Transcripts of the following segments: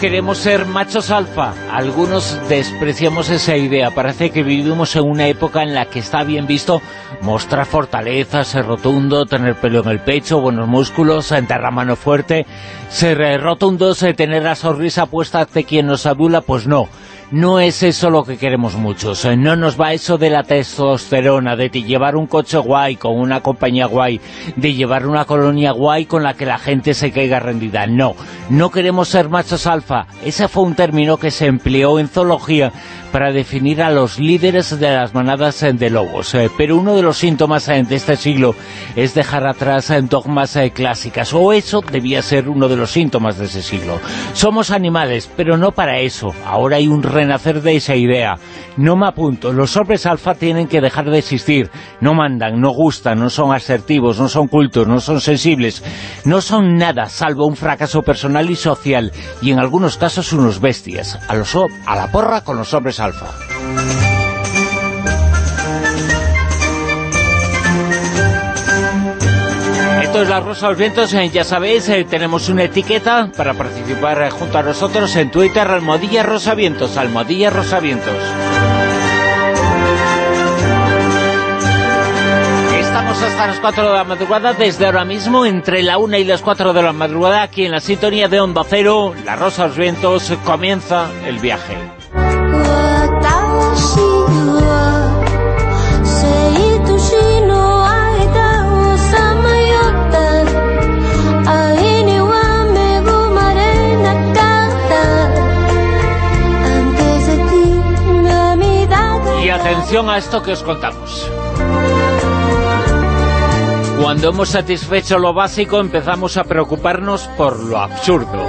Queremos ser machos alfa. Algunos despreciamos esa idea. Parece que vivimos en una época en la que está bien visto mostrar fortaleza, ser rotundo, tener pelo en el pecho, buenos músculos, enterrar mano fuerte, ser eh, rotundo, tener la sonrisa puesta de quien nos adula, pues no. No es eso lo que queremos muchos, eh, no nos va eso de la testosterona, de llevar un coche guay con una compañía guay, de llevar una colonia guay con la que la gente se caiga rendida, no, no queremos ser machos alfa, ese fue un término que se empleó en zoología para definir a los líderes de las manadas eh, de lobos. Eh, pero uno de los síntomas de este siglo es dejar atrás dogmas clásicas, o eso debía ser uno de los síntomas de ese siglo. Somos animales, pero no para eso. Ahora hay un renacer de esa idea. No me apunto, los hombres alfa tienen que dejar de existir. No mandan, no gustan, no son asertivos, no son cultos, no son sensibles. No son nada, salvo un fracaso personal y social, y en algunos casos unos bestias. A, los, a la porra con los hombres alfa. La Rosa los Vientos, eh, ya sabéis, eh, tenemos una etiqueta para participar eh, junto a nosotros en Twitter, Almodilla Rosavientos, Almodilla Rosavientos. Estamos hasta las 4 de la madrugada, desde ahora mismo, entre la 1 y las 4 de la madrugada, aquí en la sintonía de Onda Cero, La Rosa los Vientos, comienza el viaje. Atención a esto que os contamos. Cuando hemos satisfecho lo básico, empezamos a preocuparnos por lo absurdo.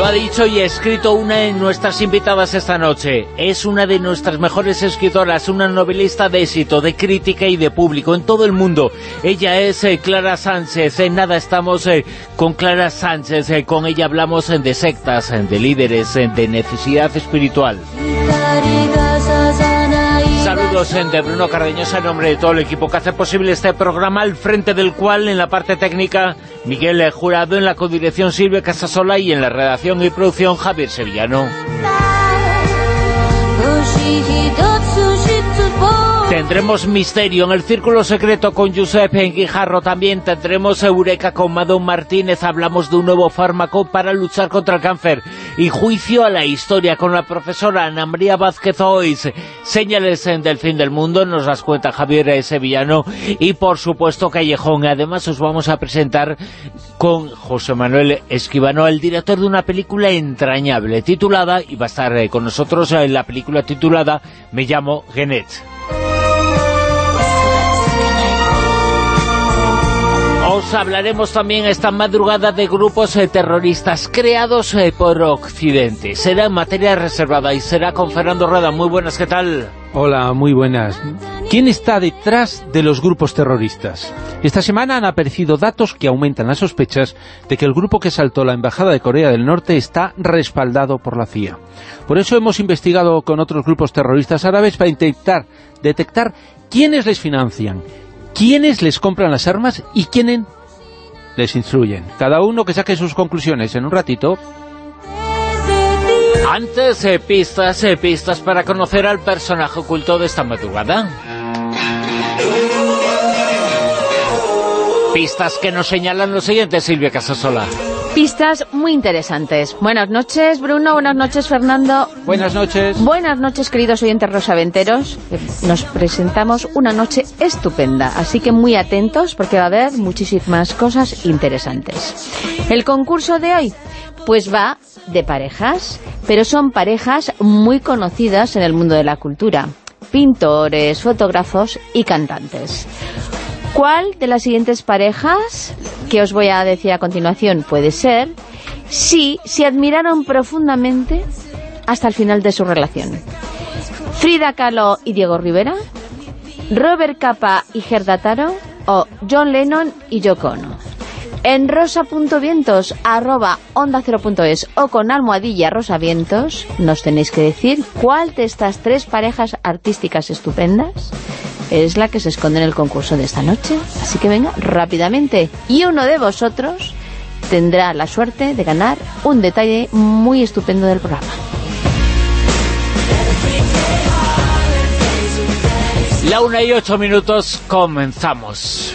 Lo ha dicho y escrito una de nuestras invitadas esta noche. Es una de nuestras mejores escritoras, una novelista de éxito, de crítica y de público en todo el mundo. Ella es eh, Clara Sánchez. En nada estamos eh, con Clara Sánchez. Eh, con ella hablamos de sectas, de líderes, de necesidad espiritual. Saludos de Bruno Cardeñosa en nombre de todo el equipo que hace posible este programa, al frente del cual en la parte técnica Miguel Jurado, en la codirección Silvia Casasola y en la redacción y producción Javier Sevillano. Tendremos Misterio en el Círculo Secreto con Giuseppe Guijarro. También tendremos Eureka con Madón Martínez. Hablamos de un nuevo fármaco para luchar contra el cáncer. Y Juicio a la Historia con la profesora Ana María Vázquez Ois. Señales del fin del mundo, nos las cuenta Javier Sevillano. Y por supuesto Callejón. Además os vamos a presentar con José Manuel Esquivano, el director de una película entrañable titulada, y va a estar eh, con nosotros en la película titulada Me llamo Genet. Os hablaremos también esta madrugada de grupos eh, terroristas creados eh, por Occidente. Será en materia reservada y será con Fernando Rueda. Muy buenas, ¿qué tal? Hola, muy buenas. ¿Quién está detrás de los grupos terroristas? Esta semana han aparecido datos que aumentan las sospechas de que el grupo que saltó la Embajada de Corea del Norte está respaldado por la CIA. Por eso hemos investigado con otros grupos terroristas árabes para intentar detectar quiénes les financian, quiénes les compran las armas y quiénes les instruyen. Cada uno que saque sus conclusiones en un ratito. Antes, eh, pistas, eh, pistas para conocer al personaje oculto de esta madrugada. Pistas que nos señalan lo siguiente, Silvia Casasola. Pistas muy interesantes. Buenas noches, Bruno. Buenas noches, Fernando. Buenas noches. Buenas noches, queridos oyentes rosaventeros. Nos presentamos una noche estupenda, así que muy atentos porque va a haber muchísimas cosas interesantes. El concurso de hoy, pues va de parejas, pero son parejas muy conocidas en el mundo de la cultura. Pintores, fotógrafos y cantantes. ¿Cuál de las siguientes parejas que os voy a decir a continuación puede ser si se admiraron profundamente hasta el final de su relación? ¿Frida Kahlo y Diego Rivera? ¿Robert Capa y Gerda Taro? ¿O John Lennon y Yoko Ono? En rosa.vientos arroba onda 0.es o con almohadilla rosavientos nos tenéis que decir cuál de estas tres parejas artísticas estupendas es la que se esconde en el concurso de esta noche. Así que venga, rápidamente. Y uno de vosotros tendrá la suerte de ganar un detalle muy estupendo del programa. La una y ocho minutos, comenzamos.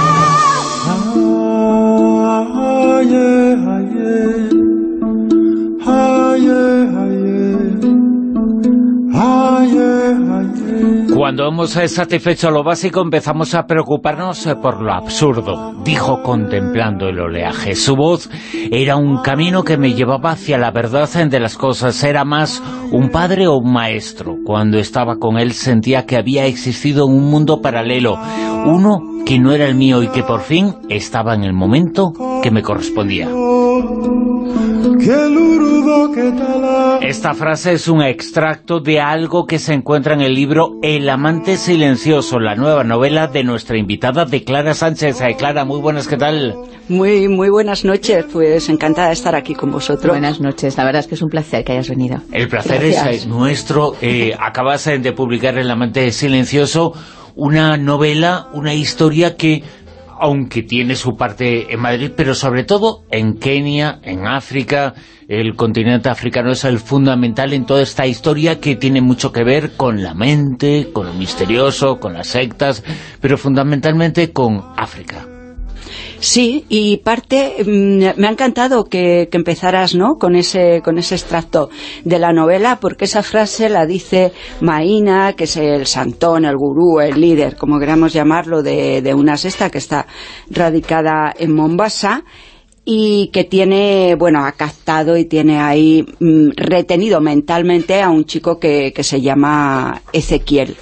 Cuando hemos satisfecho lo básico empezamos a preocuparnos eh, por lo absurdo, dijo contemplando el oleaje. Su voz era un camino que me llevaba hacia la verdad de las cosas, era más un padre o un maestro. Cuando estaba con él sentía que había existido un mundo paralelo, uno que no era el mío y que por fin estaba en el momento que me correspondía. Esta frase es un extracto de algo que se encuentra en el libro El amante silencioso, la nueva novela de nuestra invitada de Clara Sánchez. Ay, Clara, muy buenas, ¿qué tal? Muy, muy buenas noches, pues encantada de estar aquí con vosotros. Buenas noches, la verdad es que es un placer que hayas venido. El placer es, es nuestro. Eh, acabas eh, de publicar El amante silencioso, una novela, una historia que, aunque tiene su parte en Madrid, pero sobre todo en Kenia, en África, el continente africano es el fundamental en toda esta historia que tiene mucho que ver con la mente, con lo misterioso, con las sectas, pero fundamentalmente con África. Sí, y parte, mm, me ha encantado que, empezaras ¿no? con, ese, con ese extracto de la novela, porque esa frase la dice Maína, que es el santón, el gurú, el líder, como queramos llamarlo, de, de una sexta que está radicada en Mombasa, y que tiene, bueno, ha captado y tiene ahí mm, retenido mentalmente a un chico que, que se llama Ezequiel.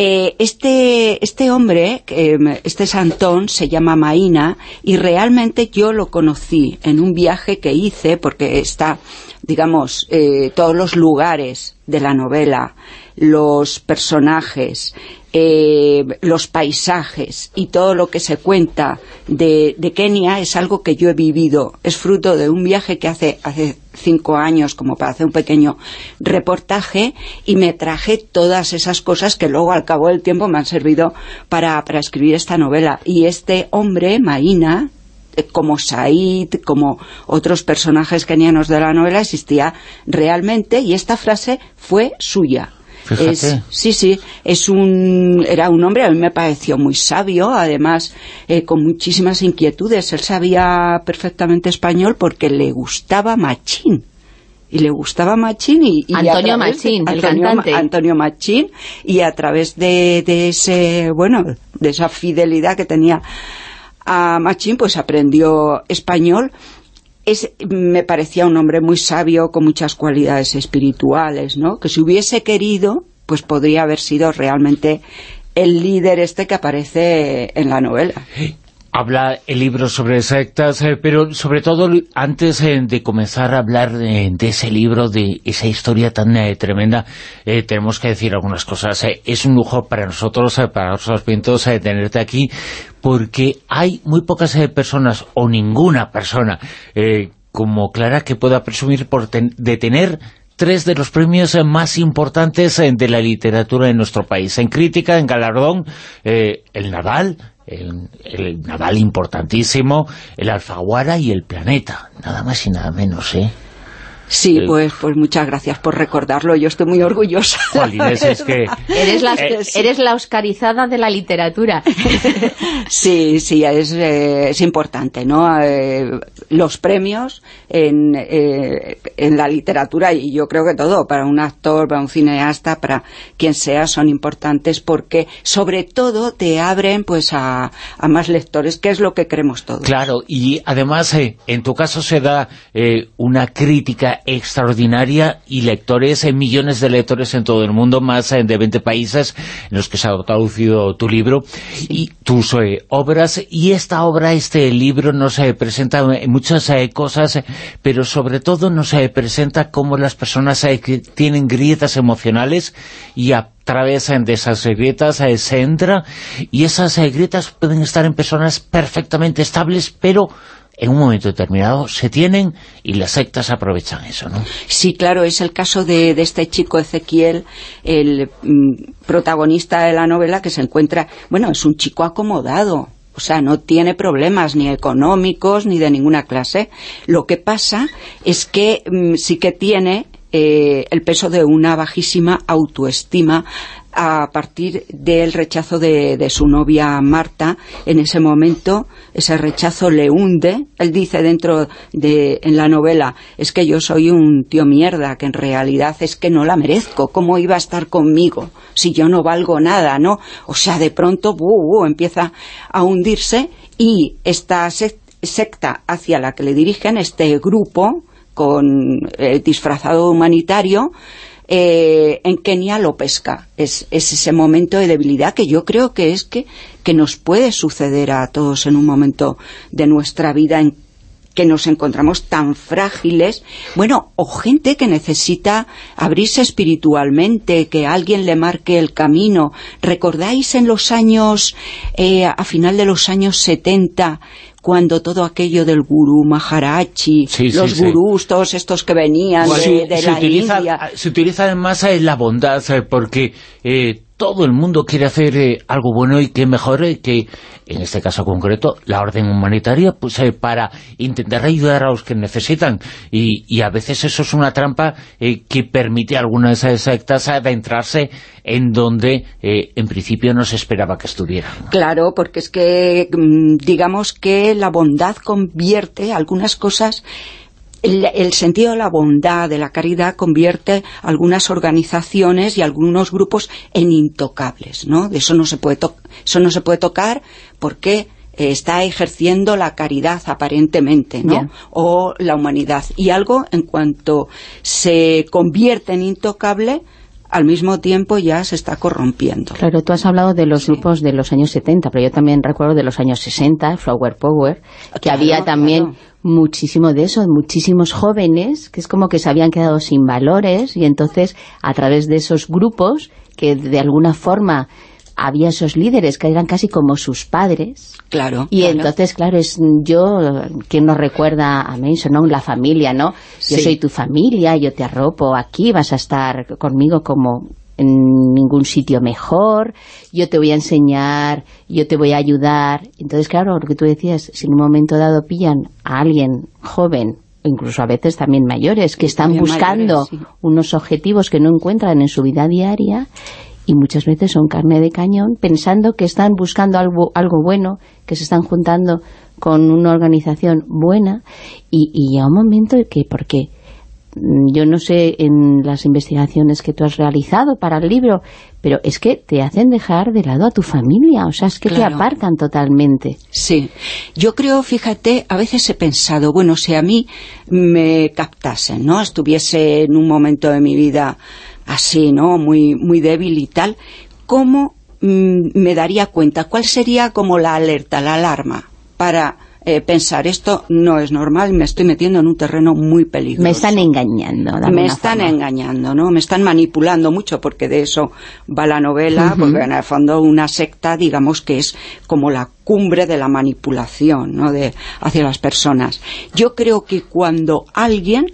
Eh, este, este hombre, eh, este santón, se llama Maína y realmente yo lo conocí en un viaje que hice porque está, digamos, eh, todos los lugares de la novela, los personajes, eh, los paisajes y todo lo que se cuenta de, Kenia es algo que yo he vivido. Es fruto de un viaje que hace, hace cinco años como para hacer un pequeño reportaje y me traje todas esas cosas que luego al cabo del tiempo me han servido para, para escribir esta novela. Y este hombre, Maína, eh, como Said, como otros personajes kenianos de la novela, existía realmente y esta frase fue suya. Fíjate. Es- sí, sí, es un, era un hombre, a mí me pareció muy sabio, además eh, con muchísimas inquietudes. Él sabía perfectamente español porque le gustaba Machín. Y le gustaba Machín y... Antonio de- Machín, el Antonio cantante. Antonio Machín, y a través de, de ese, bueno, de esa fidelidad que tenía a Machín, pues aprendió español. Es, me parecía un hombre muy sabio, con muchas cualidades espirituales, ¿no? Que si hubiese querido, pues podría haber sido realmente el líder este que aparece en la novela. Habla el libro sobre sectas, eh, pero sobre todo antes eh, de comenzar a hablar de, de ese libro, de esa historia tan eh, tremenda, eh, tenemos que decir algunas cosas. Eh, es un lujo para nosotros, eh, para los vientos, eh, tenerte aquí, porque hay muy pocas eh, personas, o ninguna persona, eh, como Clara, que pueda presumir por ten- de tener tres de los premios eh, más importantes eh, de la literatura en nuestro país. En crítica, en galardón, eh, el Nadal, el, el Nadal importantísimo, el Alfaguara y el Planeta. Nada más y nada menos, ¿eh? Sí, Eh, pues, pues muchas gracias por recordarlo. Yo estoy muy orgullosa. Jolines, es que... Eres la, Eh, eres la oscarizada de la literatura. Sí, sí, es, eh, es importante, ¿no? Eh, los premios en, eh, en la literatura, y yo creo que todo, para un actor, para un cineasta, para quien sea, son importantes porque, sobre todo, te abren pues a, a más lectores, que es lo que queremos todos. Claro, y además, eh, en tu caso se da eh, una crítica extraordinaria y lectores, eh, millones de lectores en todo el mundo, más eh, de 20 países en los que se ha traducido tu libro y tus obras. Y esta obra, este libro, nos presenta muchas cosas, pero sobre todo nos presenta cómo las personas que tienen grietas emocionales y a través de esas grietas se entra y esas grietas pueden estar en personas perfectamente estables, pero en un momento determinado se tienen y las sectas aprovechan eso, ¿no? Sí, claro, es el caso de, este chico Ezequiel, el mm, protagonista de la novela que se encuentra, bueno, es un chico acomodado, o sea, no tiene problemas ni económicos ni de ninguna clase. Lo que pasa es que mm, sí que tiene eh, el peso de una bajísima autoestima a partir del rechazo de, su novia Marta. En ese momento, ese rechazo le hunde. Él dice dentro de, en la novela, es que yo soy un tío mierda, que en realidad es que no la merezco. ¿Cómo iba a estar conmigo si yo no valgo nada, no? O sea, de pronto, empieza a hundirse y esta secta hacia la que le dirigen, este grupo, con eh, disfrazado humanitario, eh, en Kenia lo pesca. Es, ese momento de debilidad que yo creo que es que, que nos puede suceder a todos en un momento de nuestra vida en que nos encontramos tan frágiles, bueno, o gente que necesita abrirse espiritualmente, que alguien le marque el camino. ¿Recordáis en los años, eh, a final de los años 70, cuando todo aquello del gurú Maharachi, los gurús, todos estos que venían de, la utiliza, India... Se utiliza además la bondad, eh, porque eh, todo el mundo quiere hacer eh, algo bueno y que mejore que, en este caso concreto, la orden humanitaria, pues eh, para intentar ayudar a los que necesitan. Y, a veces eso es una trampa eh, que permite a algunas sectas adentrarse en donde en principio no se esperaba que estuvieran. Claro, porque es que mm, digamos que la bondad convierte algunas cosas el, sentido de la bondad, de la caridad, convierte algunas organizaciones y algunos grupos en intocables, ¿no? De eso no se puede, eso no se puede tocar porque eh, está ejerciendo la caridad aparentemente, ¿no? O la humanidad. Y algo, en cuanto se convierte en intocable, al mismo tiempo ya se está corrompiendo. Claro, tú has hablado de los grupos de los años 70, pero yo también recuerdo de los años 60, Flower Power, que había también muchísimo de eso, muchísimos jóvenes que es como que se habían quedado sin valores y entonces a través de esos grupos que de alguna forma había esos líderes que eran casi como sus padres. Claro. Y entonces, claro, es yo, quien nos recuerda a Mason, ¿no? La familia, ¿no? Yo soy tu familia, yo te arropo aquí, vas a estar conmigo como en ningún sitio mejor, yo te voy a enseñar, yo te voy a ayudar. Entonces, claro, lo que tú decías, si en un momento dado pillan a alguien joven, incluso a veces también mayores, que están buscando unos objetivos que no encuentran en su vida diaria y muchas veces son carne de cañón, pensando que están buscando algo, algo bueno, que se están juntando con una organización buena y, y a un momento que, porque Mm, yo no sé en las investigaciones que tú has realizado para el libro, pero es que te hacen dejar de lado a tu familia, o sea, es que te aparcan totalmente. Sí, yo creo, fíjate, a veces he pensado, bueno, si a mí me captasen, ¿no? Estuviese en un momento de mi vida así, ¿no? Muy, muy débil y tal, ¿cómo mm, me daría cuenta? ¿Cuál sería como la alerta, la alarma para eh, pensar esto no es normal, me estoy metiendo en un terreno muy peligroso. Me están engañando. Me están engañando, ¿no? Me están manipulando mucho porque de eso va la novela, porque en el fondo una secta, digamos que es como la cumbre de la manipulación ¿no? de, hacia las personas. Yo creo que cuando alguien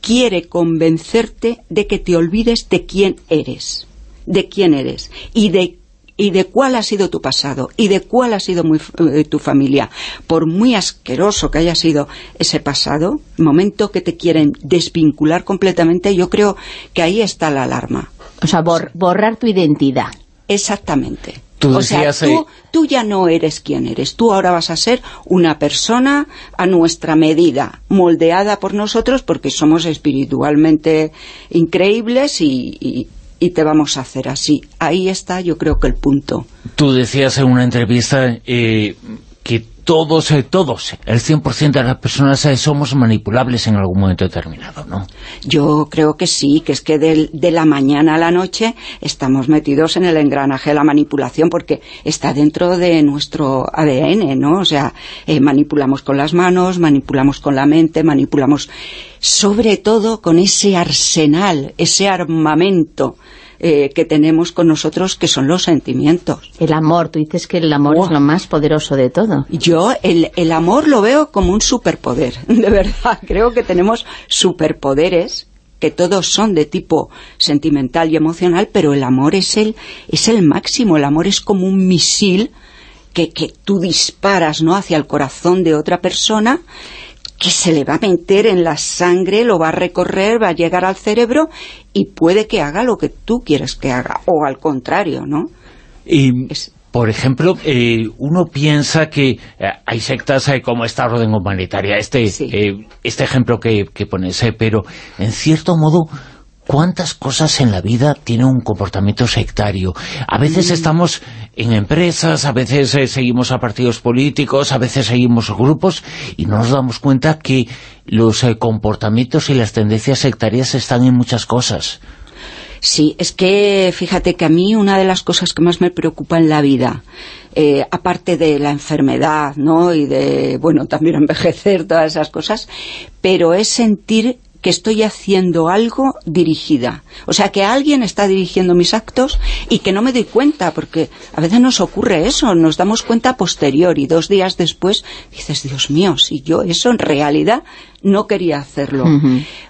quiere convencerte de que te olvides de quién eres, de quién eres y de y de cuál ha sido tu pasado y de cuál ha sido eh, tu familia. Por muy asqueroso que haya sido ese pasado, momento que te quieren desvincular completamente, yo creo que ahí está la alarma. O sea, borrar tu identidad. Exactamente. o sea, tú, tú, ya no eres quien eres. Tú ahora vas a ser una persona a nuestra medida, moldeada por nosotros porque somos espiritualmente increíbles y, y te vamos a hacer así. Ahí está yo creo que el punto. Tú decías en una entrevista, eh, que todos, eh, todos, el 100% de las personas eh, somos manipulables en algún momento determinado, ¿no? Yo creo que sí, que es que de, la mañana a la noche estamos metidos en el engranaje de la manipulación porque está dentro de nuestro ADN, ¿no? O sea, eh, manipulamos con las manos, manipulamos con la mente, manipulamos sobre todo con ese arsenal, ese armamento eh, que tenemos con nosotros, que son los sentimientos. El amor, tú dices que el amor es lo más poderoso de todo. Yo el, el amor lo veo como un superpoder, de verdad. Creo que tenemos superpoderes que todos son de tipo sentimental y emocional, pero el amor es el, es el máximo, el amor es como un misil que, que tú disparas ¿no? hacia el corazón de otra persona que se le va a meter en la sangre, lo va a recorrer, va a llegar al cerebro y puede que haga lo que tú quieres que haga, o al contrario, ¿no? Y, por ejemplo, eh, uno piensa que eh, hay sectas eh, como esta orden humanitaria, este, este ejemplo que, que pones, pero en cierto modo cuántas cosas en la vida tienen un comportamiento sectario. A veces mm. estamos en empresas, a veces eh, seguimos a partidos políticos, a veces seguimos grupos y no nos damos cuenta que los eh, comportamientos y las tendencias sectarias están en muchas cosas. Sí, es que fíjate que a mí una de las cosas que más me preocupa en la vida, eh, aparte de la enfermedad, ¿no? Y de, bueno, también envejecer, todas esas cosas, pero es sentir que estoy haciendo algo dirigida. O sea, que alguien está dirigiendo mis actos y que no me doy cuenta, porque a veces nos ocurre eso, nos damos cuenta posterior y dos días después dices, Dios mío, si yo eso en realidad no quería hacerlo.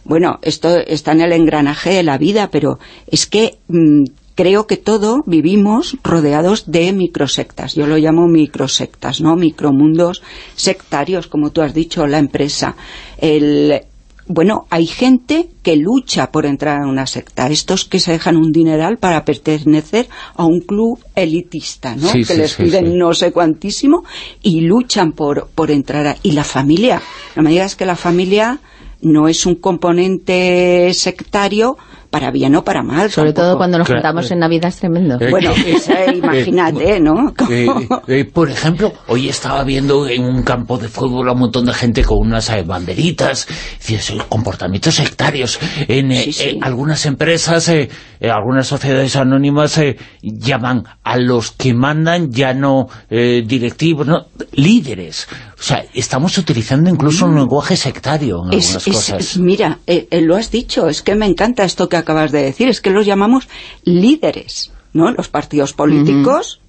Bueno, esto está en el engranaje de la vida, pero es que... Mm, creo que todo vivimos rodeados de microsectas. Yo lo llamo microsectas, ¿no? Micromundos sectarios, como tú has dicho, la empresa. El, bueno, hay gente que lucha por entrar a una secta. Estos que se dejan un dineral para pertenecer a un club elitista, ¿no? que les piden no sé cuantísimo y luchan por, por entrar a... Y la familia. No me digas que la familia no es un componente sectario para bien o para mal. Sobre todo cuando nos juntamos en Navidad es tremendo. Eh, bueno, eh, imagínate, ¿no? Eh, por ejemplo, hoy estaba viendo en un campo de fútbol a un montón de gente con unas banderitas, comportamientos sectarios. En algunas empresas, algunas sociedades anónimas llaman a los que mandan ya no directivos, no, líderes. O sea, estamos utilizando incluso un mm. lenguaje sectario en algunas cosas. mira, lo has dicho, es que me encanta esto que acabas de decir, es que los llamamos líderes, ¿no? Los partidos políticos...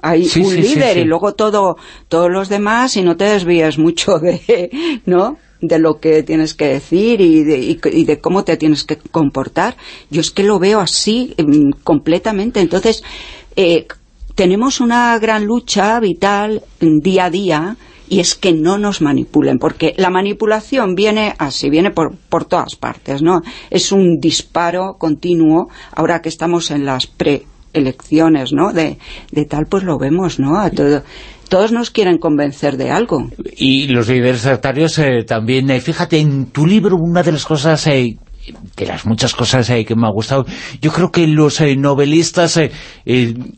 Hay un líder y luego todo todos los demás y no te desvías mucho de, ¿no? de lo que tienes que decir y de, cómo te tienes que comportar. Yo es que lo veo así em, completamente. Entonces, eh, tenemos una gran lucha vital día a día y es que no nos manipulen, porque la manipulación viene así, viene por, por todas partes, ¿no? Es un disparo continuo, ahora que estamos en las preelecciones, ¿no? De, de tal, pues lo vemos, ¿no? A todo, todos nos quieren convencer de algo. Y los líderes sectarios eh, también, eh, fíjate, en tu libro una de las cosas eh, de las muchas cosas que me ha gustado, yo creo que los novelistas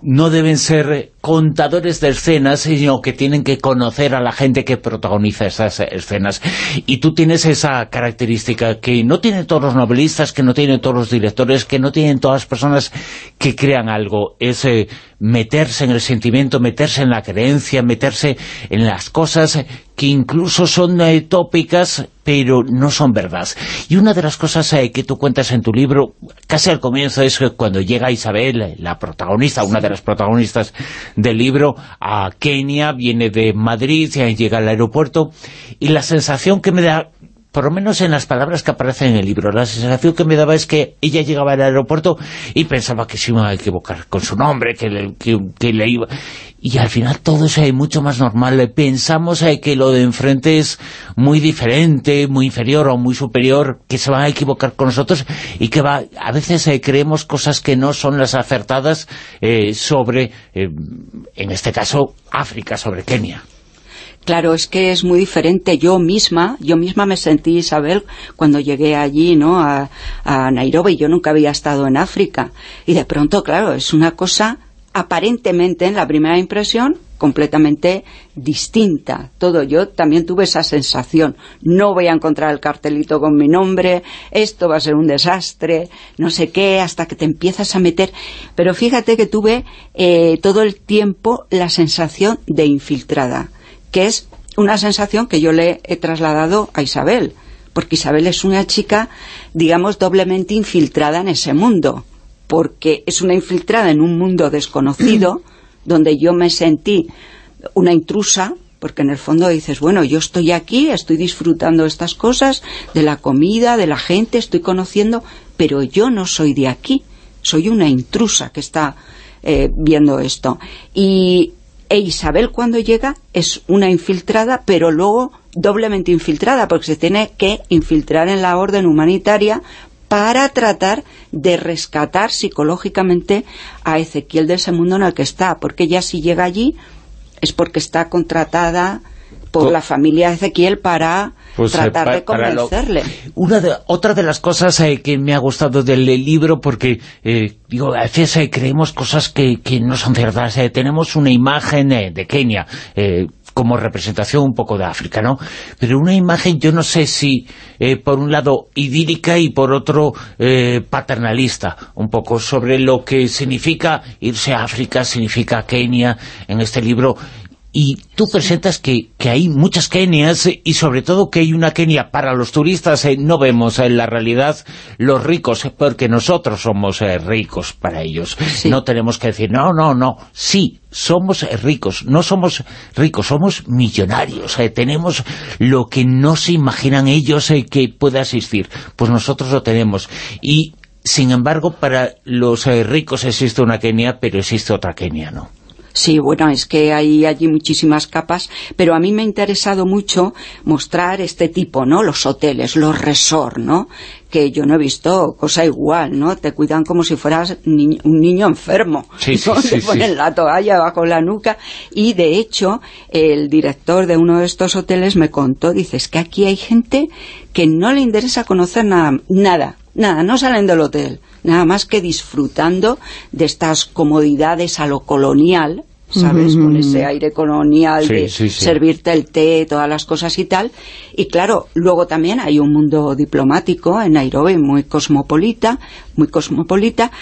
no deben ser contadores de escenas, sino que tienen que conocer a la gente que protagoniza esas escenas. Y tú tienes esa característica que no tienen todos los novelistas, que no tienen todos los directores, que no tienen todas las personas que crean algo. Es eh, meterse en el sentimiento, meterse en la creencia, meterse en las cosas que incluso son eh, tópicas, pero no son verdad. Y una de las cosas eh, que tú cuentas en tu libro, casi al comienzo, es que cuando llega Isabel, la protagonista, una de las protagonistas del libro a Kenia, viene de Madrid, llega al aeropuerto, y la sensación que me da por lo menos en las palabras que aparecen en el libro, la sensación que me daba es que ella llegaba al aeropuerto y pensaba que se iba a equivocar con su nombre, que le, que, le iba... Y al final todo es mucho más normal. Pensamos que lo de enfrente es muy diferente, muy inferior o muy superior, que se van a equivocar con nosotros y que va, a veces eh, creemos cosas que no son las acertadas eh, sobre, eh, en este caso, África, sobre Kenia. Claro, es que es muy diferente. Yo misma, yo misma me sentí, Isabel, cuando llegué allí, ¿no?, a, a Nairobi. Yo nunca había estado en África. Y de pronto, claro, es una cosa, aparentemente, en la primera impresión, completamente distinta. Todo, yo también tuve esa sensación. No voy a encontrar el cartelito con mi nombre, esto va a ser un desastre, no sé qué, hasta que te empiezas a meter. Pero fíjate que tuve eh, todo el tiempo la sensación de infiltrada, que es una sensación que yo le he trasladado a Isabel, porque Isabel es una chica, digamos, doblemente infiltrada en ese mundo, porque es una infiltrada en un mundo desconocido, donde yo me sentí una intrusa, porque en el fondo dices, bueno, yo estoy aquí, estoy disfrutando estas cosas, de la comida, de la gente, estoy conociendo, pero yo no soy de aquí, soy una intrusa que está eh, viendo esto. Y e Isabel cuando llega es una infiltrada, pero luego doblemente infiltrada, porque se tiene que infiltrar en la orden humanitaria para tratar de rescatar psicológicamente a Ezequiel de ese mundo en el que está, porque ella si llega allí es porque está contratada por la familia de Ezequiel para pues, eh, tratar de convencerle. Una de, otra de las cosas eh, que me ha gustado del libro, porque eh, digo, a veces creemos cosas que, que, no son ciertas. tenemos una imagen de Kenia, como representación un poco de África, ¿no? Pero una imagen, yo no sé si por un lado idílica y por otro paternalista, un poco sobre lo que significa irse a África, significa Kenia en este libro y tú presentas que, que, hay muchas Kenias y sobre todo que hay una Kenia para los turistas, eh, no vemos en la realidad los ricos, eh, porque nosotros somos eh, ricos para ellos. No tenemos que decir, no, no, no, sí, somos ricos, no somos ricos, somos millonarios, tenemos lo que no se imaginan ellos que pueda existir, pues nosotros lo tenemos. Y sin embargo, para los ricos existe una Kenia, pero existe otra Kenia, ¿no? Sí, bueno, es que hay allí muchísimas capas, pero a mí me ha interesado mucho mostrar este tipo, ¿no? Los hoteles, los resort, ¿no? Que yo no he visto cosa igual, ¿no? Te cuidan como si fueras un niño enfermo. Sí, sí, Te ponen la toalla bajo la nuca y, de hecho, el director de uno de estos hoteles me contó, dice, es que aquí hay gente que no le interesa conocer nada, nada, nada, no salen del hotel nada más que disfrutando de estas comodidades a lo colonial, ¿sabes? Con ese aire colonial de servirte el té, todas las cosas y tal. Y claro, luego también hay un mundo diplomático en Nairobi muy cosmopolita, muy cosmopolita,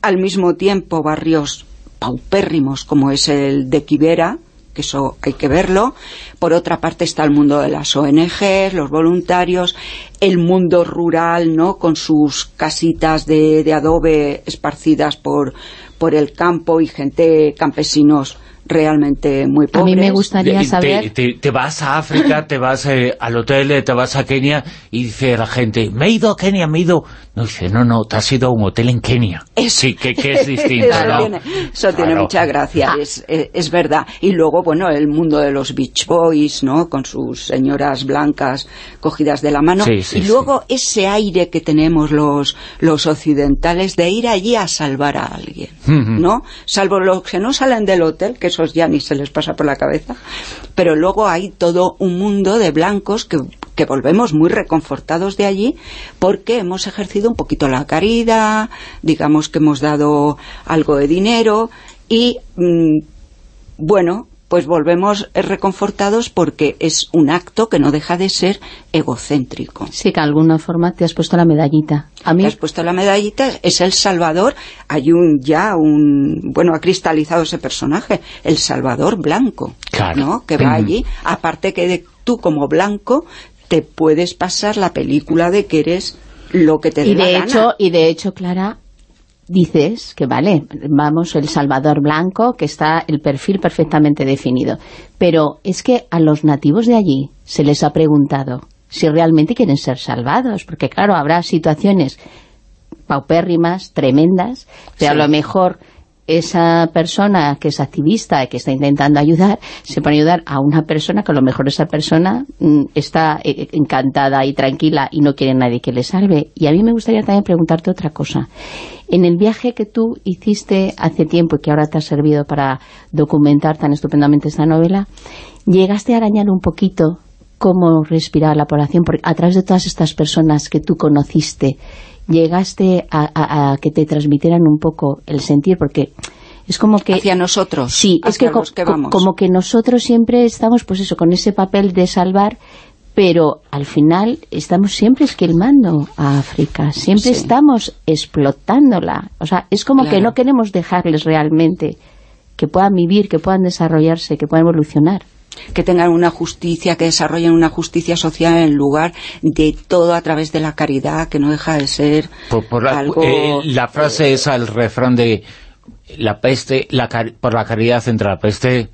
al mismo tiempo barrios paupérrimos como es el de Kibera, que eso hay que verlo. Por otra parte está el mundo de las ONGs, los voluntarios, el mundo rural, ¿no?, con sus casitas de, de adobe esparcidas por, por el campo y gente, campesinos realmente muy pobres. A mí me gustaría saber... Te, vas a África, te vas eh, al hotel, te vas a Kenia y dice la gente, me he ido a Kenia, me he ido... No, dice, no, no, te has ido a un hotel en Kenia. sí, que, es distinto, eso Tiene, eso tiene mucha gracia, ah. es, es, verdad. Y luego, bueno, el mundo de los Beach Boys, ¿no?, con sus señoras blancas cogidas de la mano. y luego ese aire que tenemos los, los occidentales de ir allí a salvar a alguien, ¿no? Salvo los que no salen del hotel, que ya ni se les pasa por la cabeza, pero luego hay todo un mundo de blancos que, volvemos muy reconfortados de allí porque hemos ejercido un poquito la caridad, digamos que hemos dado algo de dinero y, mm, bueno, pues volvemos reconfortados porque es un acto que no deja de ser egocéntrico. Sí, que de alguna forma te has puesto la medallita. A mí... Te has puesto la medallita, es El Salvador, hay un ya un... bueno, ha cristalizado ese personaje, El Salvador Blanco, ¿no? Que va allí, aparte que de, tú como blanco te puedes pasar la película de que eres lo que te dé y de hecho Y de hecho, Clara, dices que vale, vamos, el Salvador Blanco, que está el perfil perfectamente definido. Pero es que a los nativos de allí se les ha preguntado si realmente quieren ser salvados, porque claro, habrá situaciones paupérrimas, tremendas, pero a lo mejor esa persona que es activista que está intentando ayudar, se pone a ayudar a una persona que a lo mejor esa persona mm, está eh, encantada y tranquila y no quiere nadie que le salve. Y a mí me gustaría también preguntarte otra cosa. En el viaje que tú hiciste hace tiempo y que ahora te ha servido para documentar tan estupendamente esta novela, llegaste a arañar un poquito cómo respiraba la población, porque a través de todas estas personas que tú conociste, llegaste a, que te transmitieran un poco el sentir, porque Es como que... Hacia nosotros, Sí, es que, hacia co- los que co- vamos. como que nosotros siempre estamos, pues eso, con ese papel de salvar, pero al final estamos siempre esquilmando a África, siempre Sí. estamos explotándola. O sea, es como que no queremos dejarles realmente que puedan vivir, que puedan desarrollarse, que puedan evolucionar. que tengan una justicia, que desarrollen una justicia social en lugar de todo a través de la caridad, que no deja de ser Por, por la, algo... eh, la frase esa, el refrán de la peste, la cari- por la caridad entre la peste,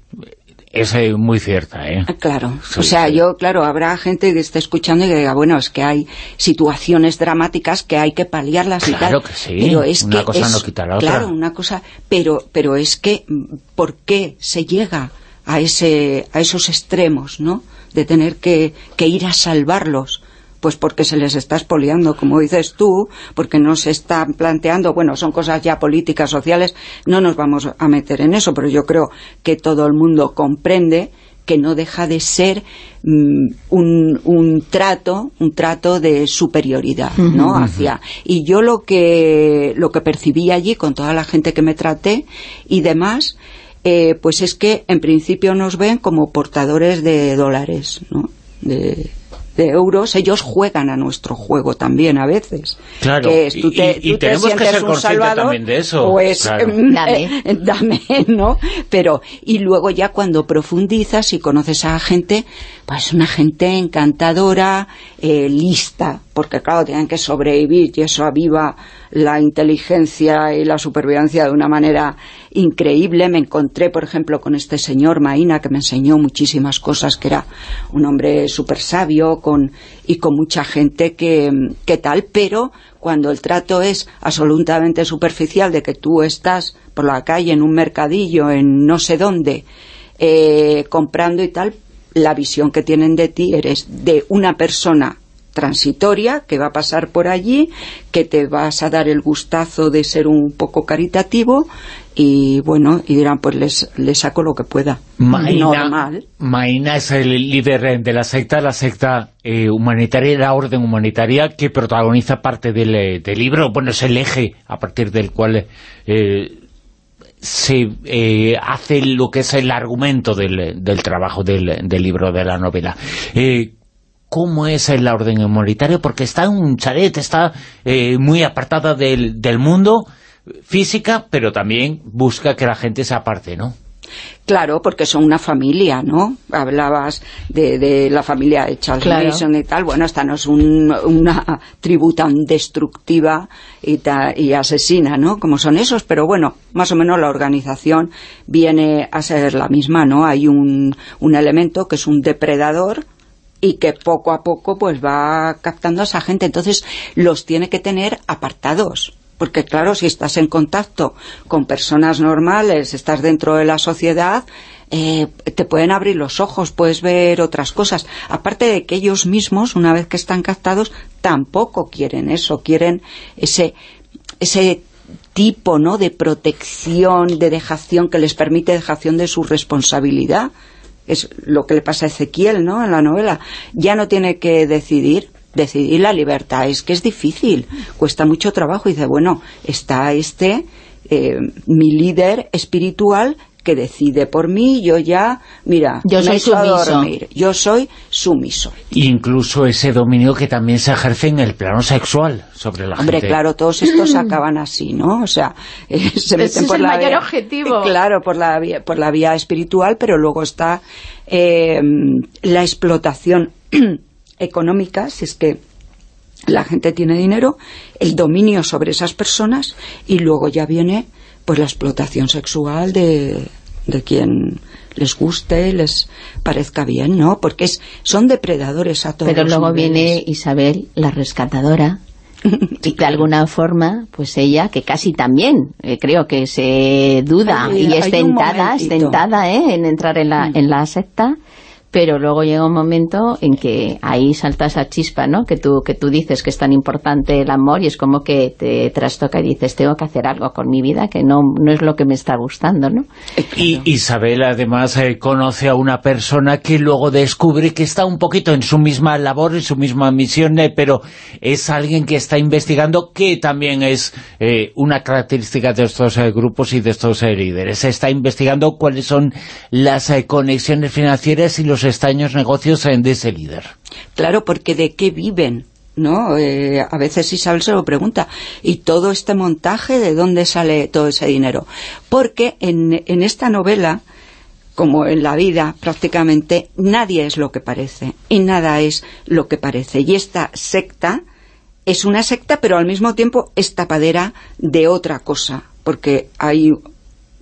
es eh, muy cierta, ¿eh? Ah, Claro, Sí, o sea, sí. yo, claro, habrá gente que esté escuchando y que diga, bueno, es que hay situaciones dramáticas que hay que paliarlas y Claro tal. que sí, pero es una que cosa es- no quita la otra. Claro, una cosa, pero, pero es que, mm, ¿por qué se llega a ese, a esos extremos, no? De tener que, que ir a salvarlos. Pues porque se les está expoliando, como dices tú, porque no se están planteando, bueno, son cosas ya políticas, sociales, no nos vamos a meter en eso, pero yo creo que todo el mundo comprende que no deja de ser mm, un, un trato, un trato de superioridad, ¿no? Hacia y yo lo que lo que percibí allí con toda la gente que me traté y demás, eh, pues es que en principio nos ven como portadores de dólares, ¿no? De, de euros, ellos juegan a nuestro juego también a veces. Claro, Que es, tú y- te- y- y tú te tenemos que sientes ser un conscientes salvador, también de eso, Pues, claro. mm, Dame. eh, dame, ¿no? Pero, y luego ya cuando profundizas y conoces a gente, pues una gente encantadora, eh, lista, porque claro, tienen que sobrevivir y eso aviva la inteligencia y la supervivencia de una manera increíble. Me encontré, por ejemplo, con este señor Maína que me enseñó muchísimas cosas, que era un hombre súper sabio con, y con mucha gente que, tal, pero cuando el trato es absolutamente superficial de que tú estás por la calle en un mercadillo, en no sé dónde, eh, comprando y tal, la visión que tienen de ti eres de una persona transitoria que va a pasar por allí, que te vas a dar el gustazo de ser un poco caritativo y bueno, y dirán pues les, les saco lo que pueda. Maína, Normal. Maína es el líder de la secta, la secta eh, humanitaria, la orden humanitaria, que protagoniza parte del, eh, del libro. Bueno, es el eje a partir del cual eh, se eh, hace lo que es el argumento del, del trabajo del, del libro, de la novela. ¿Cómo es la orden humanitaria? Porque está en un chalet, está eh, muy apartada del, del mundo física, pero también busca que la gente se aparte, ¿no? Claro, porque son una familia, ¿no? Hablabas de, de la familia de Charles Claro. Mason y tal. Bueno, esta no es un- una tribu tan destructiva y, ta- y asesina, ¿no? Como son esos, pero bueno, más o menos la organización viene a ser la misma, ¿no? Hay un, un elemento que es un depredador y que poco a poco pues va captando a esa gente. Entonces los tiene que tener apartados. Porque claro, si estás en contacto con personas normales, estás dentro de la sociedad, eh, te pueden abrir los ojos, puedes ver otras cosas. Aparte de que ellos mismos, una vez que están captados, tampoco quieren eso, quieren ese, ese tipo ¿no? de protección, de dejación que les permite dejación de su responsabilidad es lo que le pasa a Ezequiel, ¿no? En la novela. Ya no tiene que decidir, decidir la libertad. Es que es difícil, cuesta mucho trabajo. Y dice, bueno, está este, eh, mi líder espiritual que decide por mí, yo ya, mira, Yo me soy sumiso. dormir. Yo soy sumiso. Incluso ese dominio que también se ejerce en el plano sexual sobre la Hombre, gente. claro, todos estos acaban así, ¿no? O sea, eh, se meten es por el la mayor vía, objetivo. Claro, por la vía, por la vía espiritual, pero luego está eh, la explotación económica, si es que la gente tiene dinero, el dominio sobre esas personas y luego ya viene pues la explotación sexual de, de quien les guste, les parezca bien, ¿no? Porque es, son depredadores a todos Pero luego niveles. viene Isabel, la rescatadora, y de alguna forma, pues ella, que casi también eh, creo que se duda Hay- y es tentada, es tentada ¿eh? en entrar en la, Mm. en la secta, pero luego llega un momento en que ahí salta esa chispa, ¿no? Que tú, que tú dices que es tan importante el amor y es como que te trastoca y dices, tengo que hacer algo con mi vida que no, no es lo que me está gustando, ¿no? Y Isabel además eh, conoce a una persona que luego descubre que está un poquito en su misma labor, en su misma misión, eh, pero es alguien que está investigando que también es eh, una característica de estos grupos y de estos líderes. Está investigando cuáles son las conexiones financieras y los extraños negocios de ese líder. Claro, porque ¿de qué viven? ¿no? Eh, a veces Isabel se lo pregunta, ¿y todo este montaje de dónde sale todo ese dinero? Porque en, en esta novela, como en la vida prácticamente, nadie es lo que parece y nada es lo que parece. Y esta secta es una secta, pero al mismo tiempo es tapadera de otra cosa, porque hay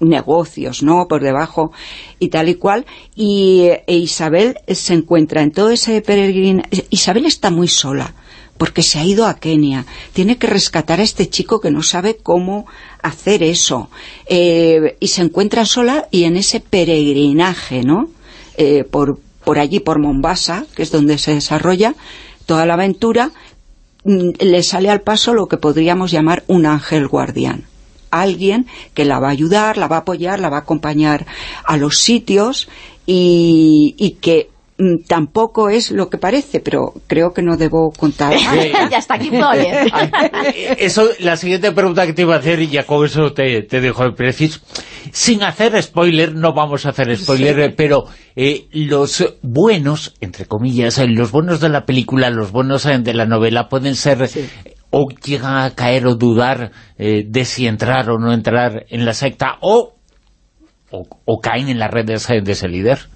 negocios, ¿no?, por debajo y tal y cual, y e Isabel se encuentra en todo ese peregrino... Isabel está muy sola, porque se ha ido a Kenia, tiene que rescatar a este chico que no sabe cómo hacer eso, eh, y se encuentra sola y en ese peregrinaje, ¿no?, eh, por, por allí, por Mombasa, que es donde se desarrolla toda la aventura, mm, le sale al paso lo que podríamos llamar un ángel guardián alguien que la va a ayudar, la va a apoyar, la va a acompañar a los sitios y, y que mm, tampoco es lo que parece, pero creo que no debo contar. ya está aquí Eso, la siguiente pregunta que te iba a hacer, y ya con eso te, te dejo de preciso, sin hacer spoiler, no vamos a hacer spoiler, pero eh, los buenos, entre comillas, eh, los buenos de la película, los buenos eh, de la novela, pueden ser o llegan a caer o dudar eh, de si entrar o no entrar en la secta o, o, caen en las redes de ese líder.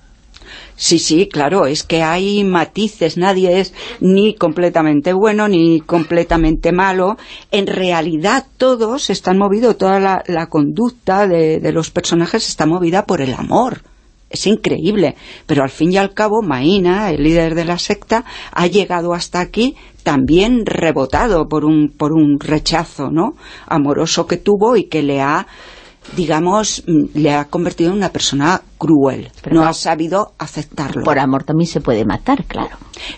Sí, sí, claro, es que hay matices, nadie es ni completamente bueno ni completamente malo. En realidad todos están movidos, toda la, conducta de, de, los personajes está movida por el amor. Es increíble, pero al fin y al cabo Maína, el líder de la secta, ha llegado hasta aquí también rebotado por un, por un rechazo ¿no? amoroso que tuvo y que le ha digamos, mm, le ha convertido en una persona cruel. no ha sabido aceptarlo. Por amor también se puede matar, claro.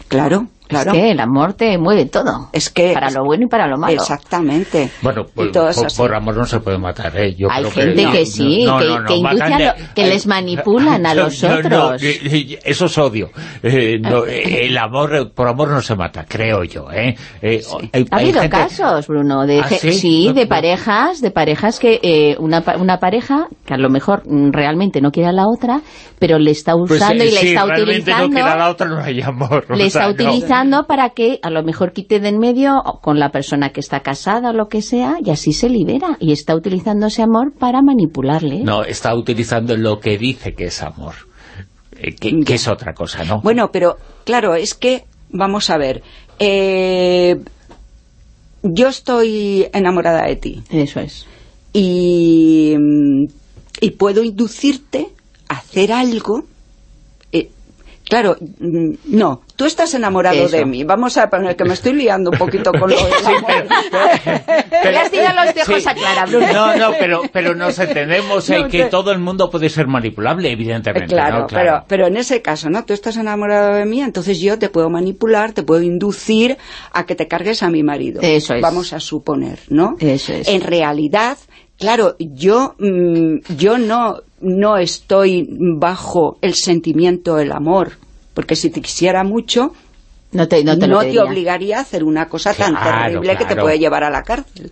Claro, Claro. Es que el amor te mueve todo. Es que para lo bueno y para lo malo. Exactamente. Bueno, por, amor no se puede matar, ¿eh? Hay gente que, sí, que, que, les manipulan a los otros. eso es odio. Eh, el amor, por amor no se mata, creo yo, ¿eh? eh ha habido casos, Bruno, de, ¿Ah, sí? de parejas, de parejas que eh, una, una pareja que a lo mejor mm, realmente no quiere a la otra, pero le está pues, usando y le está utilizando. no a la otra no hay amor. Le está utilizando para que a lo mejor quite de en medio con la persona que está casada o lo que sea, y así se libera. Y está utilizando ese amor para manipularle. No, está utilizando lo que dice que es amor. Eh, que, es otra cosa, ¿no? Bueno, pero claro, es que, vamos a ver, eh, yo estoy enamorada de ti. Eso es. Y, y puedo inducirte a hacer algo Claro, mm, no, tú estás enamorado de mí. Vamos a poner que me estoy liando un poquito con lo de pero, pero, los viejos a Clara, Bruno. No, no, pero, pero nos entendemos en que todo el mundo puede ser manipulable, evidentemente. Claro, Pero, pero en ese caso, ¿no? Tú estás enamorado de mí, entonces yo te puedo manipular, te puedo inducir a que te cargues a mi marido. Eso es. Vamos a suponer, ¿no? Eso es. En realidad, claro, yo, mm, yo no no estoy bajo el sentimiento el amor, porque si te quisiera mucho, no te, obligaría a hacer una cosa tan terrible que te puede llevar a la cárcel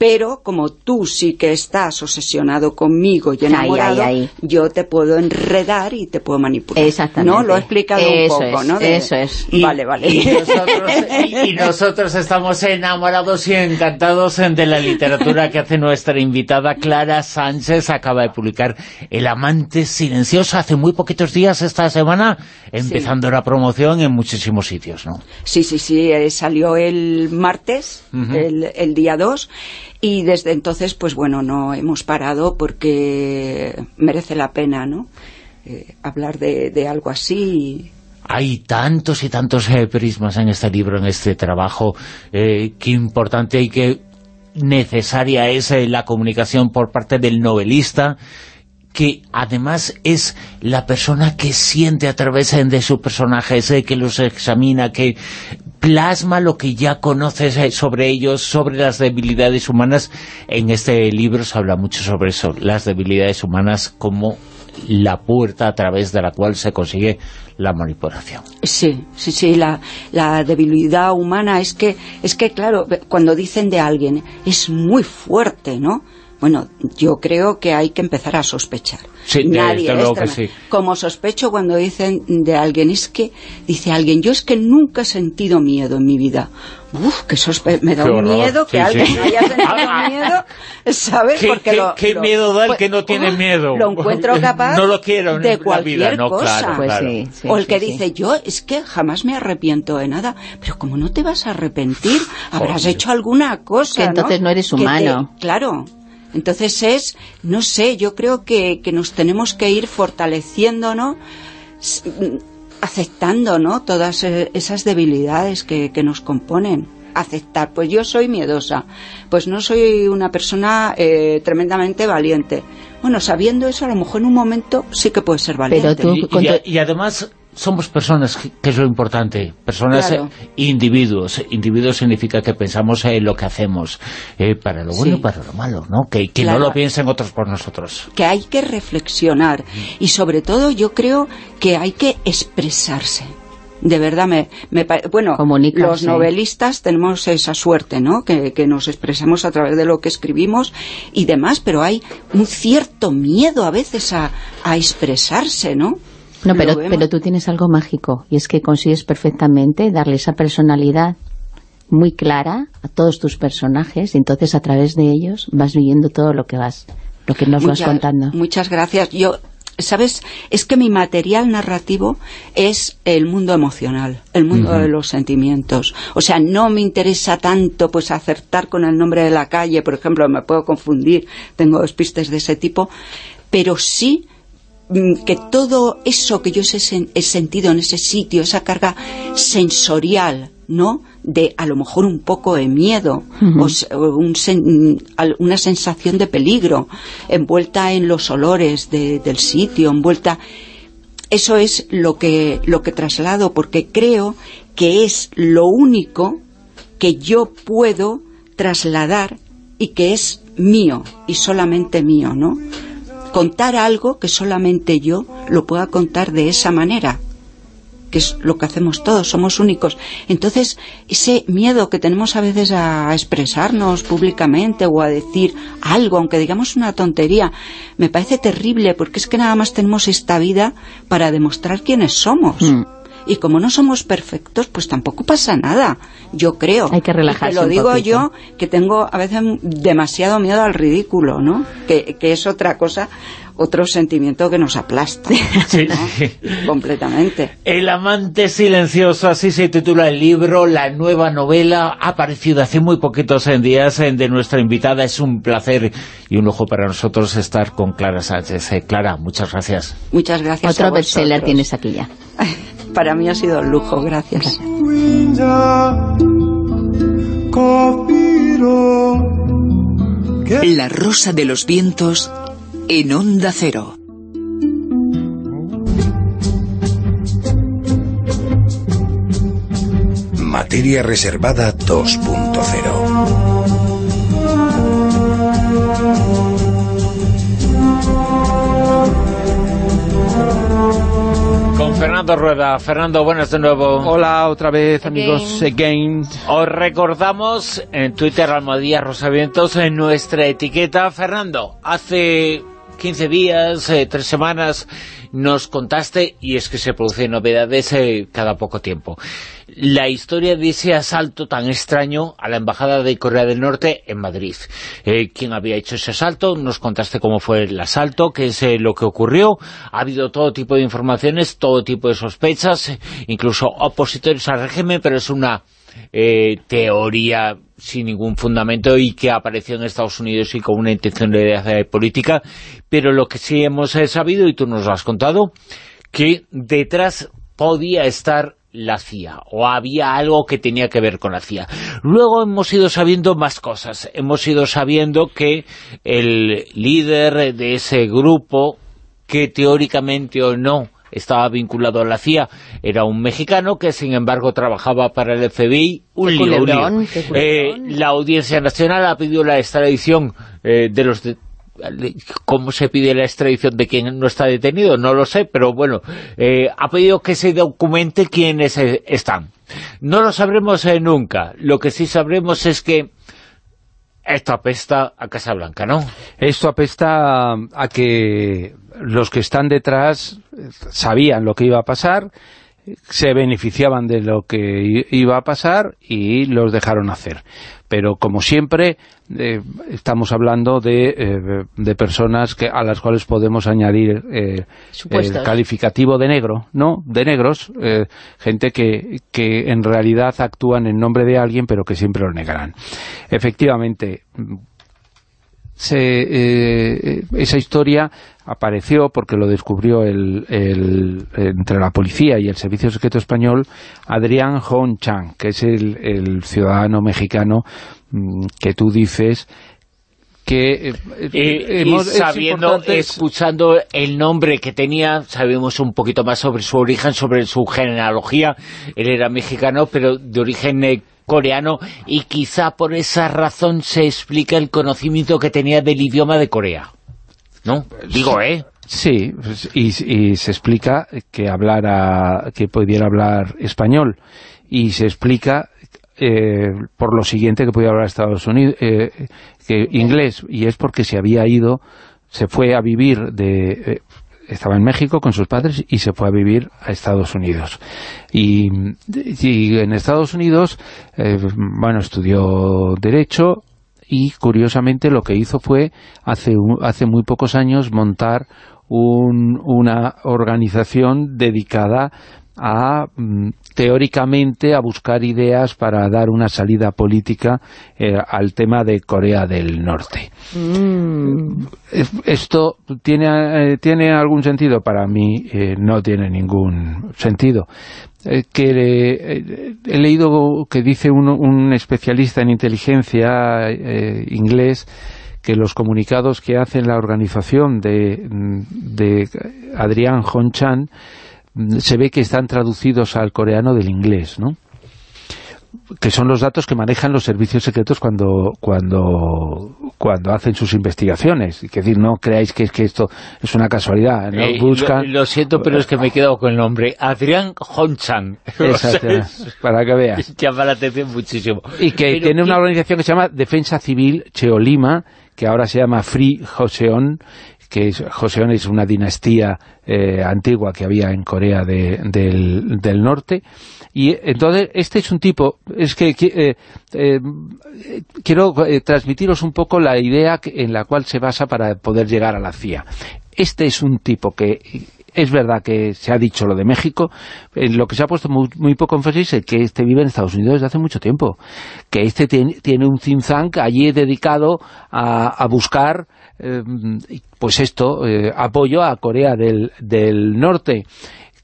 pero como tú sí que estás obsesionado conmigo y enamorado, yo te puedo enredar y te puedo manipular. Exactamente. ¿No? Lo he explicado un poco, ¿no? Eso es. vale, vale. Y nosotros, estamos enamorados y encantados de la literatura que hace nuestra invitada Clara Sánchez. Acaba de publicar El amante silencioso hace muy poquitos días esta semana, empezando la promoción en muchísimos sitios, ¿no? Sí, sí, sí. Eh, salió el martes, el, el día 2 y desde entonces, pues bueno, no hemos parado porque merece la pena, ¿no? Eh, hablar de, algo así hay tantos y tantos eh, prismas en este libro, en este trabajo, eh, qué importante y qué necesaria es la comunicación por parte del novelista, que además es la persona que siente a través de sus personajes, que los examina, que plasma lo que ya conoces eh, sobre ellos, sobre las debilidades humanas. En este libro se habla mucho sobre eso, las debilidades humanas como la puerta a través de la cual se consigue la manipulación. Sí, sí, sí, la, la, debilidad humana es que, es que, claro, cuando dicen de alguien, es muy fuerte, ¿no? Bueno, yo creo que hay que empezar a sospechar. Sí, Nadie que sí. Como sospecho cuando dicen de alguien, es que, dice alguien, yo es que nunca he sentido miedo en mi vida. Uf, que sospe me da un miedo que alguien haya sentido miedo, ¿sabes? ¿Qué, Porque lo, qué miedo da el que no tiene miedo? Lo encuentro capaz no lo quiero de cualquier vida. No, cosa. Claro, Pues claro. sí, sí, o el que sí, sí. dice, yo es que jamás me arrepiento de nada. Pero como no te vas a arrepentir, habrás Joder. hecho alguna cosa, Que entonces no eres te- humano. claro. Entonces es, no sé, yo creo que, que nos tenemos que ir fortaleciendo, ¿no? Aceptando, ¿no? Todas eh, esas debilidades que, que nos componen. Aceptar, pues yo soy miedosa, pues no soy una persona eh, tremendamente valiente. Bueno, sabiendo eso, a lo mejor en un momento sí que puede ser valiente. tú- Y, con y tu- a- y además somos personas, que es lo importante, personas, Claro. eh, individuos. Individuos significa que pensamos en lo que hacemos, eh, para lo bueno Sí. y para lo malo, ¿no? Que, que Claro. no lo piensen otros por nosotros. que hay que reflexionar y sobre todo yo creo que hay que expresarse. De verdad, me, me pare- bueno, los novelistas tenemos esa suerte, ¿no? Que, que nos expresamos a través de lo que escribimos y demás, pero hay un cierto miedo a veces a, a expresarse, ¿no? No, pero, pero tú tienes algo mágico y es que consigues perfectamente darle esa personalidad muy clara a todos tus personajes y entonces a través de ellos vas viviendo todo lo que vas, lo que nos vas contando. Muchas gracias. Yo, ¿sabes? Es que mi material narrativo es el mundo emocional, el mundo de los sentimientos. O sea, no me interesa tanto pues acertar con el nombre de la calle, por ejemplo, me puedo confundir, tengo despistes de ese tipo, pero sí que todo eso que yo he, sen- he sentido en ese sitio, esa carga sensorial, ¿no? De a lo mejor un poco de miedo o, un sen- mm, una sensación de peligro, envuelta en los olores de- del sitio, envuelta... Eso es lo que, lo que traslado, porque creo que es lo único que yo puedo trasladar y que es mío y solamente mío, ¿no? Contar algo que solamente yo lo pueda contar de esa manera, que es lo que hacemos todos, somos únicos. Entonces, ese miedo que tenemos a veces a expresarnos públicamente o a decir algo, aunque digamos una tontería, me parece terrible porque es que nada más tenemos esta vida para demostrar quiénes somos. Mm. Y como no somos perfectos, pues tampoco pasa nada, yo creo. Hay que relajarse te lo digo poquito. yo, que tengo a veces demasiado miedo al ridículo, ¿no? Que, que es otra cosa, otro sentimiento que nos aplasta, Sí, ¿no? sí. Completamente. El amante silencioso, así se titula el libro, la nueva novela, ha aparecido hace muy poquitos en días de nuestra invitada. Es un placer y un lujo para nosotros estar con Clara Sánchez. Eh, Clara, muchas gracias. Muchas gracias Otro bestseller tienes aquí ya. Para mí ha sido un lujo, gracias. La rosa de los vientos en onda cero. Materia reservada 2.0. Fernando Rueda. Fernando, buenas de nuevo. Hola otra vez, amigos, again. Os recordamos en Twitter Almohadilla Rosavientos en nuestra etiqueta. Fernando, hace 15 días, eh, tres semanas, nos contaste, y es que se producen novedades eh, cada poco tiempo, la historia de ese asalto tan extraño a la Embajada de Corea del Norte en Madrid. Eh, ¿Quién había hecho ese asalto? Nos contaste cómo fue el asalto, qué es eh, lo que ocurrió. Ha habido todo tipo de informaciones, todo tipo de sospechas, incluso opositores al régimen, pero es una eh, teoría sin ningún fundamento y que apareció en Estados Unidos y con una intención de política, pero lo que sí hemos eh, sabido, y tú nos lo has contado, que detrás podía estar la CIA, o había algo que tenía que ver con la CIA. Luego hemos ido sabiendo más cosas, hemos ido sabiendo que el líder de ese grupo que teóricamente o no estaba vinculado a la CIA, era un mexicano que sin embargo trabajaba para el FBI, un lío, Eh, la Audiencia Nacional ha pedido la extradición eh, de los... de- ¿Cómo se pide la extradición de quien no está detenido? No lo sé, pero bueno, eh, ha pedido que se documente quiénes eh, están. No lo sabremos eh, nunca. Lo que sí sabremos es que esto apesta a Casablanca, ¿no? Esto apesta a que los que están detrás sabían lo que iba a pasar, se beneficiaban de lo que iba a pasar y los dejaron hacer. Pero como siempre, eh, estamos hablando de, eh, de personas que a las cuales podemos añadir eh, el calificativo de negro, ¿no? De negros, gente que, que en realidad actúan en nombre de alguien pero que siempre lo negarán. Efectivamente, se, eh, esa historia apareció porque lo descubrió el, el- entre la policía y el Servicio Secreto Español Adrián Hong Chang, que es el, el ciudadano mexicano mm, que tú dices que eh, Y, hemos- y es sabiendo, escuchando el nombre que tenía, sabemos un poquito más sobre su origen, sobre su genealogía. Él era mexicano, pero de origen eh, coreano, y quizá por esa razón se explica el conocimiento que tenía del idioma de Corea. ¿No? Digo, ¿eh? Sí, pues, y, y se explica que hablara, que pudiera hablar español, y se explica eh, por lo siguiente que podía hablar Estados Unidos, eh, que inglés, y es porque se había ido, se fue a vivir de... eh, estaba en México con sus padres y se fue a vivir a Estados Unidos. Y, y en Estados Unidos, eh, bueno, estudió Derecho, y curiosamente lo que hizo fue hace, hace muy pocos años montar un- una organización dedicada a mm, teóricamente a buscar ideas para dar una salida política eh, al tema de Corea del Norte. Mm. Es- ¿Esto tiene, eh, tiene algún sentido? Para mí eh, no tiene ningún sentido. Eh, que he leído que dice un, un especialista en inteligencia inglés que los comunicados que hace la organización de, de Adrián Honchan mm, se ve que están traducidos al coreano del inglés, ¿no? que son los datos que manejan los servicios secretos cuando cuando cuando hacen sus investigaciones. Es decir, no creáis que es que esto es una casualidad. ¿no? Eh, Buscan... lo, lo siento, pero es que me he quedado con el nombre. Adrián Honchan. Exacto, para que veas. Llama la atención muchísimo. Y que Pero tiene una ¿qué- organización que se llama Defensa Civil Cheolima, que ahora se llama Free Joseon, que es, Joseon es una dinastía eh, antigua que había en Corea de- del, del Norte. Y entonces, este es un tipo, es que eh, eh, quiero eh, transmitiros un poco la idea en la cual se basa para poder llegar a la CIA. Este es un tipo que es verdad que se ha dicho lo de México, en lo que se ha puesto muy, muy poco énfasis es que este vive en Estados Unidos desde hace mucho tiempo, que este tiene, tiene un think tank allí dedicado a, a buscar eh, pues esto, eh, apoyo a Corea del, Norte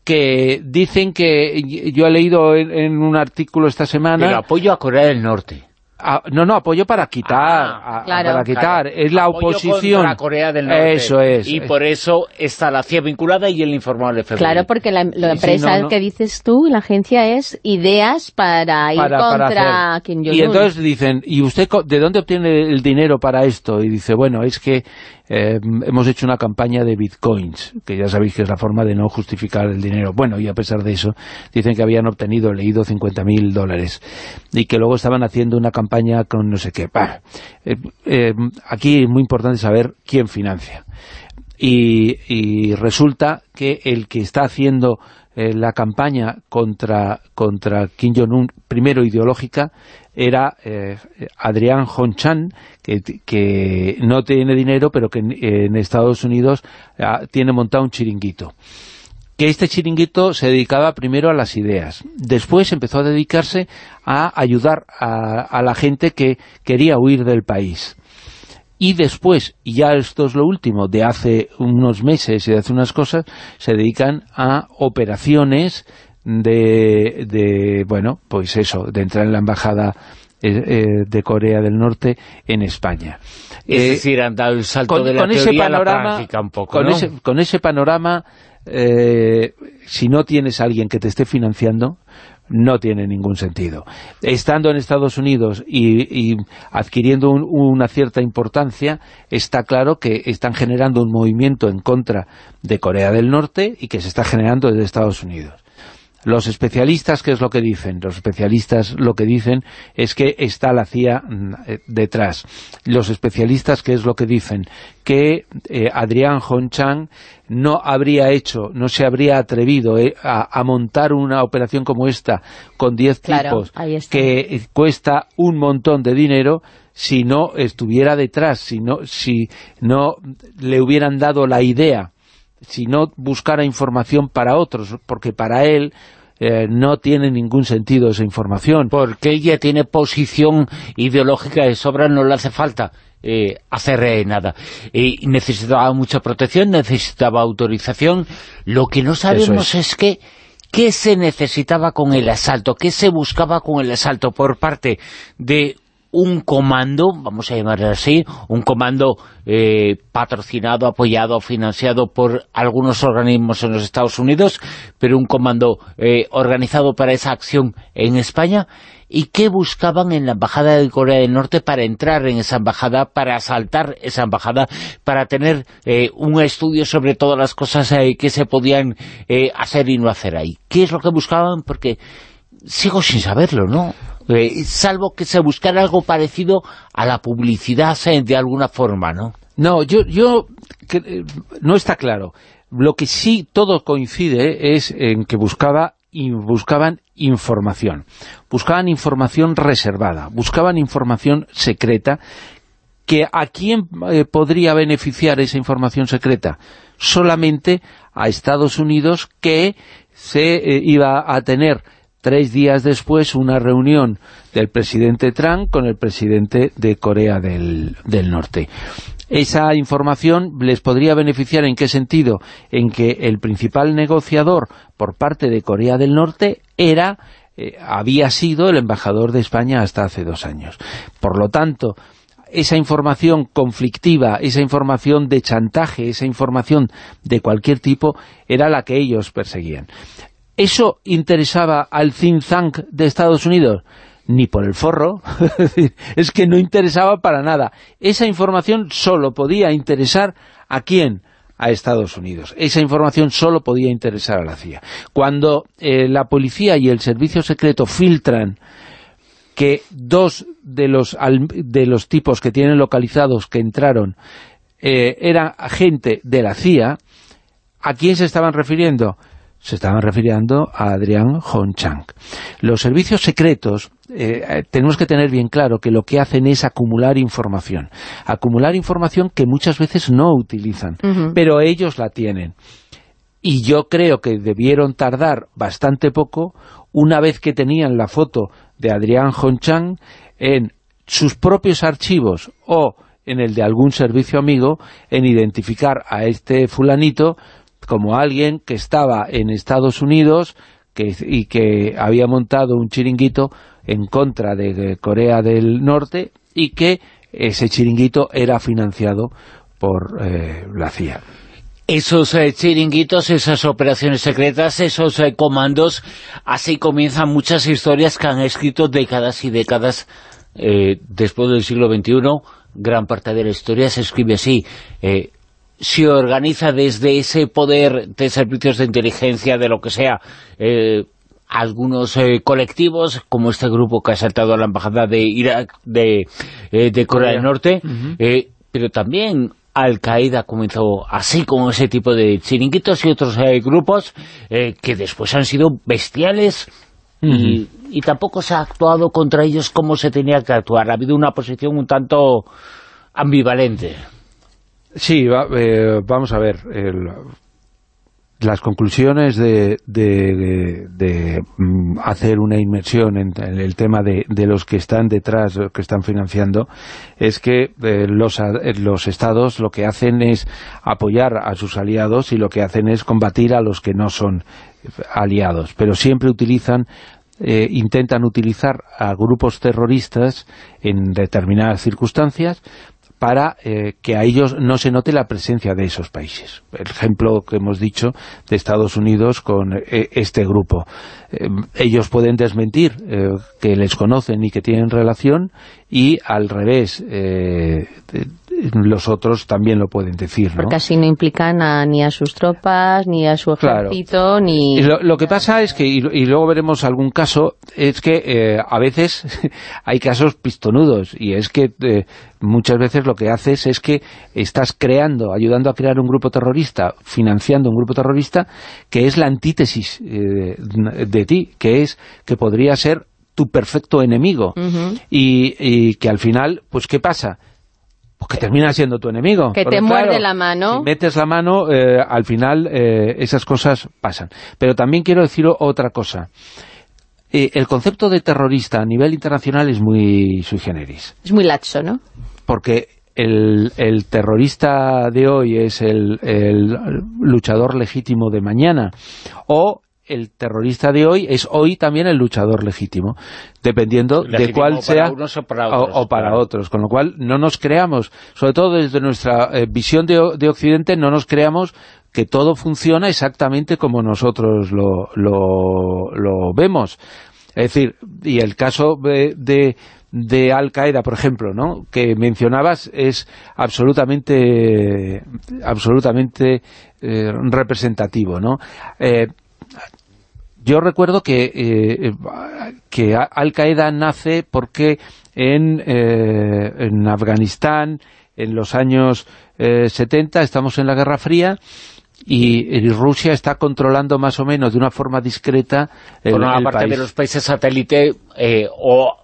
que dicen que yo he leído en, en un artículo esta semana Pero apoyo a Corea del Norte. A- no, no, apoyo para quitar, Ah, a- claro. para quitar, Claro. es la Apoyo oposición. contra Corea del Norte. Eso es. Y por eso está la CIA vinculada y el informable FBI. Claro, porque la, la Sí, sí, empresa no, no. que dices tú, la agencia es ideas para ir para- para contra hacer. Kim Y Jong-un. entonces dicen, ¿y usted co- de dónde obtiene el dinero para esto? Y dice, bueno, es que eh, hemos hecho una campaña de bitcoins, que ya sabéis que es la forma de no justificar el dinero. Bueno, y a pesar de eso, dicen que habían obtenido, leído 50.000 dólares, y que luego estaban haciendo una campaña con no sé qué. Eh, eh, aquí es muy importante saber quién financia. Y, resulta que el que está haciendo eh, la campaña contra, contra Kim Jong-un, primero ideológica, era eh, Adrián Honchan, que, que no tiene dinero, pero que en, Estados Unidos ah, tiene montado un chiringuito que este chiringuito se dedicaba primero a las ideas, después empezó a dedicarse a ayudar a, a la gente que quería huir del país. Y después, y ya esto es lo último, de hace unos meses y de hace unas cosas, se dedican a operaciones de, de bueno, pues eso, de entrar en la embajada de Corea del Norte en España. Es decir, han dado el salto de la teoría a la práctica un poco, con, ese, con ese panorama, si no tienes a alguien que te esté financiando, no tiene ningún sentido. Estando en Estados Unidos y, adquiriendo una cierta importancia, está claro que están generando un movimiento en contra de Corea del Norte y que se está generando desde Estados Unidos. Los especialistas, ¿qué es lo que dicen? Los especialistas lo que dicen es que está la CIA mm, eh, detrás. Los especialistas, ¿qué es lo que dicen? Que eh, Adrián Honchang no habría hecho, no se habría atrevido eh, a, montar una operación como esta con 10 tipos que cuesta un montón de dinero si no estuviera detrás, si no, si no le hubieran dado la idea si no buscara información para otros, porque para él eh, no tiene ningún sentido esa información. Porque ella tiene posición ideológica de sobra, no le hace falta eh, hacer eh, nada. Y necesitaba mucha protección, necesitaba autorización. Lo que no sabemos es. es que ¿Qué se necesitaba con el asalto? ¿Qué se buscaba con el asalto por parte de un comando, vamos a llamarlo así, un comando eh, patrocinado, apoyado, financiado por algunos organismos en los Estados Unidos, pero un comando eh, organizado para esa acción en España, ¿y qué buscaban en la Embajada de Corea del Norte para entrar en esa embajada, para asaltar esa embajada, para tener eh, un estudio sobre todas las cosas que se podían hacer y no hacer ahí? ¿Qué es lo que buscaban? Porque sigo sin saberlo, ¿no? Eh, salvo que se buscara algo parecido a la publicidad eh, de alguna forma, ¿no? No, yo, yo eh, no está claro. Lo que sí todo coincide es en que buscaba buscaban información. Buscaban información reservada, buscaban información secreta que a quién podría beneficiar esa información secreta solamente a Estados Unidos que se iba a tener tres días después una reunión del presidente Trump con el presidente de Corea del, Norte. Esa información les podría beneficiar en qué sentido? En que el principal negociador por parte de Corea del Norte era eh, había sido el embajador de España hasta hace dos años. Por lo tanto, esa información conflictiva, esa información de chantaje, esa información de cualquier tipo, era la que ellos perseguían. ¿Eso interesaba al think tank de Estados Unidos? Ni por el forro, es que no interesaba para nada. Esa información solo podía interesar a quién, a Estados Unidos. Esa información solo podía interesar a la CIA. Cuando eh, la policía y el servicio secreto filtran que dos de los, de los tipos que tienen localizados que entraron eh, eran gente de la CIA, ¿a quién se estaban refiriendo? Se estaban refiriendo a Adrián Honchang. Los servicios secretos, eh, tenemos que tener bien claro que lo que hacen es acumular información. Acumular información que muchas veces no utilizan, pero ellos la tienen. Y yo creo que debieron tardar bastante poco, una vez que tenían la foto de Adrián Honchang, en sus propios archivos o en el de algún servicio amigo, en identificar a este fulanito como alguien que estaba en Estados Unidos y que había montado un chiringuito en contra de Corea del Norte y que ese chiringuito era financiado por eh, la CIA. Esos eh, chiringuitos, esas operaciones secretas, esos eh, comandos, así comienzan muchas historias que han escrito décadas y décadas después del siglo XXI, gran parte de la historia se escribe así se organiza desde ese poder de servicios de inteligencia, de lo que sea, eh, algunos eh, colectivos, como este grupo que ha saltado a la embajada de Irak, de, eh, Corea del Norte, pero también Al-Qaeda comenzó así, con ese tipo de chiringuitos y otros grupos que después han sido bestiales y, y tampoco se ha actuado contra ellos como se tenía que actuar. Ha habido una posición un tanto ambivalente. Sí, eh, vamos a ver. las conclusiones de, mm, hacer una inmersión en, el tema de, los que están detrás, que están financiando, es que eh, los, eh, los estados lo que hacen es apoyar a sus aliados y lo que hacen es combatir a los que no son aliados, pero siempre utilizan eh, intentan utilizar a grupos terroristas en determinadas circunstancias para eh, que a ellos no se note la presencia de esos países. El ejemplo que hemos dicho de Estados Unidos con eh, este grupo. Eh, ellos pueden desmentir que les conocen y que tienen relación y al revés, los otros también lo pueden decir, ¿no? Porque así no implican ni a sus tropas, ni a su ejército, ni... lo, que pasa es que, y, luego veremos algún caso, es que eh, a veces hay casos pistonudos, y es que eh, muchas veces lo que haces es que estás creando, ayudando a crear un grupo terrorista, financiando un grupo terrorista, que es la antítesis eh, de ti, que es que podría ser tu perfecto enemigo, y, y que al final, pues ¿qué pasa?, pues que termina siendo tu enemigo. Que te muerde la mano. Si metes la mano, eh, al final eh, esas cosas pasan. Pero también quiero decir otra cosa. Eh, el concepto de terrorista a nivel internacional es muy sui generis. Es muy laxo, ¿no? Porque el, terrorista de hoy es el, el, luchador legítimo de mañana o el terrorista de hoy es hoy también el luchador legítimo, dependiendo de cuál sea o para, otros, Con lo cual, no nos creamos, sobre todo desde nuestra eh, visión de, Occidente, no nos creamos que todo funciona exactamente como nosotros lo, lo, vemos. Es decir, y el caso de, de Al-Qaeda, por ejemplo, ¿no? que mencionabas, es absolutamente absolutamente eh, representativo. ¿no? Eh, yo recuerdo que, eh, que Al-Qaeda nace porque en, eh, en Afganistán, en los años 70, eh, estamos en la Guerra Fría, y, Rusia está controlando más o menos de una forma discreta el, Por una parte de los países satélite o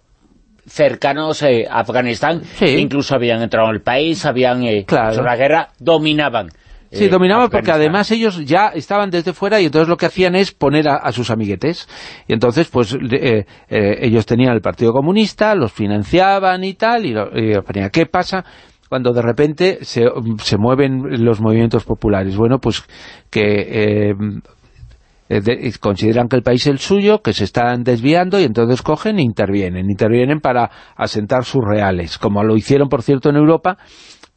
cercanos a Afganistán, incluso habían entrado en el país, habían claro. la guerra, dominaban Sí, dominaban porque además ellos ya estaban desde fuera y entonces lo que hacían es poner a, sus amiguetes. Y entonces, pues, eh, eh, ellos tenían el Partido Comunista, los financiaban y tal, y, ¿qué pasa cuando de repente se, se, mueven los movimientos populares? Bueno, pues que... Eh, consideran que el país es el suyo, que se están desviando y entonces cogen e intervienen. Intervienen para asentar sus reales, como lo hicieron, por cierto, en Europa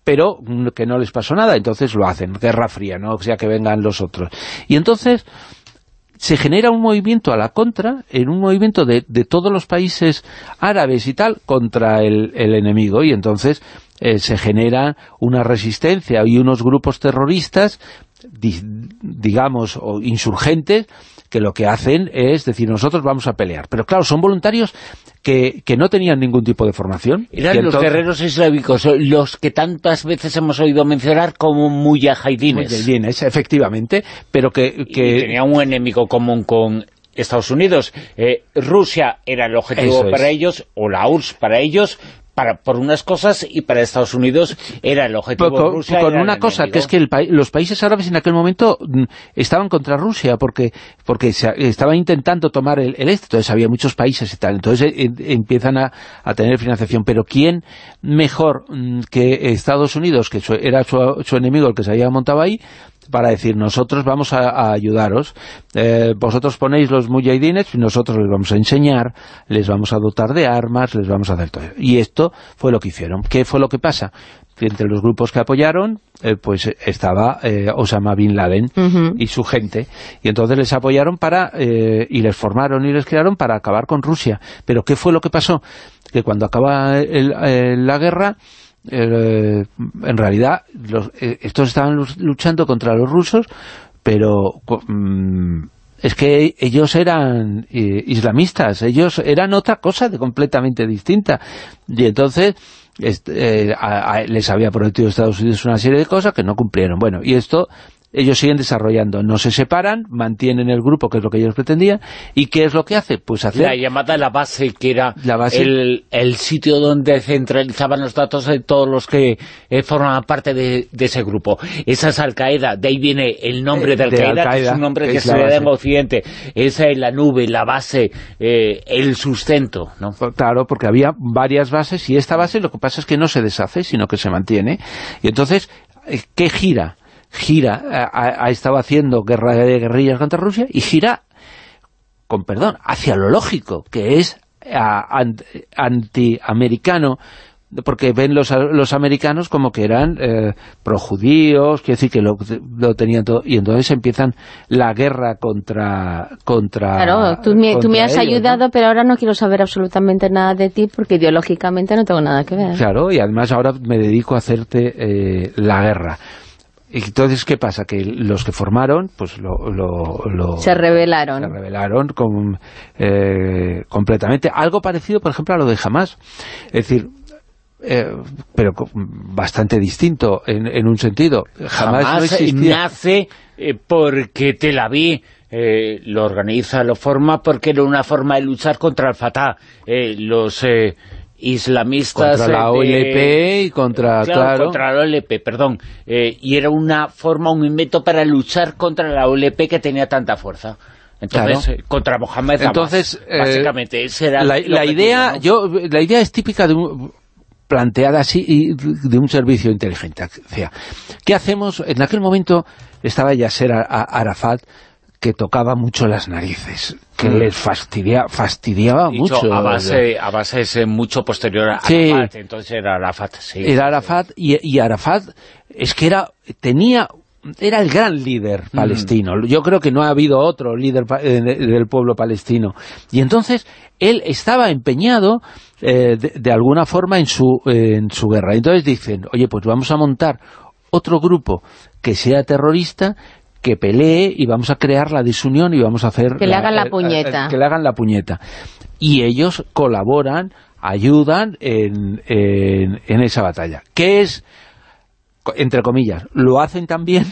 pero que no les pasó nada, entonces lo hacen, guerra fría, no o sea que vengan los otros. Y entonces se genera un movimiento a la contra, en un movimiento de, todos los países árabes y tal, contra el, enemigo, y entonces eh, se genera una resistencia y unos grupos terroristas, digamos, o insurgentes, que lo que hacen es decir, nosotros vamos a pelear. Pero claro, son voluntarios que, que no tenían ningún tipo de formación. Eran los guerreros islámicos, los que tantas veces hemos oído mencionar como mujahidines. Mujahidines, efectivamente, pero que... que... tenían un enemigo común con Estados Unidos. Eh, Rusia era el objetivo para ellos, o la URSS para ellos, para, por unas cosas y para Estados Unidos era el objetivo con, Rusia con una cosa, que es que los países árabes en aquel momento mm, estaban contra Rusia porque porque se, estaban intentando tomar el, este, entonces había muchos países y tal, entonces eh, empiezan a, tener financiación, pero ¿quién mejor mm, que Estados Unidos, que era su, su enemigo el que se había montado ahí, para decir, nosotros vamos a, ayudaros, eh, vosotros ponéis los mujahidines y nosotros les vamos a enseñar, les vamos a dotar de armas, les vamos a hacer todo. Y esto fue lo que hicieron. ¿Qué fue lo que pasa? entre los grupos que apoyaron, eh, pues estaba eh, Osama Bin Laden y su gente. Y entonces les apoyaron para y les formaron y les crearon para acabar con Rusia. Pero ¿qué fue lo que pasó? Que cuando acaba la guerra eh, en realidad los, eh, estos estaban luchando contra los rusos, pero mm, es que ellos eran eh, islamistas, ellos eran otra cosa de completamente distinta. Y entonces les había prometido Estados Unidos una serie de cosas que no cumplieron. Bueno, y esto ellos siguen desarrollando, no se separan, mantienen el grupo, que es lo que ellos pretendían, y ¿qué es lo que hace? Pues hacer... La llamada la base, que era El, sitio donde centralizaban los datos de todos los que eh, formaban parte de, ese grupo. Esa es Al-Qaeda, de ahí viene el nombre de Al-Qaeda, que es un nombre que se le da en Occidente. Esa es la nube, la base, eh, el sustento, ¿no? Pues claro, porque había varias bases, y esta base lo que pasa es que no se deshace, sino que se mantiene. Y entonces, eh, ¿qué gira? Gira, ha, estado haciendo guerra de guerrillas contra Rusia y gira con perdón, hacia lo lógico, que es antiamericano, porque ven los, los americanos como que eran eh, projudíos, quiere decir que lo, tenían todo, y entonces empiezan la guerra contra... contra claro, tú me, has ayudado, pero ahora no quiero saber absolutamente nada de ti, porque ideológicamente no tengo nada que ver. Claro, y además ahora me dedico a hacerte eh, la guerra. Entonces, ¿qué pasa? Que los que formaron, pues lo... se rebelaron. Se rebelaron con, eh, completamente. Algo parecido, por ejemplo, a lo de Hamas. Es decir, eh, pero bastante distinto en, un sentido. Jamás, nace eh, porque Tel Aviv eh, lo organiza, lo forma, porque era una forma de luchar contra el Fatah. los islamistas... Contra la OLP y contra... Claro, contra la OLP, perdón. y era una forma, un invento para luchar contra la OLP que tenía tanta fuerza. Entonces, contra Mohammed Entonces, básicamente, esa era la, idea, yo, la idea es típica de un planteada así de un servicio inteligente. O sea, ¿qué hacemos? En aquel momento estaba Yasser Arafat, que tocaba mucho las narices, que mm. les fastidia, fastidiaba mucho. A base, a base es mucho posterior a Arafat, entonces era Arafat. Sí, era Arafat, y, y Arafat es que era tenía era el gran líder mm. palestino. Yo creo que no ha habido otro líder eh, del pueblo palestino. Y entonces él estaba empeñado eh, de, alguna forma en su, en su guerra. Entonces dicen, oye, pues vamos a montar otro grupo que sea terrorista que pelee y vamos a crear la desunión y vamos a hacer... Que le hagan la puñeta. que le hagan la puñeta. Y ellos colaboran, ayudan en, en, en esa batalla. ¿Qué es entre comillas, lo hacen también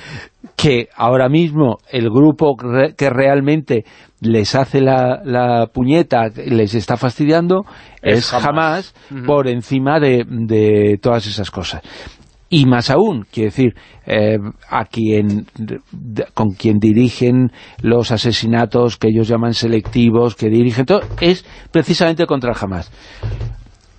que ahora mismo el grupo que realmente les hace la, la puñeta, les está fastidiando, es, jamás, por encima de, de, todas esas cosas. Y más aún, quiero decir, eh, a quien, con quien dirigen los asesinatos que ellos llaman selectivos, que dirigen todo, es precisamente contra el.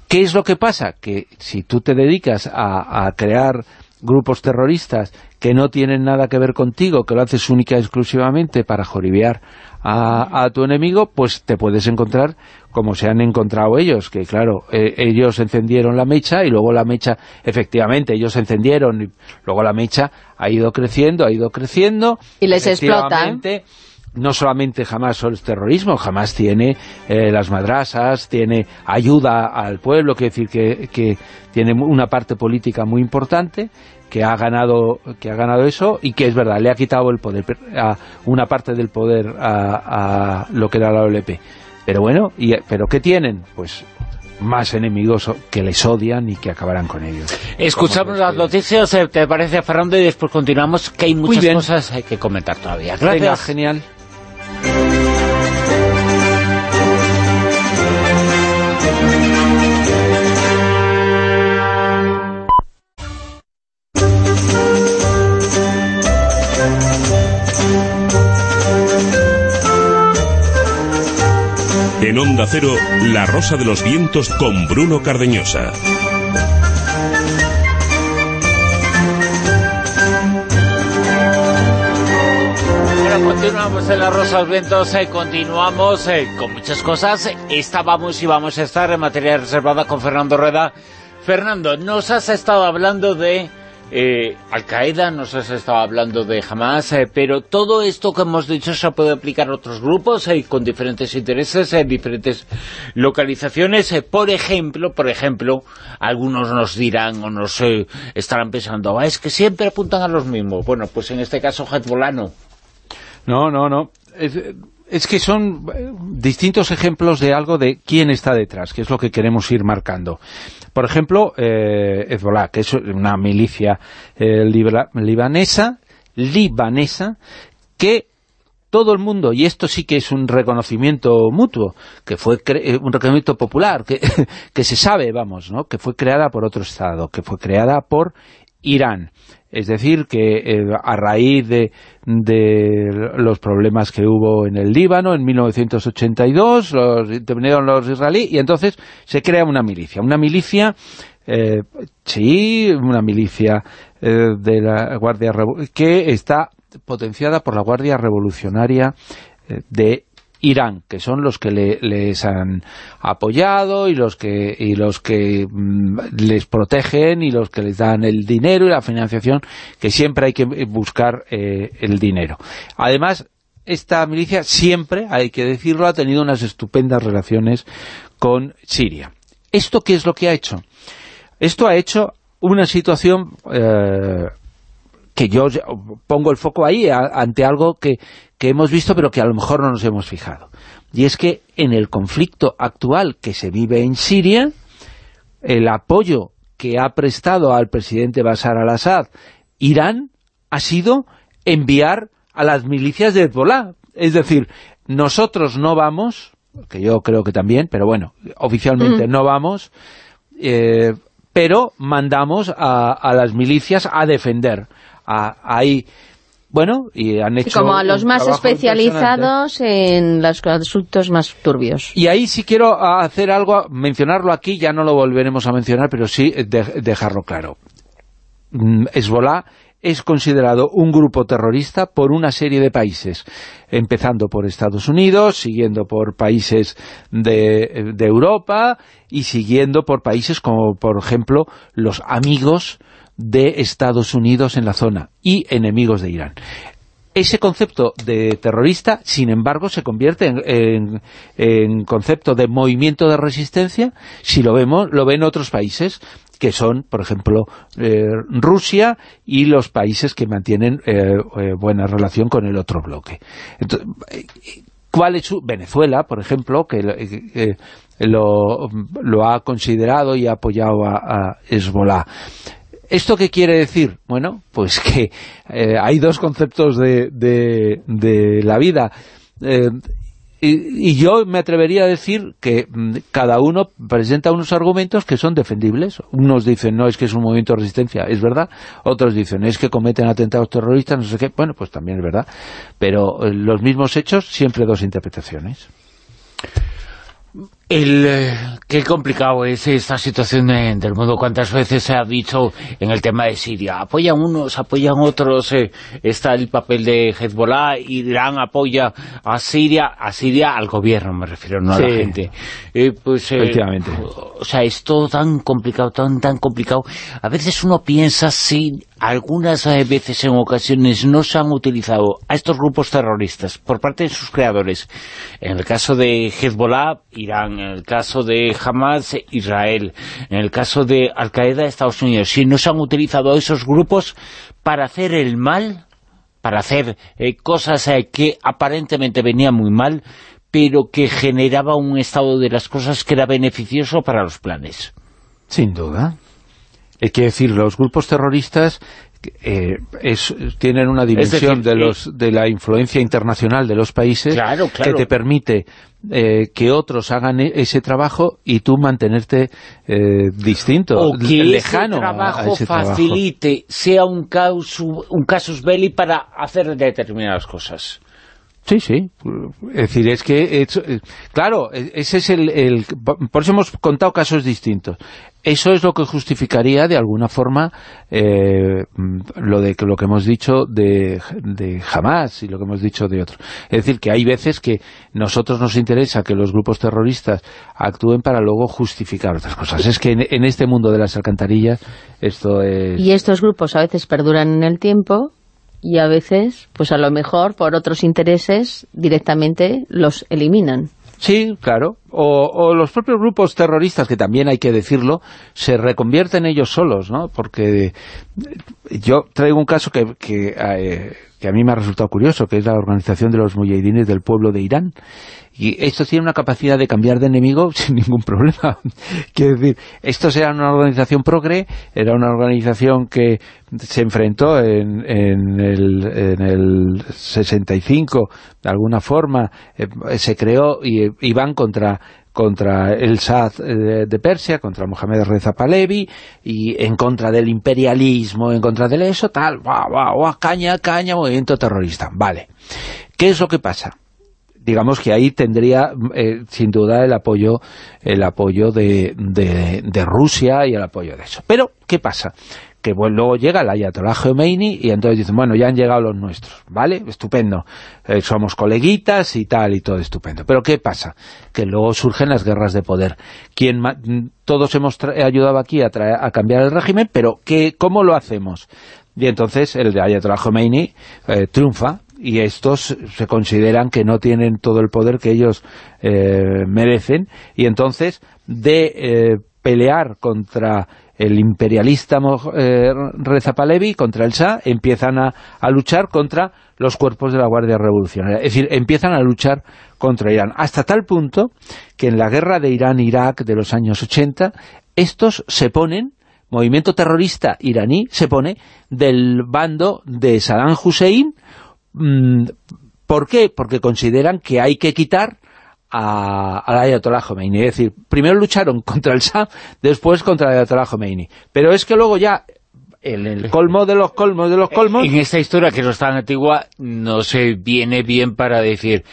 ¿Qué es lo que pasa? Que si tú te dedicas a, crear grupos terroristas que no tienen nada que ver contigo, que lo haces única y exclusivamente para joribear a, tu enemigo, pues te puedes encontrar como se han encontrado ellos, que claro, eh, ellos encendieron la mecha y luego la mecha, efectivamente, ellos encendieron y luego la mecha ha ido creciendo, ha ido creciendo. Y les explota no solamente jamás es terrorismo, jamás tiene eh, las madrasas, tiene ayuda al pueblo, quiere decir que, que, tiene una parte política muy importante, que ha ganado que ha ganado eso y que es verdad, le ha quitado el poder, a una parte del poder a, lo que era la OLP. Pero bueno, y, ¿pero qué tienen? Pues más enemigos que les odian y que acabarán con ellos. Escuchamos las noticias, eh, ¿te parece, Fernando? Y después continuamos, que hay muchas cosas que comentar todavía. Gracias. genial. Onda Cero, La Rosa de los Vientos con Bruno Cardeñosa. continuamos en La Rosa de los Vientos, eh, continuamos eh, con muchas cosas. Estábamos y vamos a estar en materia reservada con Fernando Rueda. Fernando, nos has estado hablando de eh, Al-Qaeda, nos has estado hablando de Hamas, eh, pero todo esto que hemos dicho se puede aplicar a otros grupos eh, con diferentes intereses, en diferentes localizaciones. por ejemplo, por ejemplo, algunos nos dirán o nos estarán pensando, ah, es que siempre apuntan a los mismos. Bueno, pues en este caso Hezbollah no. No, no, no. Es, que son distintos ejemplos de algo de quién está detrás, que es lo que queremos ir marcando. Por ejemplo, eh, Hezbollah, que es una milicia eh, libanesa, libanesa, que todo el mundo, y esto sí que es un reconocimiento mutuo, que fue eh, un reconocimiento popular, que, que se sabe, vamos, ¿no? que fue creada por otro Estado, que fue creada por Irán. Es decir, que eh, a raíz de, los problemas que hubo en el Líbano en 1982, los, intervinieron los israelíes y entonces se crea una milicia. Una milicia, eh, sí, una milicia eh, de la Guardia que está potenciada por la Guardia Revolucionaria de Irán, que son los que les han apoyado y los que los que mm, les protegen y los que les dan el dinero y la financiación, que siempre hay que buscar eh, el dinero. Además, esta milicia siempre, hay que decirlo, ha tenido unas estupendas relaciones con Siria. ¿Esto qué es lo que ha hecho? Esto ha hecho una situación eh, que yo pongo el foco ahí ante algo que, que hemos visto pero que a lo mejor no nos hemos fijado. Y es que en el conflicto actual que se vive en Siria, el apoyo que ha prestado al presidente Bashar al-Assad Irán ha sido enviar a las milicias de Hezbollah. Es decir, nosotros no vamos, que yo creo que también, pero bueno, oficialmente no vamos, eh, pero mandamos a, a, las milicias a defender. A, ahí bueno, y han hecho... como a los más especializados en los asuntos más turbios. Y ahí sí quiero hacer algo, mencionarlo aquí, ya no lo volveremos a mencionar, pero sí dejarlo claro. Mm, Hezbollah es considerado un grupo terrorista por una serie de países, empezando por Estados Unidos, siguiendo por países de, de Europa y siguiendo por países como, por ejemplo, los amigos de Estados Unidos en la zona y enemigos de Irán. Ese concepto de terrorista, sin embargo, se convierte en, concepto de movimiento de resistencia si lo vemos, lo ven otros países que son, por ejemplo, eh, Rusia y los países que mantienen eh, eh, buena relación con el otro bloque. ¿Cuál es su...? Venezuela, por ejemplo, que lo, lo, ha considerado y ha apoyado a, a Hezbollah. ¿Esto qué quiere decir? Bueno, pues que eh, hay dos conceptos de, la vida. Eh, y, yo me atrevería a decir que mm, cada uno presenta unos argumentos que son defendibles. Unos dicen, no, es que es un movimiento de resistencia, es verdad. Otros dicen, es que cometen atentados terroristas, no sé qué. Bueno, pues también es verdad. Pero eh, los mismos hechos, siempre dos interpretaciones. El, eh, qué complicado es esta situación del mundo. ¿Cuántas veces se ha dicho en el tema de Siria? Apoyan unos, apoyan otros. Eh, está el papel de Hezbollah. Irán apoya a Siria, a Siria, al gobierno me refiero, no a la gente. Eh, pues, Efectivamente. O sea, es todo tan complicado, tan, tan complicado. A veces uno piensa si algunas veces en ocasiones no se han utilizado a estos grupos terroristas por parte de sus creadores. En el caso de Hezbollah, Irán en el caso de Hamas, Israel, en el caso de Al-Qaeda, Estados Unidos, si no se han utilizado esos grupos para hacer el mal, para hacer eh, cosas eh, que aparentemente venían muy mal, pero que generaba un estado de las cosas que era beneficioso para los planes. Sin duda. Hay que decir, los grupos terroristas eh, tienen una dimensión de, los, de la influencia internacional de los países que te permite eh, que otros hagan e-, ese trabajo y tú mantenerte eh, distinto, o que lejano ese trabajo facilite, sea un casus, un casus belli para hacer determinadas cosas. Sí, sí. Es decir, es que, claro, e-, ese es el, Por eso hemos contado casos distintos. Eso es lo que justificaría, de alguna forma, eh, lo de lo que hemos dicho de, de Hamas y lo que hemos dicho de otros. Es decir, que hay veces que nosotros nos interesa que los grupos terroristas actúen para luego justificar otras cosas. Es que en, en este mundo de las alcantarillas esto es... Y estos grupos a veces perduran en el tiempo y a veces, pues a lo mejor por otros intereses directamente los eliminan. Sí, claro. O, los propios grupos terroristas, que también hay que decirlo, se reconvierten ellos solos, ¿no? Porque yo traigo un caso que, que, eh, que a mí me ha resultado curioso, que es la organización de los mujahidines del pueblo de Irán. Y esto tiene una capacidad de cambiar de enemigo sin ningún problema. Quiero decir, esto era una organización progre, era una organización que se enfrentó en, en, el, en el 65, de alguna forma, eh, se creó y iban contra contra el Shah eh, de Persia, contra Mohamed Reza Pahlavi, y en contra del imperialismo, en contra de eso, tal, guau, guau, caña, caña, movimiento terrorista. Vale. ¿Qué es lo que pasa? digamos que ahí tendría eh, sin duda el apoyo el apoyo de, de, Rusia y el apoyo de eso. Pero, ¿qué pasa? Que bueno, luego llega el Ayatollah Khomeini y entonces dicen, bueno, ya han llegado los nuestros, ¿vale? Estupendo, eh, somos coleguitas y tal y todo estupendo. Pero ¿qué pasa? Que luego surgen las guerras de poder. Quien todos hemos ayudado aquí a, a cambiar el régimen, pero ¿qué, ¿cómo lo hacemos? Y entonces el de Ayatollah Khomeini eh, triunfa y estos se consideran que no tienen todo el poder que ellos eh, merecen y entonces de eh, pelear contra el imperialista eh, Reza Pahlavi, contra el Shah, empiezan a, a, luchar contra los cuerpos de la Guardia Revolucionaria. Es decir, empiezan a luchar contra Irán. Hasta tal punto que en la guerra de Irán-Irak de los años 80, estos se ponen, movimiento terrorista iraní, se pone del bando de Saddam Hussein. Mm, ¿Por qué? Porque consideran que hay que quitar a, la Ayatollah Khomeini. Es decir, primero lucharon contra el Shah, después contra el Ayatollah Khomeini. Pero es que luego ya en el colmo de los colmos de los colmos... En esta historia que no es tan antigua, no se viene bien para decir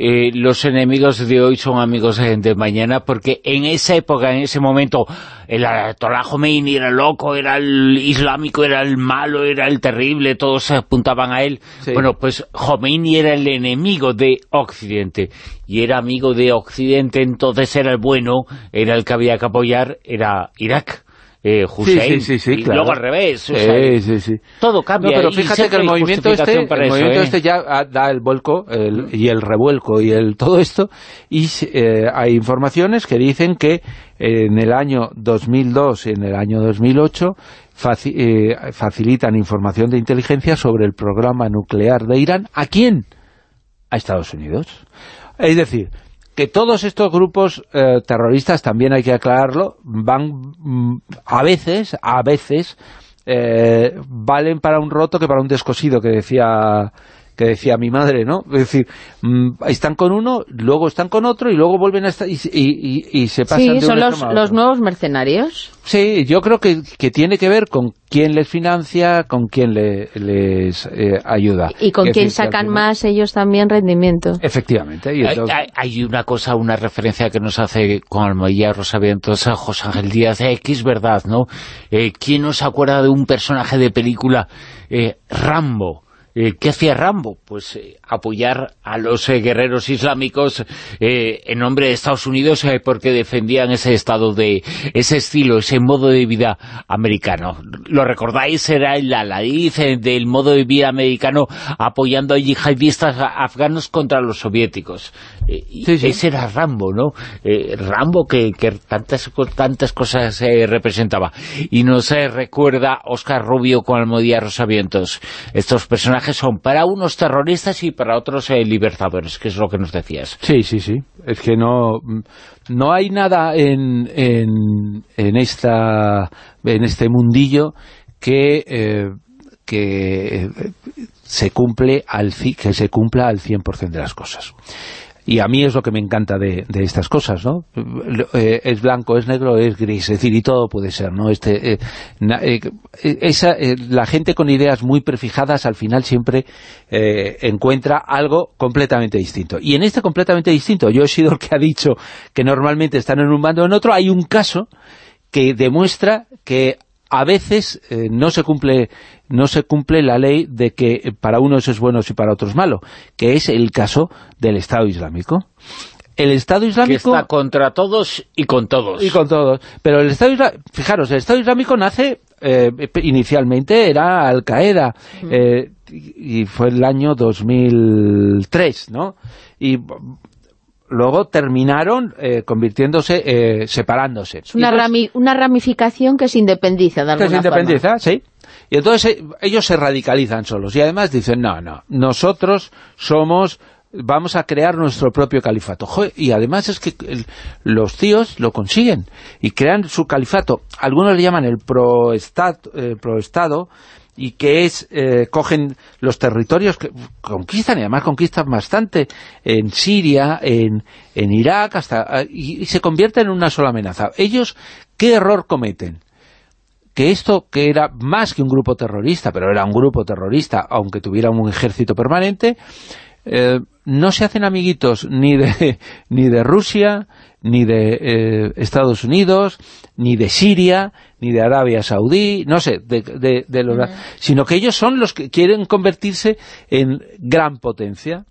eh, los enemigos de hoy son amigos de mañana, porque en esa época, en ese momento, el Ayatollah Khomeini era loco, era el islámico, era el malo, era el terrible, todos se apuntaban a él. Bueno, pues Khomeini era el enemigo de Occidente, y era amigo de Occidente, entonces era el bueno, era el que había que apoyar, era Irak eh, Hussein, y luego al revés. todo cambia. pero fíjate que el movimiento, este, el movimiento ¿eh? este ya da el vuelco y el revuelco y el todo esto, y eh, hay informaciones que dicen que en el año 2002 y en el año 2008 eh, facilitan información de inteligencia sobre el programa nuclear de Irán. ¿A quién? A Estados Unidos. Es decir, que todos estos grupos eh, terroristas, también hay que aclararlo, van mm, a veces, a veces, eh, valen para un roto que para un descosido, que decía que decía mi madre, ¿no? Es decir, mm, están con uno, luego están con otro y luego vuelven a estar y, se pasan sí, de son los, los nuevos mercenarios. Sí, yo creo que, que, tiene que ver con quién les financia, con quién les eh, ayuda. Y con quién sacan más ellos también rendimiento. Efectivamente. hay, una cosa, una referencia que nos hace con Almoilla Rosavientos a José Ángel Díaz X, ¿verdad? ¿no? Eh, ¿Quién nos acuerda de un personaje de película, eh, Rambo? Eh, ¿Qué hacía Rambo? Pues eh, apoyar a los eh, guerreros islámicos en nombre de Estados Unidos porque defendían ese estado de ese estilo, ese modo de vida americano. ¿Lo recordáis? Era el aladí del modo de vida americano apoyando a yihadistas afganos contra los soviéticos. Ese era Rambo, ¿no? Rambo que, tantas, tantas cosas representaba. Y nos recuerda Oscar Rubio con Almodía Rosavientos. Estos personajes son para unos terroristas y para otros eh, libertadores, que es lo que nos decías. Sí, sí, sí. Es que no, no hay nada en, en, en, esta, en este mundillo que... Eh, que se cumple al que se cumpla al 100% de las cosas. Y a mí es lo que me encanta de, estas cosas, ¿no? Eh, es blanco, es negro, es gris, es decir, y todo puede ser, ¿no? Este, eh, eh, esa, la gente con ideas muy prefijadas al final siempre encuentra algo completamente distinto. Y en este completamente distinto, yo he sido el que ha dicho que normalmente están en un bando o en otro, hay un caso que demuestra que a veces no se cumple no se cumple la ley de que para unos es bueno y para otros malo, que es el caso del Estado Islámico. El Estado Islámico... Que está contra todos y con todos. Y con todos. Pero el Estado Islámico... Fijaros, el Estado Islámico nace... Eh, inicialmente era Al-Qaeda eh, y fue el año 2003, ¿no? Y luego terminaron eh, convirtiéndose, separándose. Es una, una ramificación que se independiza de alguna Que se independiza, sí. Y entonces eh, ellos se radicalizan solos y además dicen, no, no, nosotros somos vamos a crear nuestro propio califato. y además es que los tíos lo consiguen y crean su califato. Algunos le llaman el proestado, eh, pro y que es, eh, cogen los territorios que conquistan, y además conquistan bastante en Siria, en, Irak, hasta y se convierten en una sola amenaza. Ellos, ¿qué error cometen? que esto, que era más que un grupo terrorista, pero era un grupo terrorista, aunque tuviera un ejército permanente, eh, no se hacen amiguitos ni de, ni de Rusia, ni de eh, Estados Unidos, ni de Siria, ni de Arabia Saudí, no sé, de, de, los, sino que ellos son los que quieren convertirse en gran potencia.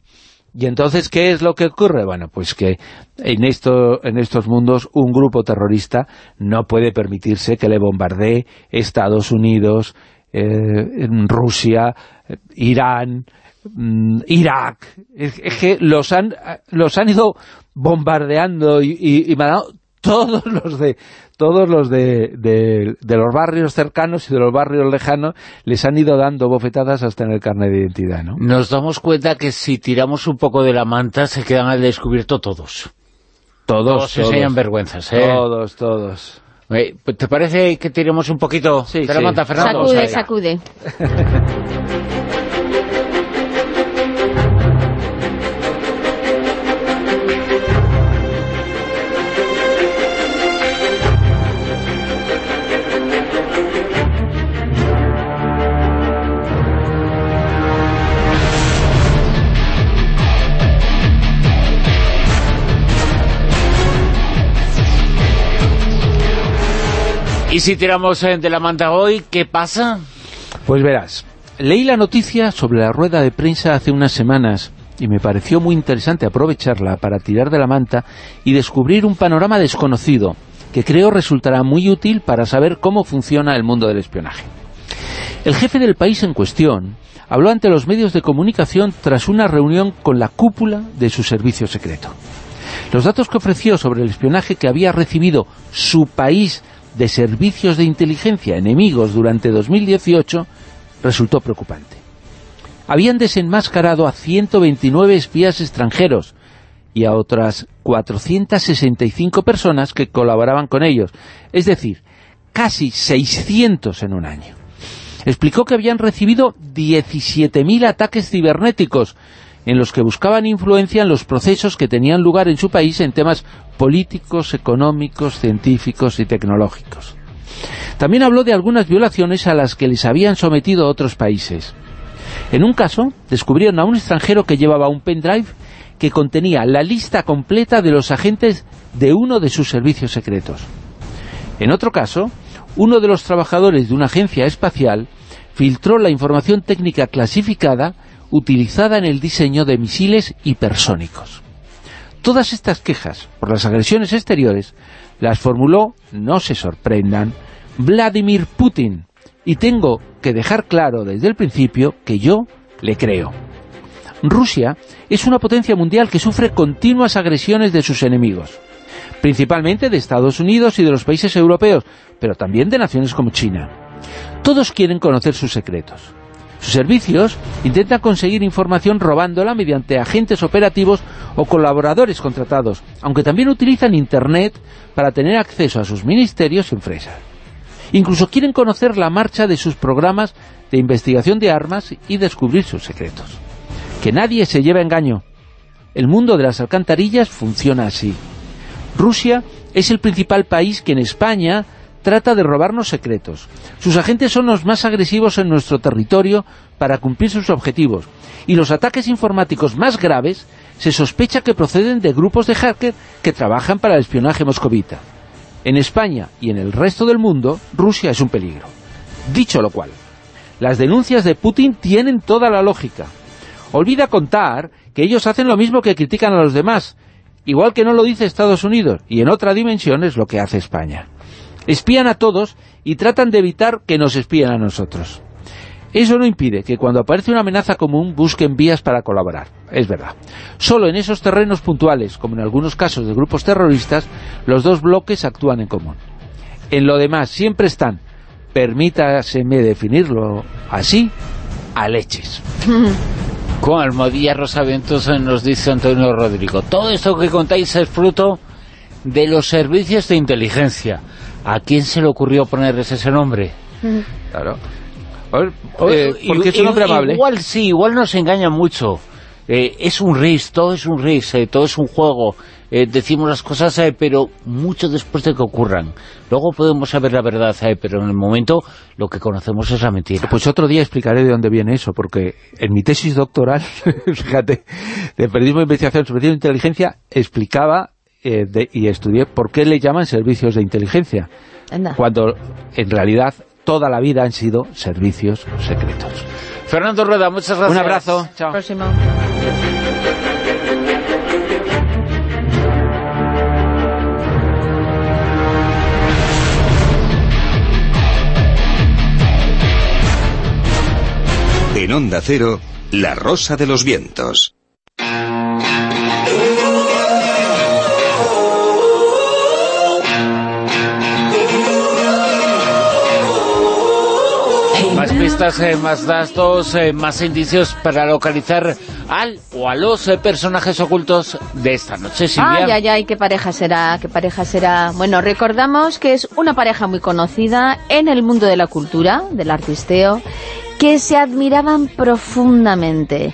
Y entonces, ¿qué es lo que ocurre? Bueno, pues que en, esto, en estos mundos un grupo terrorista no puede permitirse que le bombardee Estados Unidos, eh, Rusia, Irán, mm, Irak. Es, que los han, los han ido bombardeando y, y, y todos los de todos los de, de, los barrios cercanos y de los barrios lejanos les han ido dando bofetadas hasta en el carnet de identidad, ¿no? Nos damos cuenta que si tiramos un poco de la manta se quedan al descubierto todos. Todos, todos. enseñan vergüenzas, ¿eh? Todos, todos. ¿Te parece que tiremos un poquito de la manta, Fernando? Sacude, sacude. ¿Y si tiramos eh, de la manta hoy, qué pasa? Pues verás, leí la noticia sobre la rueda de prensa hace unas semanas y me pareció muy interesante aprovecharla para tirar de la manta y descubrir un panorama desconocido que creo resultará muy útil para saber cómo funciona el mundo del espionaje. El jefe del país en cuestión habló ante los medios de comunicación tras una reunión con la cúpula de su servicio secreto. Los datos que ofreció sobre el espionaje que había recibido su país de servicios de inteligencia enemigos durante 2018 resultó preocupante. Habían desenmascarado a 129 espías extranjeros y a otras 465 personas que colaboraban con ellos, es decir, casi 600 en un año. Explicó que habían recibido 17.000 ataques cibernéticos en los que buscaban influencia en los procesos que tenían lugar en su país en temas políticos, económicos, científicos y tecnológicos. También habló de algunas violaciones a las que les habían sometido otros países. En un caso, descubrieron a un extranjero que llevaba un pendrive que contenía la lista completa de los agentes de uno de sus servicios secretos. En otro caso, uno de los trabajadores de una agencia espacial filtró la información técnica clasificada utilizada en el diseño de misiles hipersónicos. Todas estas quejas por las agresiones exteriores las formuló, no se sorprendan, Vladimir Putin, y tengo que dejar claro desde el principio que yo le creo. Rusia es una potencia mundial que sufre continuas agresiones de sus enemigos, principalmente de Estados Unidos y de los países europeos, pero también de naciones como China. Todos quieren conocer sus secretos. Sus servicios intentan conseguir información robándola mediante agentes operativos o colaboradores contratados, aunque también utilizan Internet para tener acceso a sus ministerios y empresas. Incluso quieren conocer la marcha de sus programas de investigación de armas y descubrir sus secretos. Que nadie se lleve a engaño. El mundo de las alcantarillas funciona así. Rusia es el principal país que en España trata de robarnos secretos. Sus agentes son los más agresivos en nuestro territorio para cumplir sus objetivos. Y los ataques informáticos más graves se sospecha que proceden de grupos de hackers que trabajan para el espionaje moscovita. En España y en el resto del mundo, Rusia es un peligro. Dicho lo cual, las denuncias de Putin tienen toda la lógica. Olvida contar que ellos hacen lo mismo que critican a los demás, igual que no lo dice Estados Unidos, y en otra dimensión es lo que hace España espían a todos y tratan de evitar que nos espíen a nosotros. Eso no impide que cuando aparece una amenaza común busquen vías para colaborar, es verdad. Solo en esos terrenos puntuales, como en algunos casos de grupos terroristas, los dos bloques actúan en común. En lo demás siempre están, permítaseme definirlo así, a leches. Con Almodía Rosaventos nos dice Antonio Rodrigo, todo esto que contáis es fruto de los servicios de inteligencia ¿A quién se le ocurrió ponerles ese nombre? Claro. Eh, porque es un nombre amable. Igual sí, igual nos engaña mucho. Eh, es un RIS, todo es un RIS, eh, todo es un juego. eh, decimos las cosas, eh, pero mucho después de que ocurran. Luego podemos saber la verdad, eh, pero en el momento lo que conocemos es la mentira. Pues otro día explicaré de dónde viene eso, porque en mi tesis doctoral, fíjate, de periodismo de investigación sobre inteligencia, explicaba y estudié por qué le llaman servicios de inteligencia, cuando en realidad toda la vida han sido servicios secretos. Fernando Rueda, muchas gracias. Un abrazo. Chao. Próximo. En Onda Cero, La Rosa de los Vientos. Pistas, eh, más datos, eh, más indicios para localizar al o a los eh, personajes ocultos de esta noche, Silvia. Ay, ay, ay, qué pareja será, qué pareja será. Bueno, recordamos que es una pareja muy conocida en el mundo de la cultura, del artisteo, que se admiraban profundamente.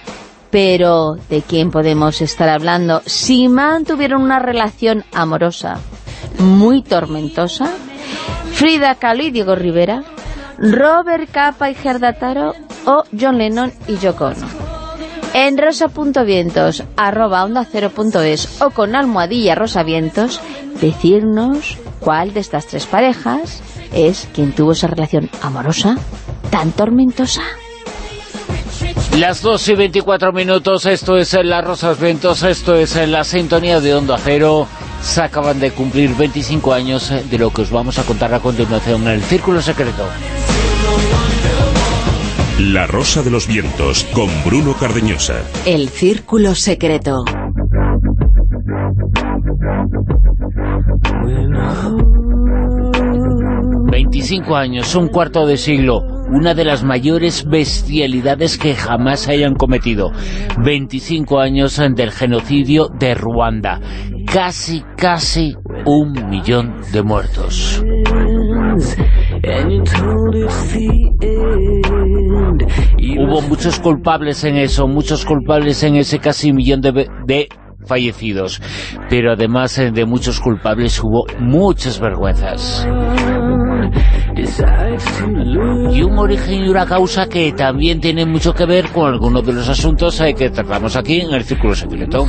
Pero, ¿de quién podemos estar hablando? Si mantuvieron una relación amorosa muy tormentosa, Frida Kahlo y Diego Rivera Robert Capa y Gerda Taro o John Lennon y Yoko Ono. En rosa.vientos, arroba onda o con almohadilla rosavientos, decirnos cuál de estas tres parejas es quien tuvo esa relación amorosa tan tormentosa. Las 2 y 24 minutos, esto es Las Rosas Vientos, esto es la sintonía de Onda Cero. Se acaban de cumplir 25 años de lo que os vamos a contar a continuación en el Círculo Secreto. La Rosa de los Vientos, con Bruno Cardeñosa. El Círculo Secreto. ...25 años, un cuarto de siglo... ...una de las mayores bestialidades que jamás hayan cometido... ...25 años del genocidio de Ruanda... ...casi, casi un millón de muertos... Hubo muchos culpables en eso, muchos culpables en ese casi millón de, fallecidos. Pero además eh, de muchos culpables hubo muchas vergüenzas. Y un origen y una causa que también tiene mucho que ver con algunos de los asuntos eh, que tratamos aquí en el Círculo Secreto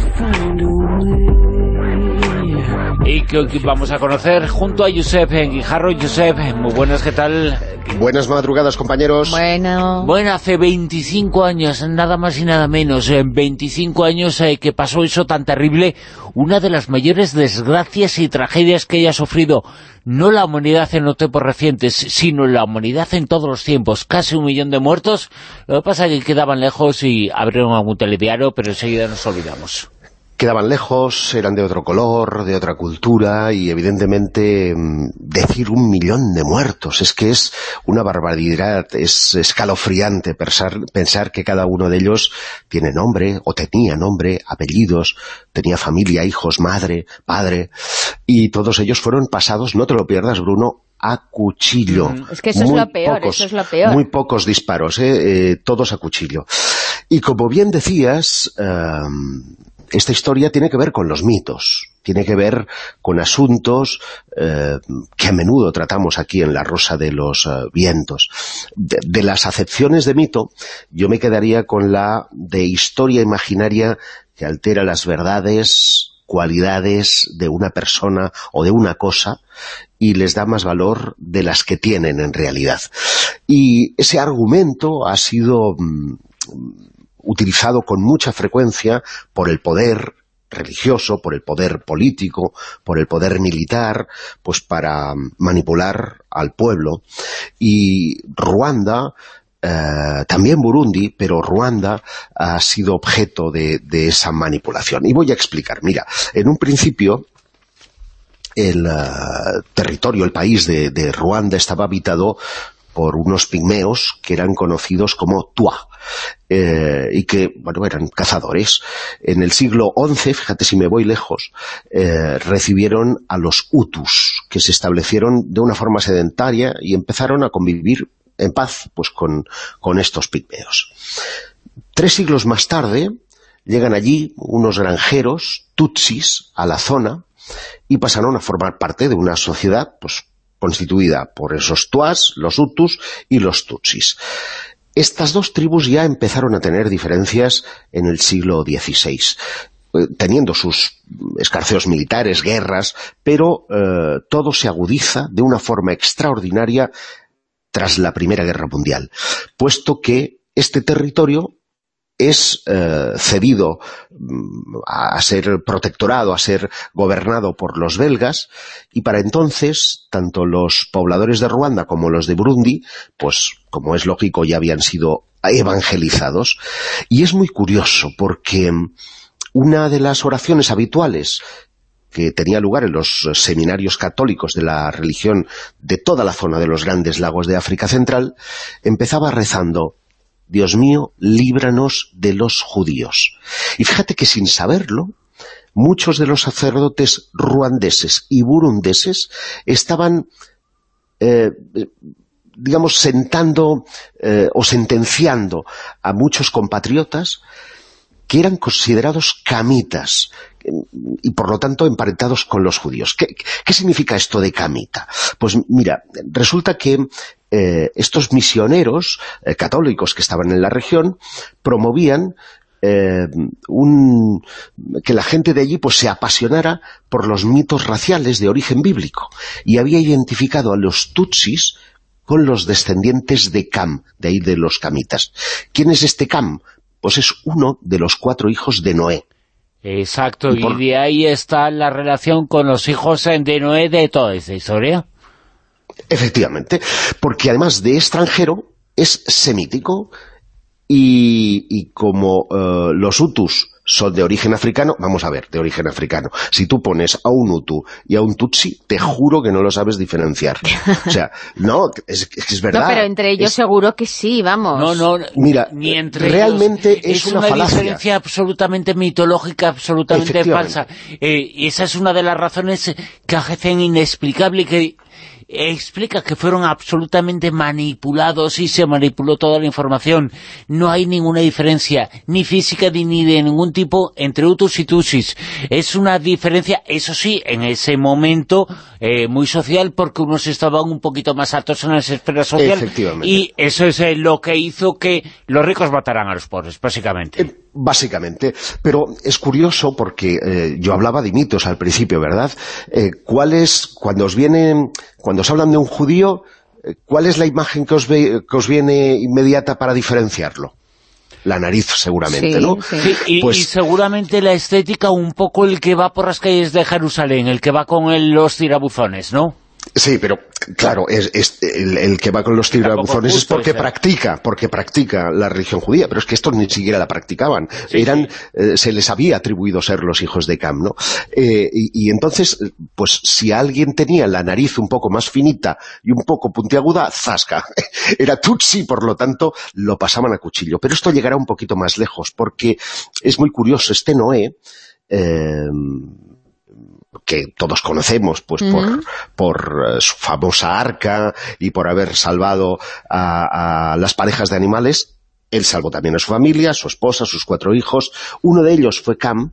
y que hoy vamos a conocer junto a Josep Guijarro. Josep, muy buenas, ¿qué tal? Buenas madrugadas, compañeros. Bueno. Bueno, hace 25 años, nada más y nada menos, en 25 años eh, que pasó eso tan terrible, una de las mayores desgracias y tragedias que haya sufrido no la humanidad en los tiempos recientes, sino la humanidad en todos los tiempos, casi un millón de muertos, lo que pasa es que quedaban lejos y abrieron algún telediario, pero enseguida nos olvidamos quedaban lejos, eran de otro color, de otra cultura y evidentemente mm, decir un millón de muertos es que es una barbaridad, es escalofriante pensar, pensar que cada uno de ellos tiene nombre o tenía nombre, apellidos, tenía familia, hijos, madre, padre y todos ellos fueron pasados, no te lo pierdas Bruno, a cuchillo. Mm, es que eso es lo peor, eso es lo peor. Muy pocos disparos, ¿eh? Eh, todos a cuchillo. Y como bien decías, em, esta historia tiene que ver con los mitos, tiene que ver con asuntos eh, que a menudo tratamos aquí en La Rosa de los eh, Vientos. De, las acepciones de mito, yo me quedaría con la de historia imaginaria que altera las verdades, cualidades de una persona o de una cosa y les da más valor de las que tienen en realidad. Y ese argumento ha sido... Mm, utilizado con mucha frecuencia por el poder religioso, por el poder político, por el poder militar, pues para manipular al pueblo. Y Ruanda, eh, también Burundi, pero Ruanda ha sido objeto de, esa manipulación. Y voy a explicar. Mira, en un principio el eh, territorio, el país de, Ruanda estaba habitado por unos pigmeos que eran conocidos como Tua, eh, y que, bueno, eran cazadores. En el siglo XI, fíjate si me voy lejos, eh, recibieron a los Hutus, que se establecieron de una forma sedentaria y empezaron a convivir en paz pues con, estos pigmeos. Tres siglos más tarde, llegan allí unos granjeros, tutsis, a la zona, y pasaron a formar parte de una sociedad pues, constituida por esos tuas, los hutus y los tutsis. Estas dos tribus ya empezaron a tener diferencias en el siglo XVI eh, teniendo sus escarceos militares, guerras, pero eh, todo se agudiza de una forma extraordinaria tras la Primera Guerra Mundial, puesto que este territorio es eh, cedido mm, a ser protectorado, a ser gobernado por los belgas, y para entonces, tanto los pobladores de Ruanda como los de Burundi, pues como es lógico, ya habían sido evangelizados, y es muy curioso porque una de las oraciones habituales que tenía lugar en los seminarios católicos de la religión de toda la zona de los grandes lagos de África Central, empezaba rezando Dios mío, líbranos de los judíos. Y fíjate que sin saberlo, muchos de los sacerdotes ruandeses y burundeses estaban, eh, digamos, sentando eh, o sentenciando a muchos compatriotas que eran considerados camitas y por lo tanto emparentados con los judíos. ¿Qué, significa esto de camita? Pues mira, resulta que eh, estos misioneros eh, católicos que estaban en la región promovían eh, que la gente de allí pues se apasionara por los mitos raciales de origen bíblico y había identificado a los tutsis con los descendientes de Cam, de ahí de los camitas. ¿Quién es este Cam? Pues es uno de los cuatro hijos de Noé. Exacto, y, y de ahí está la relación con los hijos de Noé de toda esta historia. Efectivamente, porque además de extranjero es semítico y, y como uh, los hutus son de origen africano, vamos a ver, de origen africano. Si tú pones a un Hutu y a un Tutsi, te juro que no lo sabes diferenciar. O sea, no, es, es verdad. No, pero entre ellos es, seguro que sí, vamos. No, no, Mira, ni entre realmente ellos. es, es una, una, falacia. diferencia absolutamente mitológica, absolutamente falsa. Eh, y esa es una de las razones que hacen inexplicable que explica que fueron absolutamente manipulados y se manipuló toda la información. No hay ninguna diferencia, ni física ni de ningún tipo, entre Hutus y Tutsis. Es una diferencia, eso sí, en ese momento eh, muy social, porque unos estaban un poquito más altos en la esfera social. Y eso es eh, lo que hizo que los ricos mataran a los pobres, básicamente. Eh, básicamente, pero es curioso porque eh, yo hablaba de mitos al principio, ¿verdad? ¿Cuál es, cuando os viene, cuando os hablan de un judío, eh, cuál es la imagen que os, ve, que os viene inmediata para diferenciarlo? La nariz, seguramente, Sí, ¿no? sí. Sí, y, Pues- y seguramente la estética un poco el que va por las calles de Jerusalén, el que va con el- los tirabuzones, ¿no? Sí, pero claro, es, es el, el que va con los tirabuzones es porque ese. practica, porque practica la religión judía, pero es que estos ni siquiera la practicaban. Sí, Eran, eh, se les había atribuido ser los hijos de Cam, ¿no? Eh, y, y entonces, pues si alguien tenía la nariz un poco más finita y un poco puntiaguda, zasca. Era Tutsi, por lo tanto, lo pasaban a cuchillo. Pero esto llegará un poquito más lejos, porque es muy curioso, este Noé, eh, que todos conocemos pues por, por eh, su famosa arca y por haber salvado a, a las parejas de animales, él salvó también a su familia, a su esposa, a sus cuatro hijos. Uno de ellos fue Cam,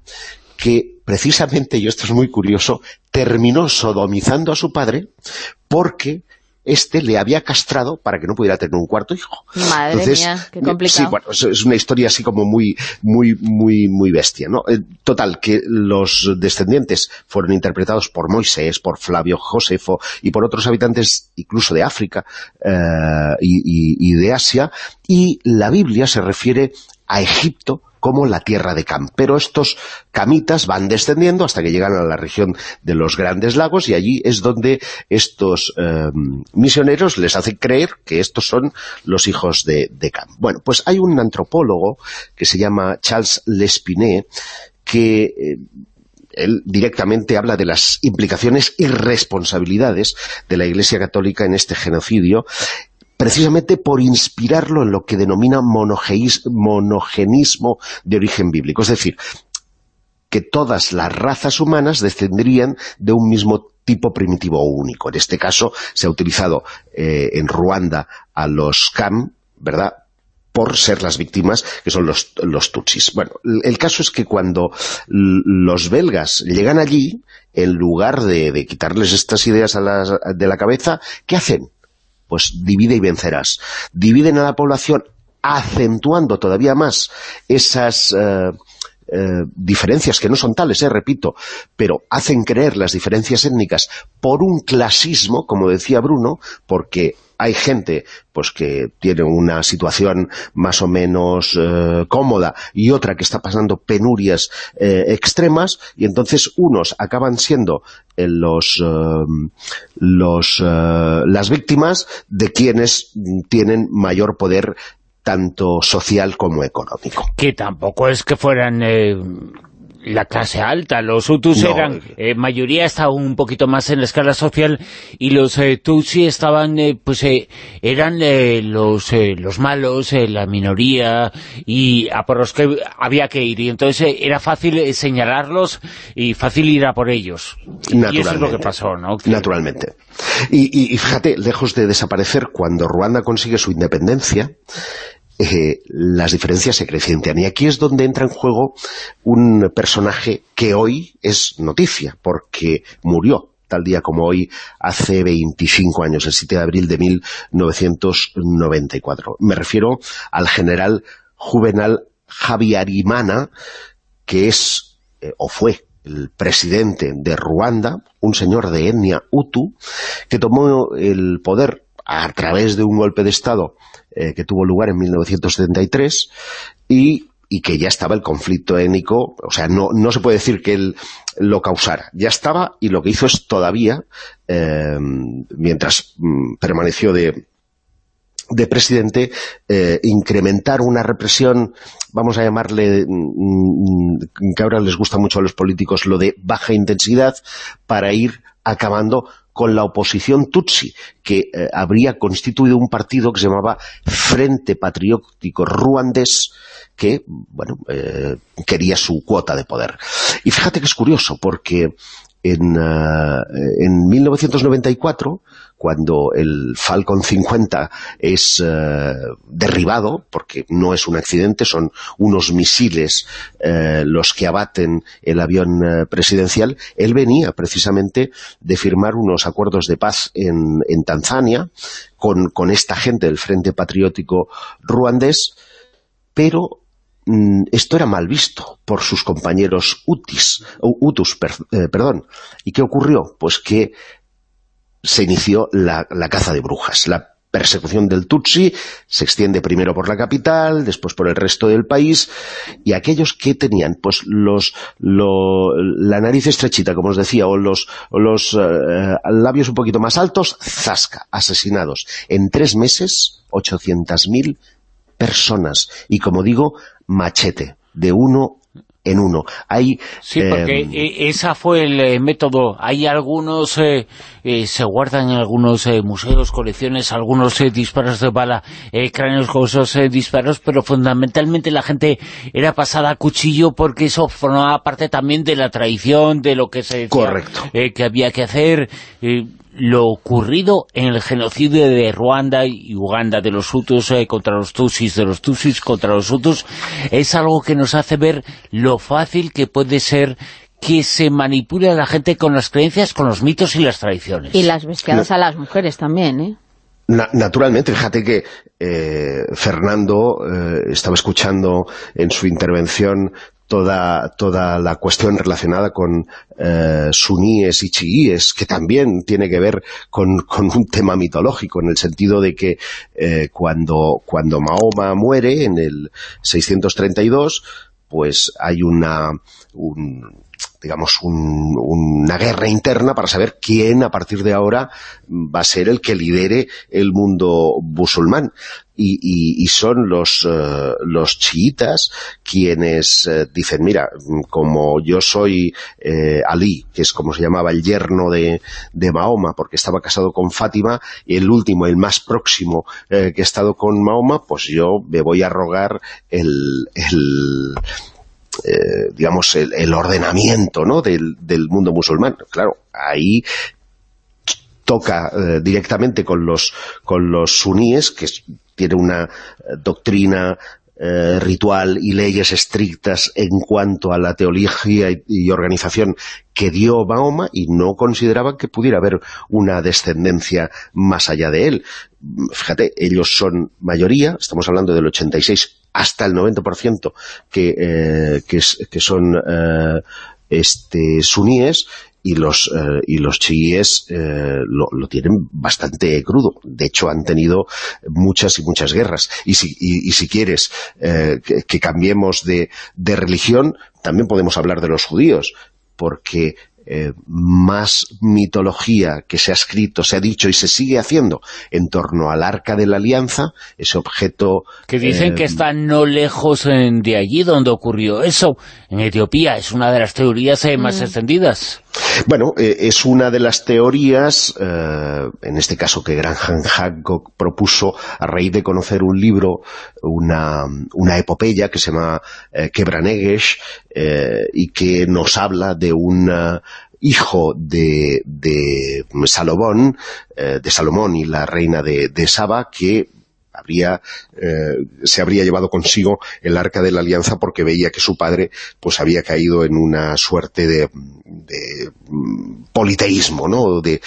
que precisamente, y esto es muy curioso, terminó sodomizando a su padre porque este le había castrado para que no pudiera tener un cuarto hijo. Madre Entonces, mía, qué Sí, complicado. bueno, es, una historia así como muy, muy, muy, muy bestia, ¿no? Eh, Total, que los descendientes fueron interpretados por Moisés, por Flavio Josefo y por otros habitantes incluso de África eh, y, y- y de Asia, y la Biblia se refiere a Egipto como la tierra de Cam. Pero estos camitas van descendiendo hasta que llegan a la región de los Grandes Lagos y allí es donde estos eh, misioneros les hacen creer que estos son los hijos de, de Cam. Bueno, pues hay un antropólogo que se llama Charles Lespinet que... eh, él directamente habla de las implicaciones y responsabilidades de la Iglesia Católica en este genocidio precisamente por inspirarlo en lo que denomina monogenismo de origen bíblico. Es decir, que todas las razas humanas descenderían de un mismo tipo primitivo único. En este caso se ha utilizado eh, en Ruanda a los Cam, ¿verdad?, por ser las víctimas, que son los, los tutsis. Bueno, el caso es que cuando los belgas llegan allí, en lugar de, quitarles estas ideas de la cabeza, ¿qué hacen? Pues divide y vencerás. Dividen a la población acentuando todavía más esas... Eh, eh, diferencias que no son tales, eh, repito, pero hacen creer las diferencias étnicas por un clasismo, como decía Bruno, porque hay gente pues que tiene una situación más o menos eh, cómoda y otra que está pasando penurias eh, extremas y entonces unos acaban siendo los, los las víctimas de quienes tienen mayor poder tanto social como económico. Que tampoco es que fueran... Eh, la clase alta, los Hutus eran, eh, mayoría estaban un poquito más en la escala social y los eh, Tutsi estaban, pues eran los, los malos, la minoría y a por los que había que ir y entonces era fácil señalarlos y fácil ir a por ellos. Y eso es lo que pasó, ¿no? Naturalmente. Y, y fíjate, lejos de desaparecer, cuando Ruanda consigue su independencia, eh, las diferencias se crecientan. Y aquí es donde entra en juego un personaje que hoy es noticia, porque murió tal día como hoy, hace 25 años, el 7 de abril de 1994. Me refiero al general Juvenal Javiarimana, que es, eh, o fue, el presidente de Ruanda, un señor de etnia Hutu, que tomó el poder a través de un golpe de Estado eh, que tuvo lugar en 1973 y, y, que ya estaba el conflicto étnico, o sea, no, se puede decir que él lo causara, ya estaba y lo que hizo es todavía, eh, mientras mm, permaneció de, de presidente, eh, incrementar una represión, vamos a llamarle, mm, mm, que ahora les gusta mucho a los políticos, lo de baja intensidad, para ir acabando con la oposición Tutsi, que eh, habría constituido un partido que se llamaba Frente Patriótico Ruandés, que, bueno, eh, quería su cuota de poder. Y fíjate que es curioso, porque en, uh, en 1994 cuando el Falcon 50 es eh, derribado, porque no es un accidente, son unos misiles eh, los que abaten el avión eh, presidencial, él venía precisamente de firmar unos acuerdos de paz en, en Tanzania con, esta gente del Frente Patriótico ruandés, pero mm, esto era mal visto por sus compañeros Utis, Utus. perdón. ¿Y qué ocurrió? Pues que se inició la, caza de brujas. La persecución del Tutsi se extiende primero por la capital, después por el resto del país, y aquellos que tenían pues los la nariz estrechita, como os decía, o los, los eh, labios un poquito más altos, zasca, asesinados. En tres meses, 800.000 personas. Y como digo, machete, de uno en uno. Hay, sí, porque em, e, esa fue el eh, método. Hay algunos, eh, eh, se guardan en algunos museos, colecciones, algunos disparos de bala, cráneos con esos disparos, pero fundamentalmente la gente era pasada a cuchillo porque eso formaba parte también de la tradición, de lo que se decía que había que hacer lo ocurrido en el genocidio de Ruanda y Uganda de los Hutus eh, contra los Tutsis, de los Tutsis contra los Hutus, es algo que nos hace ver lo fácil que puede ser que se manipule a la gente con las creencias, con los mitos y las tradiciones. Y las bestiadas a las mujeres también, ¿eh? naturalmente, fíjate que eh, Fernando eh, estaba escuchando en su intervención toda, toda la cuestión relacionada con eh, suníes y chiíes, que también tiene que ver con, con, un tema mitológico, en el sentido de que eh, cuando, cuando Mahoma muere en el 632, pues hay una... Un, digamos, una guerra interna para saber quién a partir de ahora va a ser el que lidere el mundo musulmán. Y, son los, eh, los chiitas quienes eh, dicen, mira, como yo soy eh, Ali, que es como se llamaba el yerno de, de, Mahoma, porque estaba casado con Fátima, y el último, el más próximo que ha estado con Mahoma, pues yo me voy a rogar el, el eh, digamos, el, ordenamiento ¿no? del, mundo musulmán. Claro, ahí toca eh, directamente con los, con los suníes, que tiene una doctrina eh, ritual y leyes estrictas en cuanto a la teología y, organización que dio Mahoma y no consideraban que pudiera haber una descendencia más allá de él. Fíjate, ellos son mayoría, estamos hablando del 86 hasta el 90% que, eh, que, son eh, este, suníes y los, eh, y los chiíes lo, tienen bastante crudo. De hecho, han tenido muchas y muchas guerras. Y si, y, si quieres que, que, cambiemos de, de religión, también podemos hablar de los judíos, porque eh, más mitología que se ha escrito, se ha dicho y se sigue haciendo en torno al Arca de la Alianza, ese objeto... Que dicen que está no lejos de allí donde ocurrió eso, en Etiopía, es una de las teorías más mm. extendidas. Bueno, eh, es una de las teorías, eh, en este caso que Graham Hancock propuso a raíz de conocer un libro, una, una epopeya que se llama eh, y que nos habla de un hijo de, de Salomón, de Salomón y la reina de, de Saba, que habría, eh, se habría llevado consigo el arca de la alianza porque veía que su padre pues había caído en una suerte de, mm, politeísmo, ¿no? De,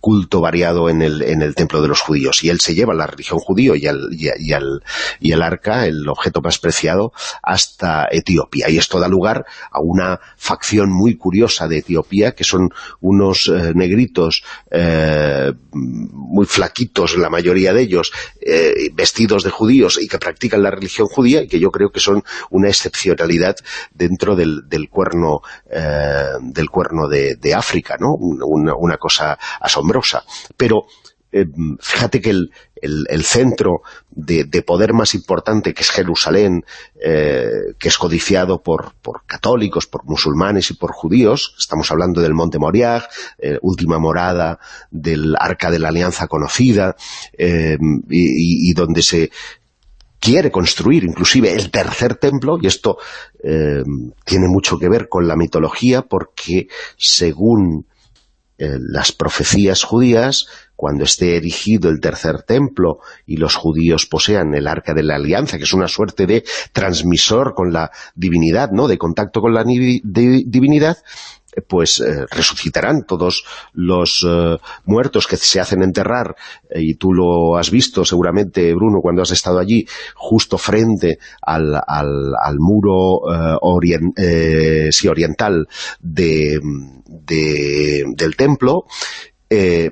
culto variado en el, en el templo de los judíos. Y él se lleva la religión judío y, al, y, y, al, el arca, el objeto más preciado, hasta Etiopía. Y esto da lugar a una facción muy curiosa de Etiopía, que son unos eh, negritos eh, muy flaquitos, la mayoría de ellos, eh, vestidos de judíos y que practican la religión judía y que yo creo que son una excepcionalidad dentro del, del cuerno eh, del cuerno de, África, ¿no? Una, una, cosa asombrosa. Pero eh, fíjate que el, centro de, de, poder más importante que es Jerusalén, eh, que es codiciado por, católicos, por musulmanes y por judíos, estamos hablando del Monte Moriah, eh, última morada del Arca de la Alianza conocida, y, donde se quiere construir inclusive el tercer templo, y esto tiene mucho que ver con la mitología, porque según las profecías judías, cuando esté erigido el tercer templo y los judíos posean el arca de la alianza, que es una suerte de transmisor con la divinidad, ¿no? de contacto con la divinidad, pues eh, resucitarán todos los eh, muertos que se hacen enterrar, eh, y tú lo has visto seguramente, Bruno, cuando has estado allí, justo frente al, muro orient, oriental de, del templo,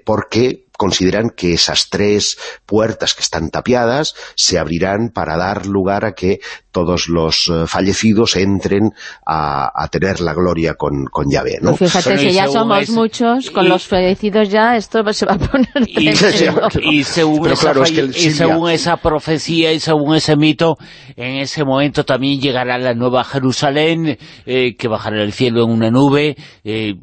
porque consideran que esas tres puertas que están tapiadas se abrirán para dar lugar a que todos los uh, fallecidos entren a, a, tener la gloria con, con Yahvé, ¿no? Pues fíjate, si ya somos es, muchos, con y, los fallecidos ya esto se va a poner y, y, según, esa, claro, es que y según esa profecía y según ese mito, en ese momento también llegará la nueva Jerusalén, eh, que bajará el cielo en una nube, eh,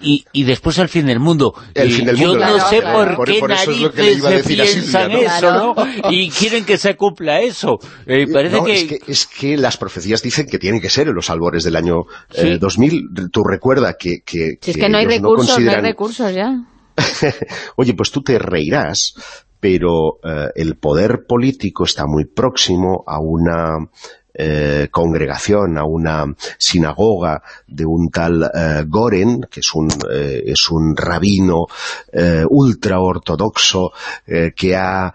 y, y, después el fin del mundo. El fin del yo mundo, no claro, sé claro, por, por qué por eso narices es lo que le iba a decir se piensan Silvia, ¿no? eso, ¿no? Y quieren que se cumpla eso. Eh, parece no, que... Es, que... es que las profecías dicen que tienen que ser en los albores del año eh, ¿Sí? 2000. Tú recuerda que... que, si es que, no hay recursos, no, consideran... no hay recursos ya. Oye, pues tú te reirás, pero eh, el poder político está muy próximo a una eh, congregación, a una sinagoga de un tal eh, Goren, que es un, eh, es un rabino eh, ultra ortodoxo eh, que ha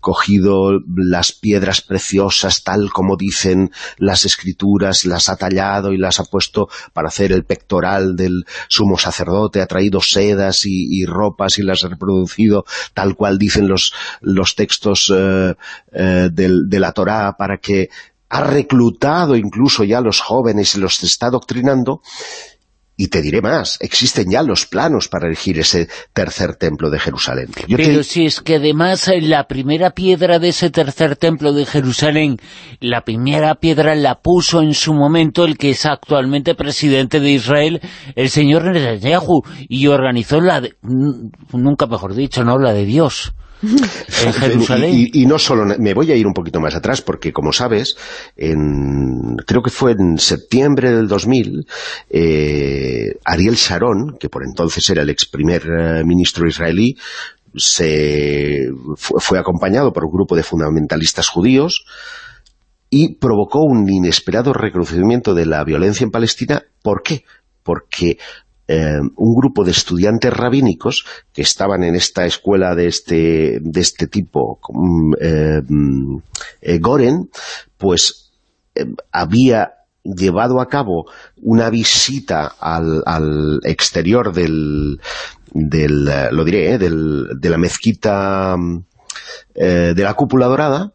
cogido las piedras preciosas tal como dicen las escrituras, las ha tallado y las ha puesto para hacer el pectoral del sumo sacerdote, ha traído sedas y, y ropas y las ha reproducido tal cual dicen los, los textos del, de la Torá para que ha reclutado incluso ya a los jóvenes y los está doctrinando, y te diré más, existen ya los planos para erigir ese tercer templo de Jerusalén. Yo Pero te... si es que además la primera piedra de ese tercer templo de Jerusalén, la primera piedra la puso en su momento el que es actualmente presidente de Israel, el señor Netanyahu, y organizó la de, nunca mejor dicho, no la de Dios. En Jerusalén. Y, no solo, me voy a ir un poquito más atrás, porque como sabes, en, creo que fue en septiembre del 2000, eh, Ariel Sharon, que por entonces era el ex primer eh, ministro israelí, se fue acompañado por un grupo de fundamentalistas judíos y provocó un inesperado recrudecimiento de la violencia en Palestina. ¿Por qué? Porque eh, un grupo de estudiantes rabínicos que estaban en esta escuela de este, de este tipo, eh, eh, Goren, pues había llevado a cabo una visita al, exterior del, del lo diré, del, de la mezquita de la cúpula dorada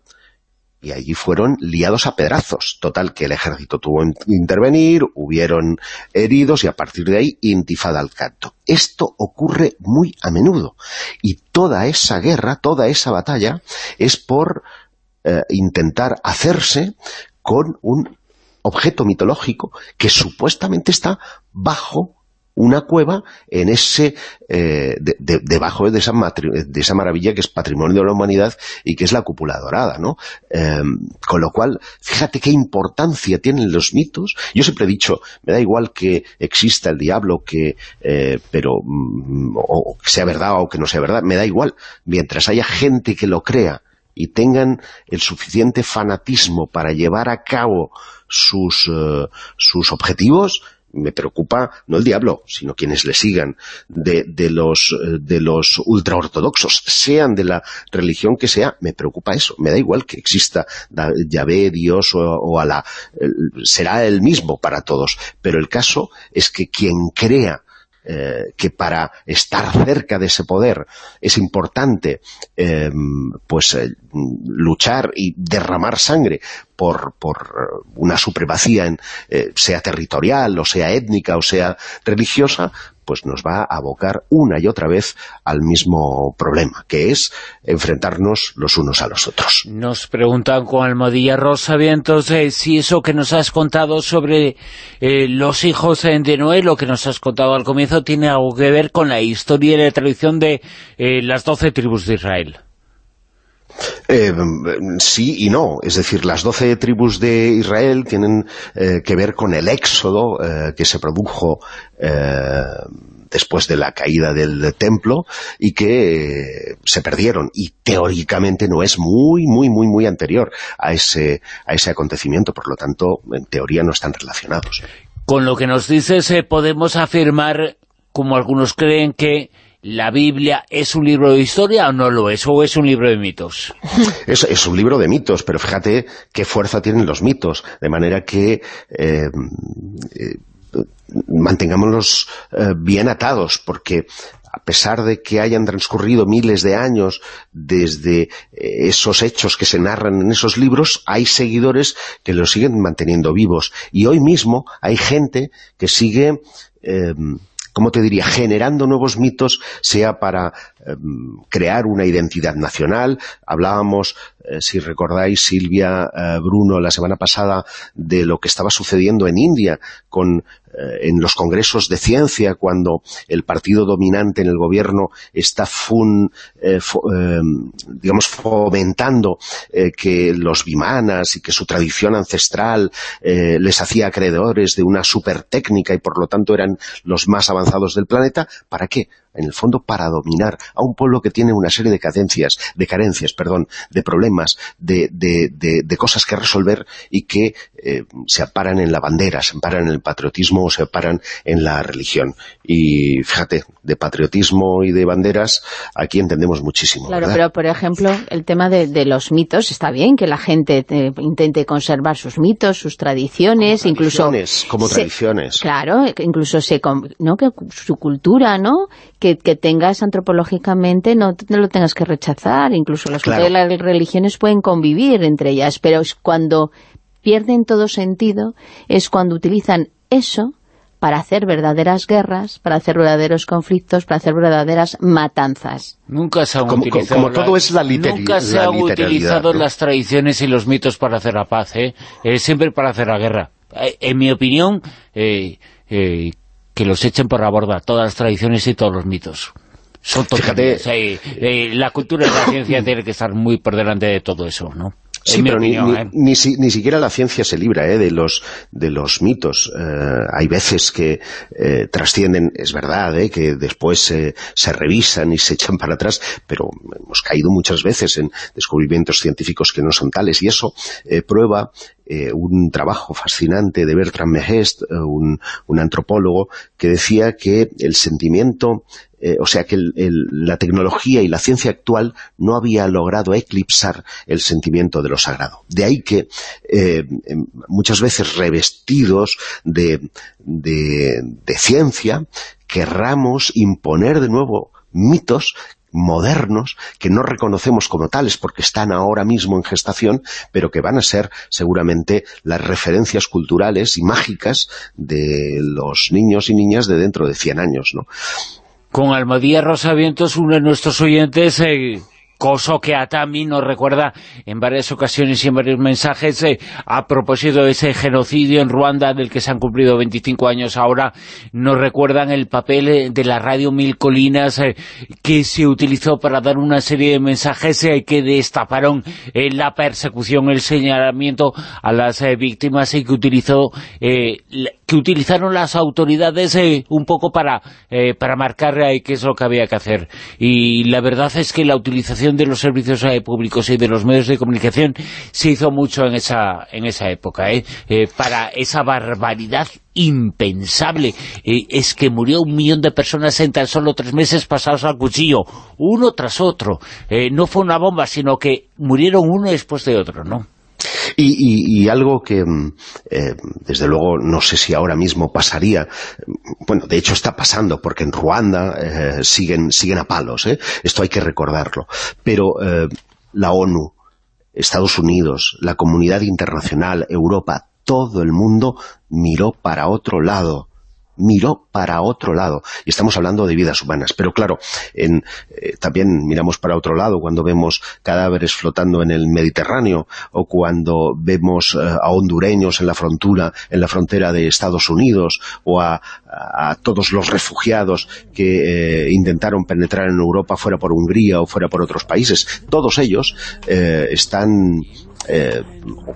y allí fueron liados a pedrazos. Total, que el ejército tuvo que intervenir, hubieron heridos y a partir de ahí intifada al canto. Esto ocurre muy a menudo y toda esa guerra, toda esa batalla es por eh, intentar hacerse con un objeto mitológico que supuestamente está bajo una cueva en ese eh, debajo de esa, de esa maravilla que es patrimonio de la humanidad y que es la cúpula dorada, ¿no? Em, con lo cual, fíjate qué importancia tienen los mitos. Yo siempre he dicho, me da igual que exista el diablo, que eh, pero mm, o que sea verdad o que no sea verdad, me da igual. Mientras haya gente que lo crea y tengan el suficiente fanatismo para llevar a cabo sus, eh, sus objetivos, me preocupa no el diablo, sino quienes le sigan, de, de los, eh, de los ultraortodoxos, sean de la religión que sea, me preocupa eso. Me da igual que exista Yahvé, Dios o, o Alá. Será el mismo para todos. Pero el caso es que quien crea eh, que para estar cerca de ese poder es importante eh, pues luchar y derramar sangre por, por una supremacía, en, eh, sea territorial, o sea étnica, o sea religiosa, pues nos va a abocar una y otra vez al mismo problema, que es enfrentarnos los unos a los otros. Nos preguntan con Almodilla Rosa Vientos eh, si eso que nos has contado sobre eh, los hijos de Noé, lo que nos has contado al comienzo, tiene algo que ver con la historia y la tradición de las doce tribus de Israel. Eh, sí y no. Es decir, las doce tribus de Israel tienen eh, que ver con el éxodo eh, que se produjo después de la caída del templo y que se perdieron. Y teóricamente no es muy, muy, muy, muy anterior a ese, a ese acontecimiento. Por lo tanto, en teoría no están relacionados. Con lo que nos dices, podemos afirmar, como algunos creen, que ¿La Biblia es un libro de historia o no lo es? ¿O es un libro de mitos? Es, un libro de mitos, pero fíjate qué fuerza tienen los mitos. De manera que eh, eh, mantengámoslos eh, bien atados, porque a pesar de que hayan transcurrido miles de años desde esos hechos que se narran en esos libros, hay seguidores que los siguen manteniendo vivos. Y hoy mismo hay gente que sigue ¿cómo te diría?, generando nuevos mitos, sea para em, crear una identidad nacional. Hablábamos, eh, si recordáis, Silvia, eh, Bruno, la semana pasada, de lo que estaba sucediendo en India con en los congresos de ciencia, cuando el partido dominante en el gobierno está fun, digamos, fomentando que los bimanas y que su tradición ancestral les hacía acreedores de una super técnica y por lo tanto eran los más avanzados del planeta, ¿para qué? En el fondo para dominar a un pueblo que tiene una serie de cadencias, de carencias, perdón, de problemas, de, de, cosas que resolver y que eh, se aparan en la bandera, se amparan en el patriotismo o se aparan en la religión. Y fíjate, de patriotismo y de banderas, aquí entendemos muchísimo. Claro, pero por ejemplo, el tema de, los mitos, está bien que la gente eh, intente conservar sus mitos, sus tradiciones, como incluso... Tradiciones, como tradiciones. Claro, incluso se, ¿no? que su cultura, ¿no? Que, tengas antropológicamente, no, lo tengas que rechazar, incluso las, las religiones pueden convivir entre ellas, pero es cuando pierden todo sentido, es cuando utilizan eso para hacer verdaderas guerras, para hacer verdaderos conflictos, para hacer verdaderas matanzas. Nunca se han como, utilizado, todo es la nunca se han utilizado las tradiciones y los mitos para hacer la paz, ¿eh? siempre para hacer la guerra. Eh, en mi opinión, eh, que los echen por la borda, todas las tradiciones y todos los mitos. Son Fíjate, la cultura y la ciencia tienen que estar muy por delante de todo eso, ¿no? Sí, pero ni, ni, siquiera la ciencia se libra ¿eh? de, los, de los mitos. hay veces que trascienden, es verdad, que después se revisan y se echan para atrás, pero hemos caído muchas veces en descubrimientos científicos que no son tales, y eso prueba eh, un trabajo fascinante de Bertrand Mehest, eh, un, antropólogo, que decía que el sentimiento, eh, o sea, que la tecnología y la ciencia actual no había logrado eclipsar el sentimiento de lo sagrado. De ahí que muchas veces revestidos de, de ciencia, querramos imponer de nuevo mitos modernos que no reconocemos como tales porque están ahora mismo en gestación, pero que van a ser seguramente las referencias culturales y mágicas de los niños y niñas de dentro de 100 años, ¿no? Con Almadía Rosavientos, uno de nuestros oyentes... Eh Coso que a Tami nos recuerda en varias ocasiones y en varios mensajes eh, a propósito de ese genocidio en Ruanda del que se han cumplido 25 años. Ahora, nos recuerdan el papel eh, de la radio Mil Colinas que se utilizó para dar una serie de mensajes que destaparon la persecución, el señalamiento a las víctimas y que utilizó que utilizaron las autoridades un poco para, para marcar qué es lo que había que hacer. Y la verdad es que la utilización de los servicios eh, públicos y de los medios de comunicación se hizo mucho en esa, en esa época, ¿eh? Eh, para esa barbaridad impensable. es que murió un millón de personas en tan solo tres meses pasados al cuchillo, uno tras otro. no fue una bomba, sino que murieron uno después de otro, ¿no? Y, algo que, mm, eh, desde luego, no sé si ahora mismo pasaría, bueno, de hecho está pasando, porque en Ruanda eh, siguen, siguen a palos, ¿eh? esto hay que recordarlo, pero la ONU, Estados Unidos, la comunidad internacional, Europa, todo el mundo miró para otro lado miró para otro lado. Y estamos hablando de vidas humanas. Pero claro, en, eh, también miramos para otro lado cuando vemos cadáveres flotando en el Mediterráneo o cuando vemos eh, a hondureños en la frontera, en la frontera de Estados Unidos o a, todos los refugiados que eh, intentaron penetrar en Europa fuera por Hungría o fuera por otros países. Todos ellos están eh,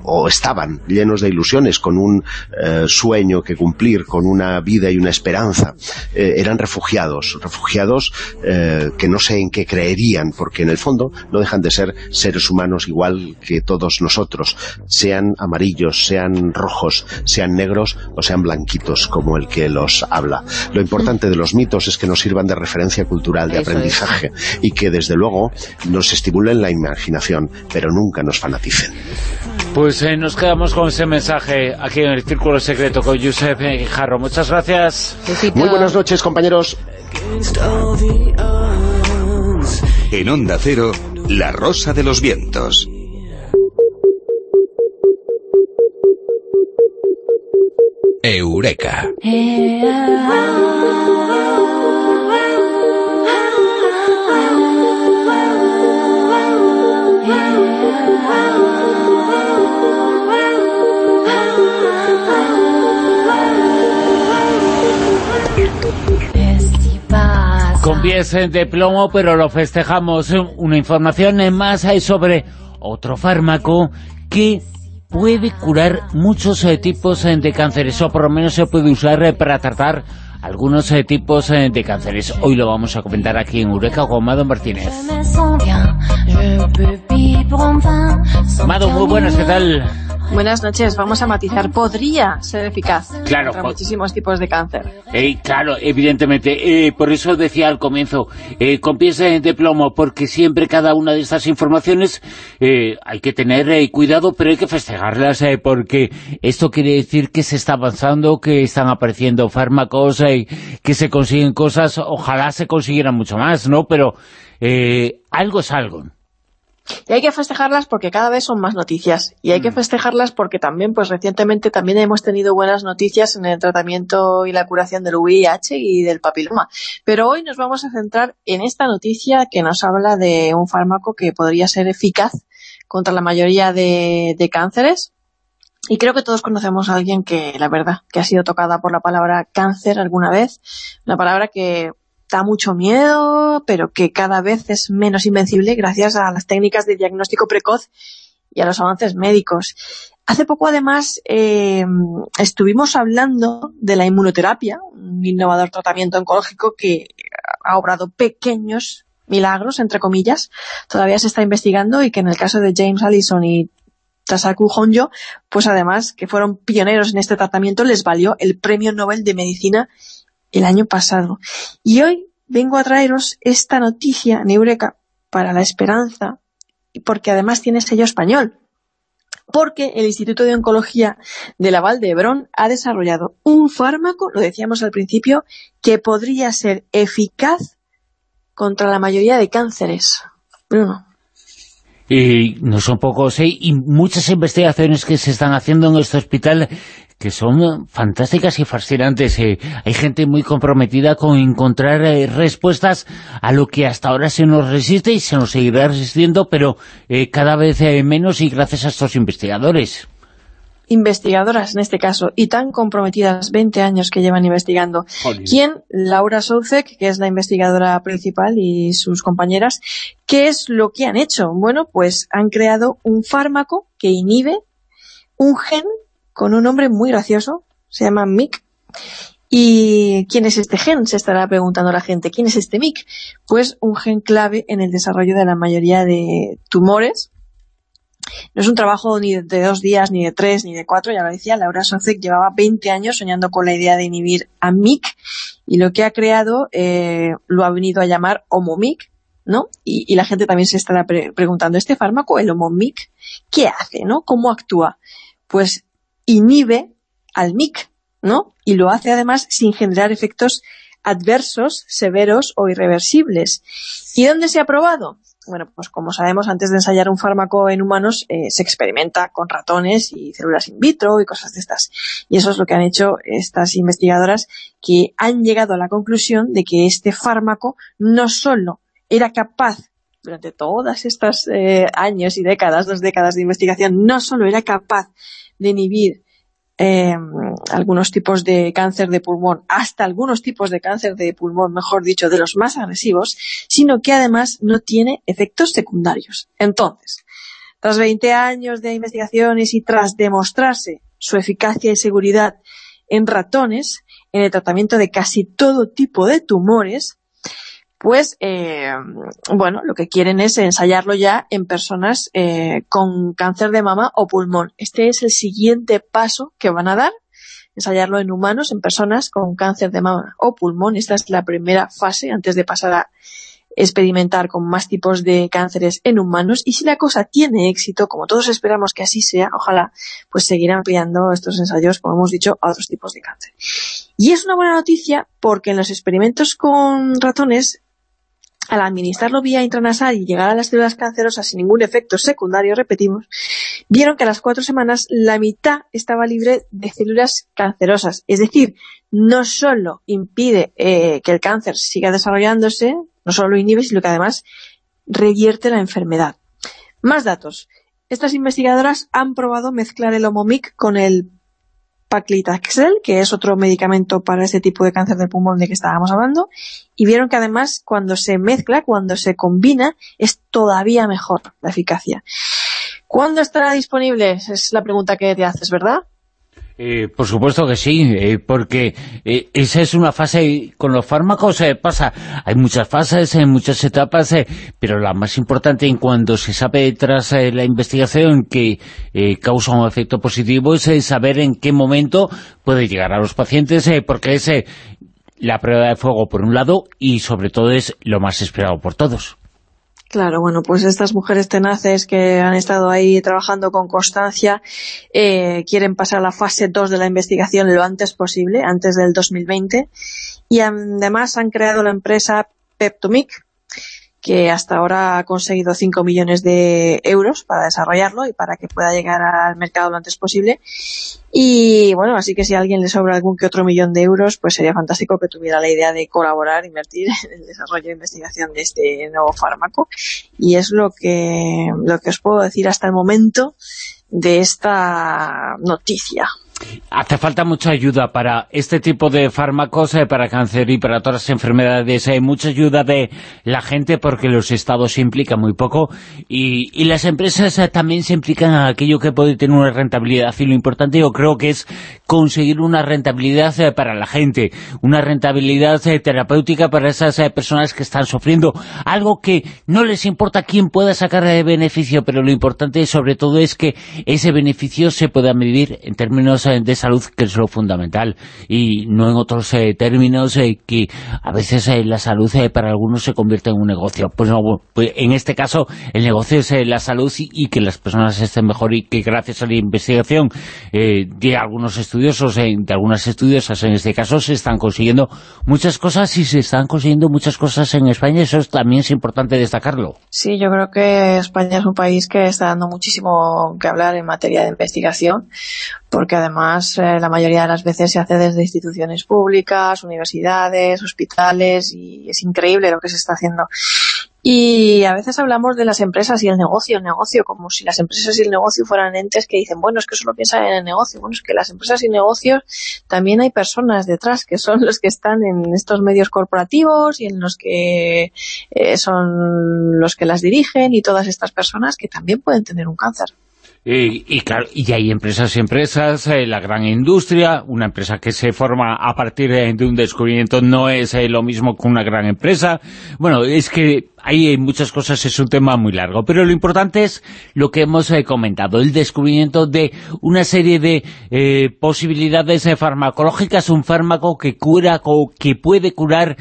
o estaban llenos de ilusiones, con un eh, sueño que cumplir, con una vida y una esperanza. Eh, eran refugiados, refugiados que no sé en qué creerían, porque en el fondo no dejan de ser seres humanos igual que todos nosotros, sean amarillos, sean rojos, sean negros o sean blanquitos, como el que los habla. Lo importante de los mitos es que nos sirvan de referencia cultural, de aprendizaje, y que desde luego nos estimulen la imaginación, pero nunca nos fanaticen. Pues eh, nos quedamos con ese mensaje aquí en el Círculo Secreto con Josep Jarro. Muchas gracias. Muy buenas noches, compañeros. En Onda Cero, La Rosa de los Vientos. Eureka. Con pies de plomo, pero lo festejamos. Una información más sobre otro fármaco que puede curar muchos eh, tipos eh, de cánceres, o por lo menos se puede usar eh, para tratar algunos tipos de cánceres. Hoy lo vamos a comentar aquí en Eureka con Mado Martínez. Mado, muy buenas, ¿qué tal? Buenas noches, vamos a matizar. Podría ser eficaz claro, contra muchísimos tipos de cáncer. Eh, claro, evidentemente. Eh, por eso decía al comienzo, eh, con pies de plomo, porque siempre cada una de estas informaciones hay que tener cuidado, pero hay que festejarlas, porque esto quiere decir que se está avanzando, que están apareciendo fármacos, que se consiguen cosas, ojalá se consiguieran mucho más, ¿no? Pero algo es algo. Y hay que festejarlas porque cada vez son más noticias. Y hay que mm. festejarlas porque también, pues recientemente también hemos tenido buenas noticias en el tratamiento y la curación del VIH y del papiloma. Pero hoy nos vamos a centrar en esta noticia que nos habla de un fármaco que podría ser eficaz contra la mayoría de, de cánceres. Y creo que todos conocemos a alguien que, la verdad, que ha sido tocada por la palabra cáncer alguna vez. Una palabra que da mucho miedo, pero que cada vez es menos invencible gracias a las técnicas de diagnóstico precoz y a los avances médicos. Hace poco, además, eh, estuvimos hablando de la inmunoterapia, un innovador tratamiento oncológico que ha obrado pequeños milagros, entre comillas, todavía se está investigando y que en el caso de James Allison y Tasaku Honjo, pues además que fueron pioneros en este tratamiento, les valió el Premio Nobel de Medicina el año pasado. Y hoy vengo a traeros esta noticia en Eureka para la esperanza, porque además tiene sello español porque el Instituto de Oncología de la Val de Hebrón ha desarrollado un fármaco, lo decíamos al principio, que podría ser eficaz contra la mayoría de cánceres. Bruno. Y no son pocos, ¿eh? y muchas investigaciones que se están haciendo en este hospital que son fantásticas y fascinantes. Eh. hay gente muy comprometida con encontrar eh, respuestas a lo que hasta ahora se nos resiste y se nos seguirá resistiendo, pero eh, cada vez menos y gracias a estos investigadores investigadoras en este caso, y tan comprometidas, 20 años que llevan investigando. ¿Quién? Laura Soucek, que es la investigadora principal, y sus compañeras. ¿Qué es lo que han hecho? Bueno, pues han creado un fármaco que inhibe un gen con un nombre muy gracioso, se llama MIC. ¿Y quién es este gen? Se estará preguntando la gente. ¿Quién es este MIC? Pues un gen clave en el desarrollo de la mayoría de tumores. No es un trabajo ni de dos días, ni de tres, ni de cuatro, ya lo decía, Laura Socek llevaba 20 años soñando con la idea de inhibir a MIC y lo que ha creado eh, lo ha venido a llamar HomoMIC, ¿no? Y, la gente también se estará preguntando, ¿este fármaco, el HomoMIC, qué hace, no? ¿Cómo actúa? Pues inhibe al MIC, ¿no? Y lo hace además sin generar efectos adversos, severos o irreversibles. ¿Y dónde se ha probado? Bueno, pues como sabemos, antes de ensayar un fármaco en humanos, eh, se experimenta con ratones y células in vitro y cosas de estas. Y eso es lo que han hecho estas investigadoras, que han llegado a la conclusión de que este fármaco no solo era capaz durante todas estas eh, años y décadas, dos décadas de investigación, no solo era capaz de inhibir eh, algunos tipos de cáncer de pulmón, hasta algunos tipos de cáncer de pulmón, mejor dicho, de los más agresivos, sino que además no tiene efectos secundarios. Entonces, tras 20 años de investigaciones y tras demostrarse su eficacia y seguridad en ratones, en el tratamiento de casi todo tipo de tumores, pues, eh, bueno, lo que quieren es ensayarlo ya en personas eh, con cáncer de mama o pulmón. Este es el siguiente paso que van a dar, ensayarlo en humanos, en personas con cáncer de mama o pulmón. Esta es la primera fase antes de pasar a experimentar con más tipos de cánceres en humanos y si la cosa tiene éxito, como todos esperamos que así sea, ojalá pues seguir ampliando estos ensayos, como hemos dicho, a otros tipos de cáncer. Y es una buena noticia porque en los experimentos con ratones al administrarlo vía intranasal y llegar a las células cancerosas sin ningún efecto secundario, repetimos, vieron que a las cuatro semanas la mitad estaba libre de células cancerosas. Es decir, no solo impide eh, que el cáncer siga desarrollándose, no solo lo inhibe, sino que además revierte la enfermedad. Más datos. Estas investigadoras han probado mezclar el Homomic con el paclitaxel, que es otro medicamento para ese tipo de cáncer de pulmón de que estábamos hablando, y vieron que además cuando se mezcla, cuando se combina, es todavía mejor la eficacia. ¿Cuándo estará disponible? Es la pregunta que te haces, ¿verdad? Eh, por supuesto que sí, eh, porque eh, esa es una fase, con los fármacos pasa, hay muchas fases, hay muchas etapas, pero la más importante en cuanto se sabe tras la investigación que causa un efecto positivo es saber en qué momento puede llegar a los pacientes, porque es la prueba de fuego por un lado y sobre todo es lo más esperado por todos. Claro, bueno, pues estas mujeres tenaces que han estado ahí trabajando con constancia eh, quieren pasar a la fase 2 de la investigación lo antes posible, antes del 2020, y además han creado la empresa Peptomic, que hasta ahora ha conseguido 5 millones de euros para desarrollarlo y para que pueda llegar al mercado lo antes posible. Y bueno, así que si a alguien le sobra algún que otro millón de euros, pues sería fantástico que tuviera la idea de colaborar, invertir en el desarrollo e investigación de este nuevo fármaco. Y es lo que, lo que os puedo decir hasta el momento de esta noticia. Hace falta mucha ayuda para este tipo de fármacos, eh, para cáncer y para todas las enfermedades. Hay mucha ayuda de la gente porque los estados se implican muy poco y, las empresas eh, también se implican en aquello que puede tener una rentabilidad. Y lo importante yo creo que es conseguir una rentabilidad eh, para la gente, una rentabilidad terapéutica para esas personas que están sufriendo. Algo que no les importa quién pueda sacar de beneficio, pero lo importante sobre todo es que ese beneficio se pueda medir en términos de salud, que es lo fundamental, y no en otros eh, términos eh, que a veces eh, la salud para algunos se convierte en un negocio. Pues no, pues en este caso el negocio es la salud y, que las personas estén mejor y que gracias a la investigación de algunos estudiosos, de algunas estudiosas en este caso, se están consiguiendo muchas cosas y se están consiguiendo muchas cosas en España, eso también es importante destacarlo. Sí, yo creo que España es un país que está dando muchísimo que hablar en materia de investigación, porque además eh, la mayoría de las veces se hace desde instituciones públicas, universidades, hospitales y es increíble lo que se está haciendo. Y a veces hablamos de las empresas y el negocio, el negocio, como si las empresas y el negocio fueran entes que dicen, bueno, es que solo piensan en el negocio. Bueno, es que las empresas y negocios también hay personas detrás que son los que están en estos medios corporativos y en los que eh, son los que las dirigen y todas estas personas que también pueden tener un cáncer. Y, y, claro, y hay empresas y empresas, eh, la gran industria, una empresa que se forma a partir de, un descubrimiento no es eh, lo mismo que una gran empresa. Bueno, es que hay muchas cosas, es un tema muy largo, pero lo importante es lo que hemos eh, comentado, el descubrimiento de una serie de eh, posibilidades eh, farmacológicas, un fármaco que cura o que puede curar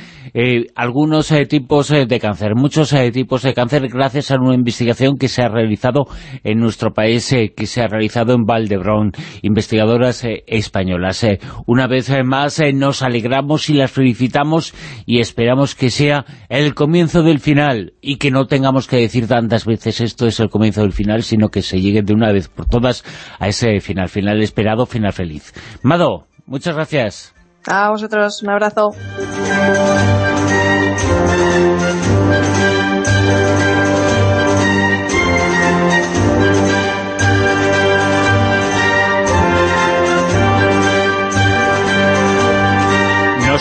algunos tipos de cáncer, muchos tipos de cáncer gracias a una investigación que se ha realizado en nuestro país, que se ha realizado en Valdebrón, investigadoras españolas. una vez más nos alegramos y las felicitamos y esperamos que sea el comienzo del final y que no tengamos que decir tantas veces esto es el comienzo del final, sino que se llegue de una vez por todas a ese final, final esperado, final feliz. Mado, muchas gracias. A vosotros, un abrazo.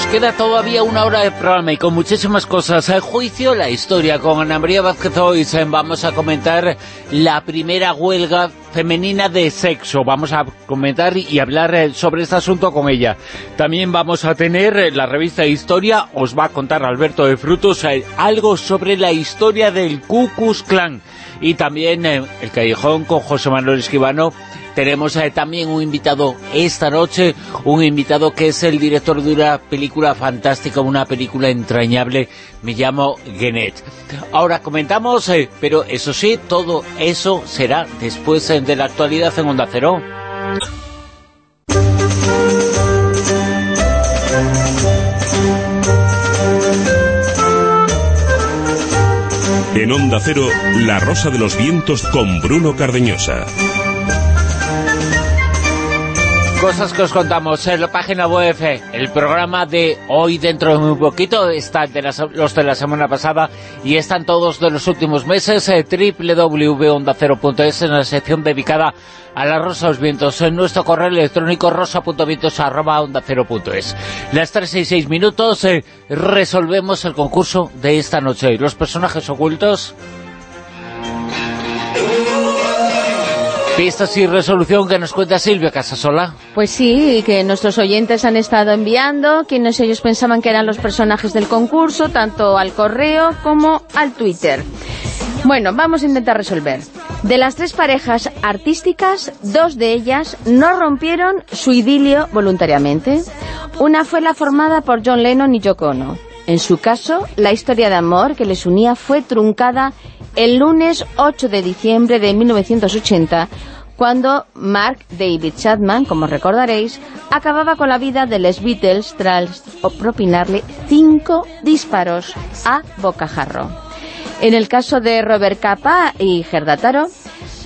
Nos queda todavía una hora de programa y con muchísimas cosas. El juicio, la historia. Con Ana María Vázquez hoy vamos a comentar la primera huelga femenina de sexo. Vamos a comentar y hablar eh, sobre este asunto con ella. También vamos a tener eh, la revista Historia. Os va a contar Alberto de Frutos eh, algo sobre la historia del Ku Klux Klan. Y también el Callejón con José Manuel Esquivano tenemos eh, también un invitado esta noche, un invitado que es el director de una película fantástica, una película entrañable, me llamo Genet. Ahora comentamos, eh, pero eso sí, todo eso será después eh, de la actualidad en Onda Cero. En Onda Cero, La Rosa de los Vientos con Bruno Cardeñosa. Cosas que os contamos en la página web, el programa de hoy dentro de muy poquito, están de los de la semana pasada y están todos de los últimos meses, eh, www.ondacero.es en la sección dedicada a la Rosa los Vientos, en nuestro correo electrónico rosa.vientos.ondacero.es. Las 3 y 6 minutos eh, resolvemos el concurso de esta noche. Los personajes ocultos Pistas y resolución que nos cuenta Silvia Casasola. Pues sí, que nuestros oyentes han estado enviando quienes ellos pensaban que eran los personajes del concurso, tanto al correo como al Twitter. Bueno, vamos a intentar resolver. De las tres parejas artísticas, dos de ellas no rompieron su idilio voluntariamente. Una fue la formada por John Lennon y Yoko Ono. En su caso, la historia de amor que les unía fue truncada el lunes 8 de diciembre de 1980, cuando Mark David Chapman, como recordaréis, acababa con la vida de Les Beatles tras propinarle cinco disparos a bocajarro. En el caso de Robert Capa y Gerda Taro,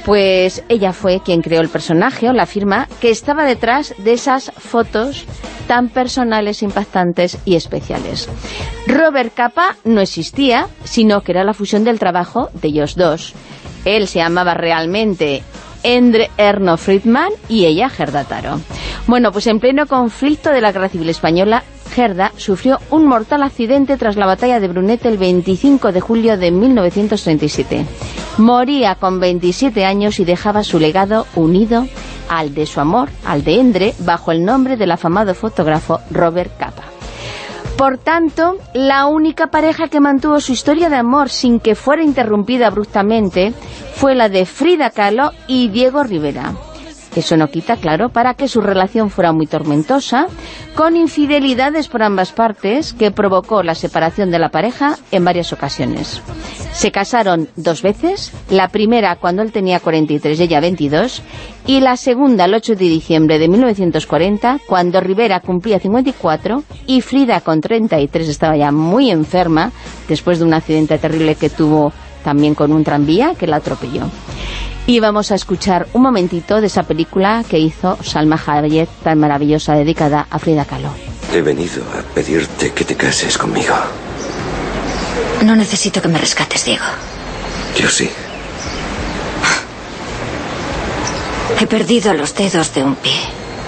pues ella fue quien creó el personaje o la firma que estaba detrás de esas fotos tan personales, impactantes y especiales. Robert Capa no existía, sino que era la fusión del trabajo de ellos dos. Él se llamaba realmente Endre Erno Friedman y ella Gerda Taro. Bueno, pues en pleno conflicto de la Guerra Civil Española, Gerda sufrió un mortal accidente tras la batalla de Brunete el 25 de julio de 1937. Moría con 27 años y dejaba su legado unido al de su amor, al de Endre, bajo el nombre del afamado fotógrafo Robert Capa. Por tanto, la única pareja que mantuvo su historia de amor sin que fuera interrumpida abruptamente fue la de Frida Kahlo y Diego Rivera. Eso no quita, claro, para que su relación fuera muy tormentosa, con infidelidades por ambas partes, que provocó la separación de la pareja en varias ocasiones. Se casaron dos veces, la primera cuando él tenía 43 y ella 22, y la segunda el 8 de diciembre de 1940, cuando Rivera cumplía 54 y Frida con 33 estaba ya muy enferma, después de un accidente terrible que tuvo también con un tranvía que la atropelló. Y vamos a escuchar un momentito de esa película que hizo Salma Hayek, tan maravillosa, dedicada a Frida Kahlo. He venido a pedirte que te cases conmigo. No necesito que me rescates, Diego. Yo sí. He perdido los dedos de un pie.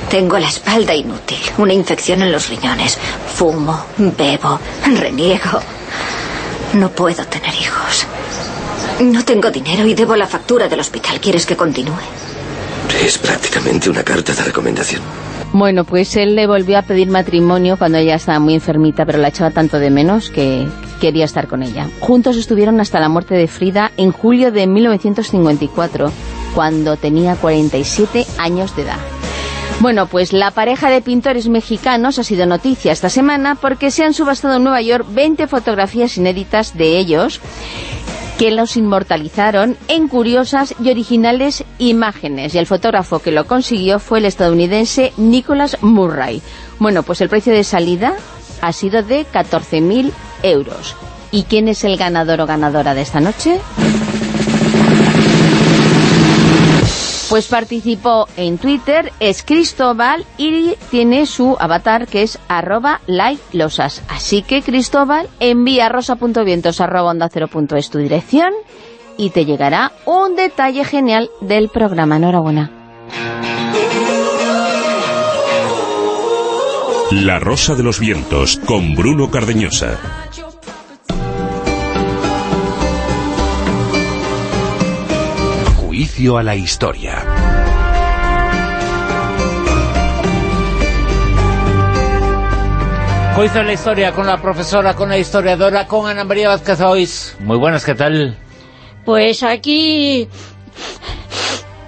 Tengo la espalda inútil, una infección en los riñones. Fumo, bebo, reniego. No puedo tener hijos. No tengo dinero y debo la factura del hospital. ¿Quieres que continúe? Es prácticamente una carta de recomendación. Bueno, pues él le volvió a pedir matrimonio cuando ella estaba muy enfermita, pero la echaba tanto de menos que quería estar con ella. Juntos estuvieron hasta la muerte de Frida en julio de 1954, cuando tenía 47 años de edad. Bueno, pues la pareja de pintores mexicanos ha sido noticia esta semana porque se han subastado en Nueva York 20 fotografías inéditas de ellos que los inmortalizaron en curiosas y originales imágenes. Y el fotógrafo que lo consiguió fue el estadounidense Nicholas Murray. Bueno, pues el precio de salida ha sido de 14.000 euros. ¿Y quién es el ganador o ganadora de esta noche? Pues participó en Twitter, es Cristóbal y tiene su avatar que es arroba losas. Así que Cristóbal, envía rosa.vientos arroba onda cero punto es tu dirección y te llegará un detalle genial del programa. Enhorabuena. La Rosa de los Vientos con Bruno Cardeñosa. Juicio a la historia. Juicio a la historia con la profesora, con la historiadora, con Ana María Vázquez Ois. Muy buenas, ¿qué tal? Pues aquí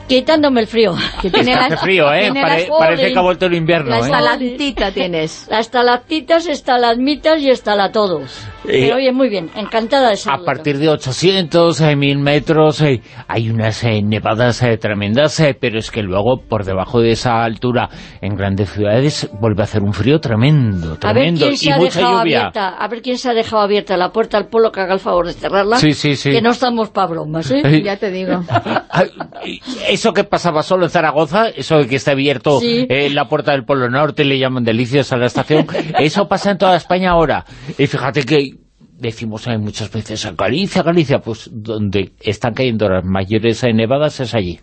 quitándome el frío. Que tiene hace frío, ¿eh? Pare, parece que ha vuelto el invierno. La ¿eh? estalactita tienes. Las estalactitas, estalagmitas y estalatodos. Eh, Pero oye, muy bien, encantada de saludarlo. A partir de 800, eh, 1000 metros, eh, hay unas eh, nevadas eh, tremendas, eh, pero es que luego, por debajo de esa altura, en grandes ciudades, vuelve a hacer un frío tremendo, A ver tremendo, quién se y ha mucha dejado lluvia. abierta, a ver quién se ha dejado abierta la puerta al polo que haga el favor de cerrarla. Sí, sí, sí. Que no estamos para bromas, ¿eh? Eh, Ya te digo. Eso que pasaba solo en Zaragoza, eso de que está abierto Sí. eh, la puerta del Polo Norte, le llaman delicios a la estación, eso pasa en toda España ahora. Y fíjate que decimos eh, muchas veces a Galicia, Galicia, pues donde están cayendo las mayores eh, nevadas es allí.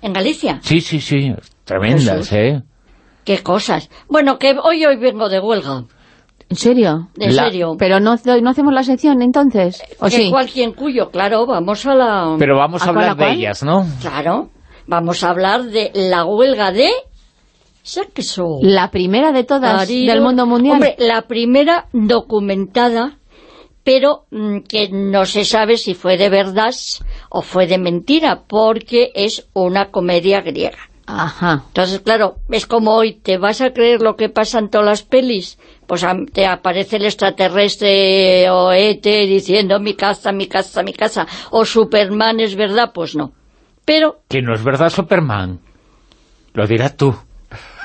¿En Galicia? Sí, sí, sí, tremendas, Jesús. ¿eh? Qué cosas. Bueno, que hoy hoy vengo de huelga. ¿En serio? En La- serio. ¿Pero no, no hacemos la sección entonces? ¿O que sí? cualquier cuyo, claro, vamos a la... Pero vamos a, ¿A cuál, hablar de ellas, ¿no? Claro, vamos a hablar de la huelga de. La primera de todas del mundo mundial. Hombre, la primera documentada, pero mm, que no se sabe si fue de verdad o fue de mentira, porque es una comedia griega. Ajá. Entonces, claro, es como hoy, ¿te vas a creer lo que pasa en todas las pelis? Pues te aparece el extraterrestre o ET diciendo mi casa, mi casa, mi casa, o Superman es verdad, pues no. Pero, Que no es verdad Superman. Lo dirás tú.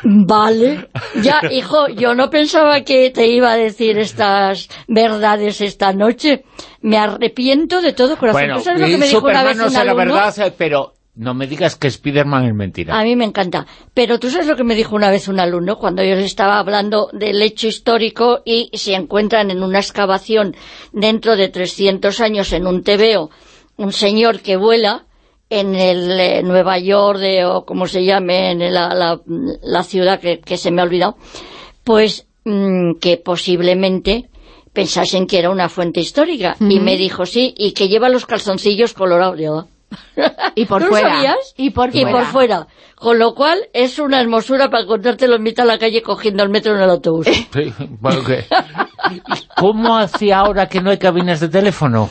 vale, ya, hijo, yo no pensaba que te iba a decir estas verdades esta noche. Me arrepiento de todo corazón. Bueno, ¿Tú sabes lo que me dijo una Superman vez no sé la verdad, eh, pero no me digas que Spiderman es mentira. A mí me encanta. Pero tú sabes lo que me dijo una vez un alumno cuando yo les estaba hablando del hecho histórico y se encuentran en una excavación dentro de 300 años en un tebeo un señor que vuela en el eh, Nueva York de, o como se llame, en la, la, la ciudad que, que, se me ha olvidado, pues mmm, que posiblemente pensasen que era una fuente histórica. Y me dijo, sí, y que lleva los calzoncillos colorados. Y por ¿No fuera. Sabías? Y por y fuera. por fuera. Con lo cual es una hermosura para encontrártelo en mitad de la calle cogiendo el metro en el autobús. ¿Cómo hacía ahora que no hay cabinas de teléfono?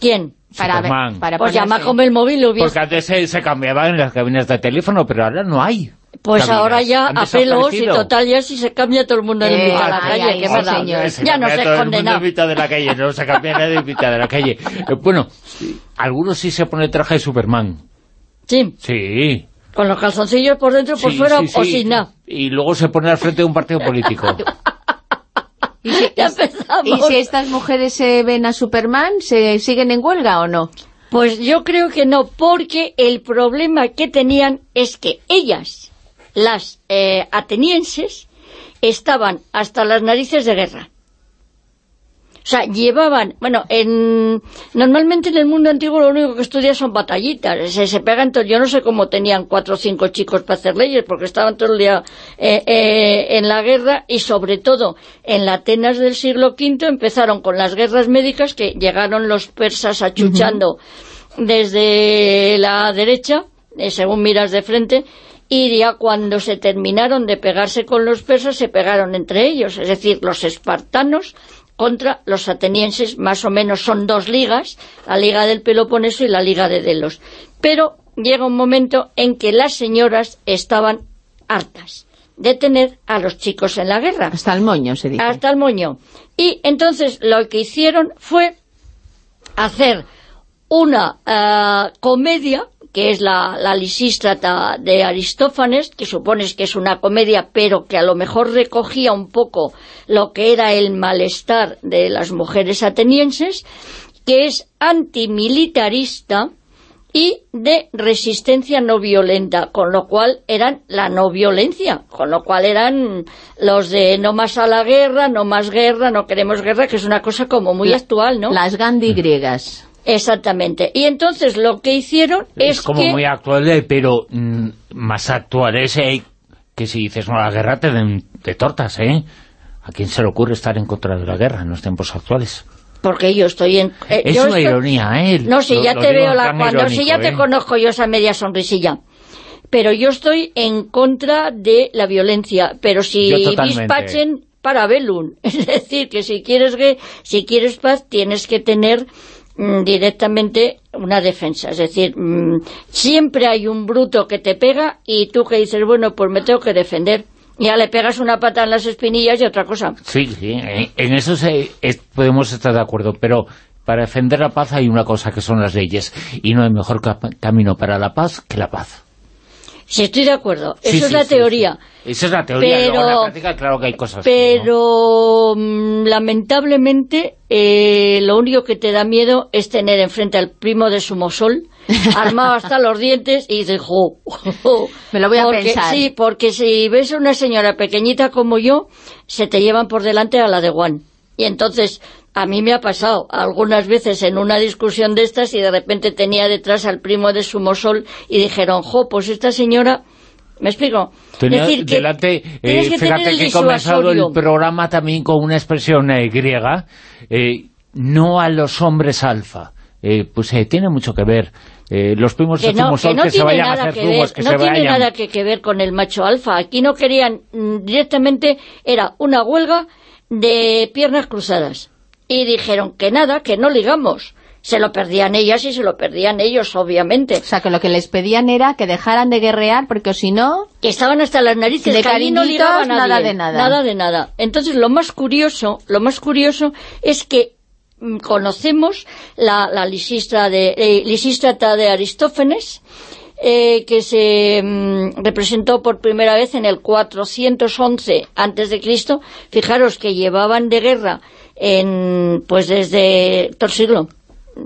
¿Quién? Para, ver, Superman. para Pues ponerse. llama con el móvil lo Porque antes se, se cambiaban las cabinas de teléfono, pero ahora no hay. Pues cabinas. ahora ya a pelos y total ya si se cambia todo el mundo en Eh, mitad de la calle, ay, qué sí, verdad. señor. Se Ya no se todo el mundo condena. en mitad de la calle, no se cambia nadie en mitad de la calle. Eh, Bueno, algunos sí se pone traje de Superman. Sí, Sí. con los calzoncillos por dentro, por sí, fuera sí, o sí. sin nada. Y luego se pone al frente de un partido político. ¿Y si, Ya empezamos. y si estas mujeres se ven a Superman, se siguen en huelga o no? Pues yo creo que no, porque el problema que tenían es que ellas, las eh, atenienses, estaban hasta las narices de guerra. O sea, llevaban, bueno, en, normalmente en el mundo antiguo lo único que estudian son batallitas, se, se pegan todo, yo no sé cómo tenían cuatro o cinco chicos para hacer leyes, porque estaban todo el día eh, eh, en la guerra y sobre todo en la Atenas del siglo V empezaron con las guerras médicas que llegaron los persas achuchando desde la derecha, eh, según miras de frente, y ya cuando se terminaron de pegarse con los persas se pegaron entre ellos, es decir, los espartanos contra los atenienses, más o menos son dos ligas, la liga del Peloponeso y la liga de Delos. Pero llega un momento en que las señoras estaban hartas de tener a los chicos en la guerra. Hasta el moño se dice. Hasta el moño. Y entonces lo que hicieron fue hacer una eh, comedia que es la, la Lisístrata de Aristófanes, que supones que es una comedia, pero que a lo mejor recogía un poco lo que era el malestar de las mujeres atenienses, que es antimilitarista y de resistencia no violenta, con lo cual eran la no violencia, con lo cual eran los de no más a la guerra, no más guerra, no queremos guerra, que es una cosa como muy La- actual, ¿no? Las Gandhi griegas. Exactamente. Y entonces lo que hicieron es, es como que... muy actual, eh, pero mm, más actual es eh, que si dices no a la guerra te den de tortas, ¿eh? ¿A quién se le ocurre estar en contra de la guerra en los tiempos actuales? Porque yo estoy en... eh, es yo una estoy- ironía, ¿eh? No, si Lo- ya lo te veo la... Cuando si ya irónico, te conozco yo esa media sonrisilla. Pero yo estoy en contra de la violencia. Pero si dispachen para Belun. Es decir, que si quieres, gue- si quieres paz, tienes que tener directamente una defensa. Es decir, mm, siempre hay un bruto que te pega y tú que dices, bueno, pues me tengo que defender. Ya le pegas una pata en las espinillas y otra cosa. Sí, sí, en, en eso se- podemos estar de acuerdo, pero para defender la paz hay una cosa que son las leyes, y no hay mejor ca- camino para la paz que la paz. Sí, estoy de acuerdo. Sí, Eso es la sí, teoría. Esa es la teoría, Pero- luego en la práctica claro que hay cosas que no. Pero mm, lamentablemente eh, lo único que te da miedo es tener enfrente al primo de Sumosol armado hasta los dientes y dices, jo, jo". Me lo voy a pensar. Sí, porque si ves a una señora pequeñita como yo, se te llevan por delante a la de Juan. Y entonces, a mí me ha pasado algunas veces en una discusión de estas y de repente tenía detrás al primo de Sumosol y dijeron, jo, pues esta señora... ¿Me explico? Tenía decir, que delante, eh, que fíjate que he comenzado el programa también con una expresión eh, griega, eh, no a los hombres alfa. Eh, pues eh, tiene mucho que ver. Eh, los primos que de no, que no que se vayan a hacer que zumos, ver, que no se tiene vayan. nada que, que ver con el macho alfa. Aquí no querían mm, directamente, era una huelga de piernas cruzadas. Y dijeron que nada, que no ligamos. Se lo perdían ellas y se lo perdían ellos, obviamente. O sea, que lo que les pedían era que dejaran de guerrear, porque si no... Que estaban hasta las narices, De que no cariñitos, ligaba nadie. nada de nada. Nada de nada. Entonces, lo más curioso, lo más curioso es que mm, conocemos la, la de, eh, Lisístrata de Aristófanes, eh, que se mm, representó por primera vez en el 411 antes de Cristo. Fijaros que llevaban de guerra en, pues desde todo el siglo,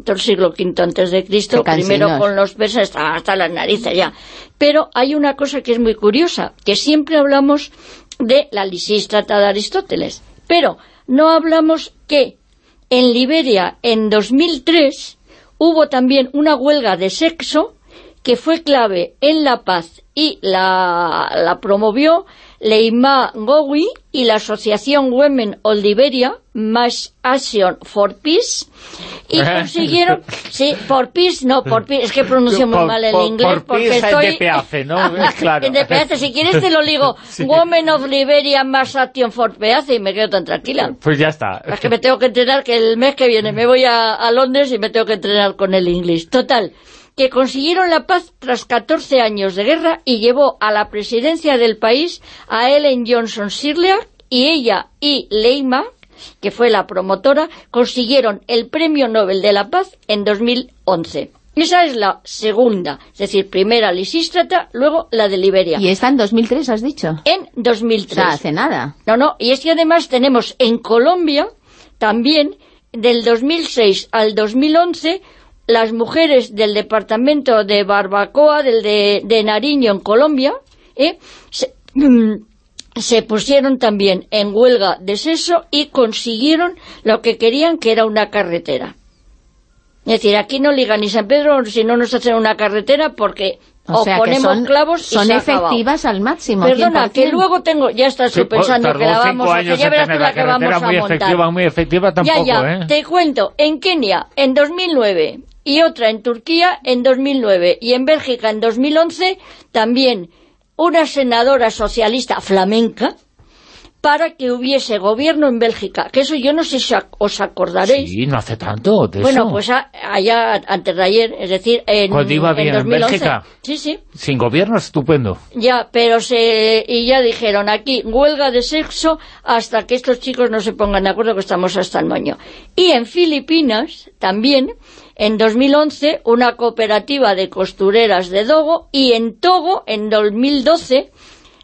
todo el siglo V antes de Cristo, primero con los persas hasta, hasta las narices ya. Pero hay una cosa que es muy curiosa, que siempre hablamos de la Lisístrata de Aristóteles, pero no hablamos que en Liberia en 2003 hubo también una huelga de sexo que fue clave en la paz y la, la promovió Leima Gowi y la asociación Women of Liberia, Mass Action for Peace, y consiguieron, sí, for Peace, no, por Peace, es que pronuncio muy Por- mal el por- inglés, por porque estoy... de Peace, ¿no? Claro. En de Peace, si quieres te lo digo, Sí. Women of Liberia, Mass Action for Peace, y me quedo tan tranquila. Pues ya está. Es que me tengo que entrenar, que el mes que viene me voy a, a Londres y me tengo que entrenar con el inglés. Total, que consiguieron la paz tras 14 años de guerra y llevó a la presidencia del país a Ellen Johnson Sirleaf y ella y Leima, que fue la promotora, consiguieron el Premio Nobel de la Paz en 2011. Esa es la segunda, es decir, primera Lisístrata, luego la de Liberia. Y esta en 2003, has dicho. En 2003. O sea, hace nada. No, no, y es que además tenemos en Colombia también del 2006 al 2011 las mujeres del departamento de Barbacoa, del de, de Nariño en Colombia, ¿eh? se, mm, se pusieron también en huelga de sexo y consiguieron lo que querían que era una carretera. Es decir, aquí no liga ni San Pedro si no nos hacen una carretera porque O o, sea, que ponemos son- clavos y son se acabado. efectivas al máximo, Perdona, 100%. que luego tengo, ya estás tú Sí, pues, pensando que la vamos a hacer, ya en verás tú la la que vamos a muy montar. efectiva, muy efectiva tampoco, ya, ya, ¿eh? te cuento, en Kenia en 2009 y otra en Turquía en 2009 y en Bélgica en 2011 también una senadora socialista flamenca para que hubiese gobierno en Bélgica, que eso yo no sé si os acordaréis. Sí, no hace tanto de bueno, eso. pues a- allá antes de ayer, es decir, en, Cuando iba bien en 2011. Bélgica. Sí, sí. Sin gobierno, estupendo. Ya, pero se... Y ya dijeron aquí, huelga de sexo hasta que estos chicos no se pongan de acuerdo que estamos hasta el moño. Y en Filipinas, también, en 2011, una cooperativa de costureras de Dogo, y en Togo, en 2012,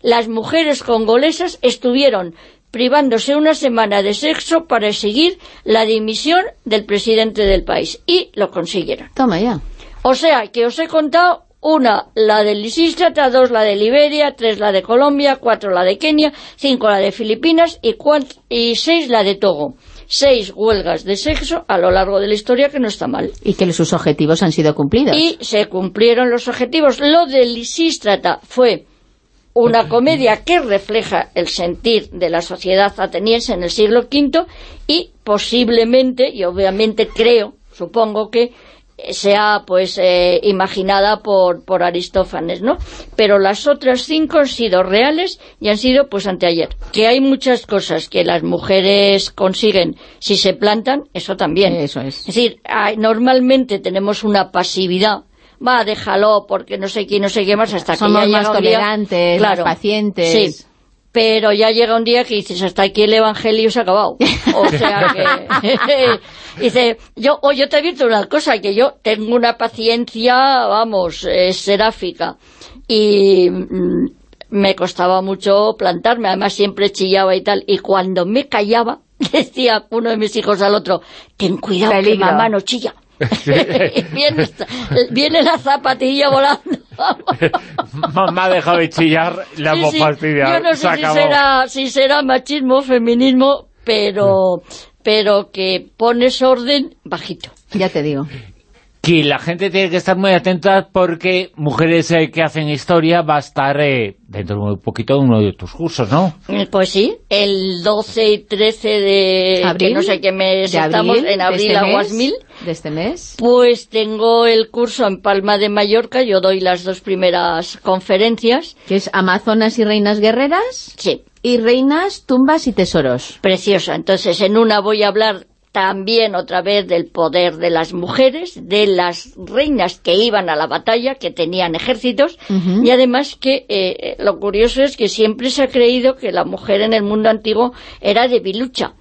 las mujeres congolesas estuvieron privándose una semana de sexo para seguir la dimisión del presidente del país. Y lo consiguieron. Toma ya. O sea, que os he contado una, la de Lisístrata, dos, la de Liberia, tres, la de Colombia, cuatro, la de Kenia, cinco, la de Filipinas y, cuat- y seis, la de Togo. Seis huelgas de sexo a lo largo de la historia, que no está mal. Y que sus objetivos han sido cumplidos. Y se cumplieron los objetivos. Lo de Lisístrata fue una comedia que refleja el sentir de la sociedad ateniense en el siglo V y posiblemente, y obviamente creo, supongo que sea pues eh, imaginada por, por Aristófanes, ¿no? Pero las otras cinco han sido reales y han sido pues anteayer. Que hay muchas cosas que las mujeres consiguen si se plantan, eso también. Eso es. Es decir, hay- normalmente tenemos una pasividad va, déjalo, porque no sé quién, no sé qué más, hasta Somos que ya más llega un día- tolerantes, más pacientes. Sí, pero ya llega un día que dices, hasta aquí el evangelio se ha acabado. O sea que... dice, yo, o yo te advierto una cosa, que yo tengo una paciencia, vamos, eh, seráfica. Y mm, me costaba mucho plantarme, además siempre chillaba y tal. Y cuando me callaba, decía uno de mis hijos al otro, ten cuidado que Peligro. mamá no chilla. Viene, la zapatilla volando. Mamá ha dejado de chillar, la Sí, hemos sí. fastidiado. Yo no Se sé si acabó. será, si será machismo, feminismo, pero, pero que pones orden bajito. Ya te digo. Que la gente tiene que estar muy atenta porque Mujeres eh, que hacen historia va a estar eh, dentro de un poquito de uno de tus cursos, ¿no? Pues sí, el 12 y 13 de... ¿Abril? que no sé qué mes ¿De estamos, abril? en ¿De abril este aguas mes? mil. ¿De este mes? Pues tengo el curso en Palma de Mallorca, yo doy las dos primeras conferencias. Que es Amazonas y Reinas Guerreras. Sí. Y Reinas, Tumbas y Tesoros. Preciosa. Entonces, en una voy a hablar también otra vez del poder de las mujeres, de las reinas que iban a la batalla, que tenían ejércitos, y además que eh, lo curioso es que siempre se ha creído que la mujer en el mundo antiguo era debilucha.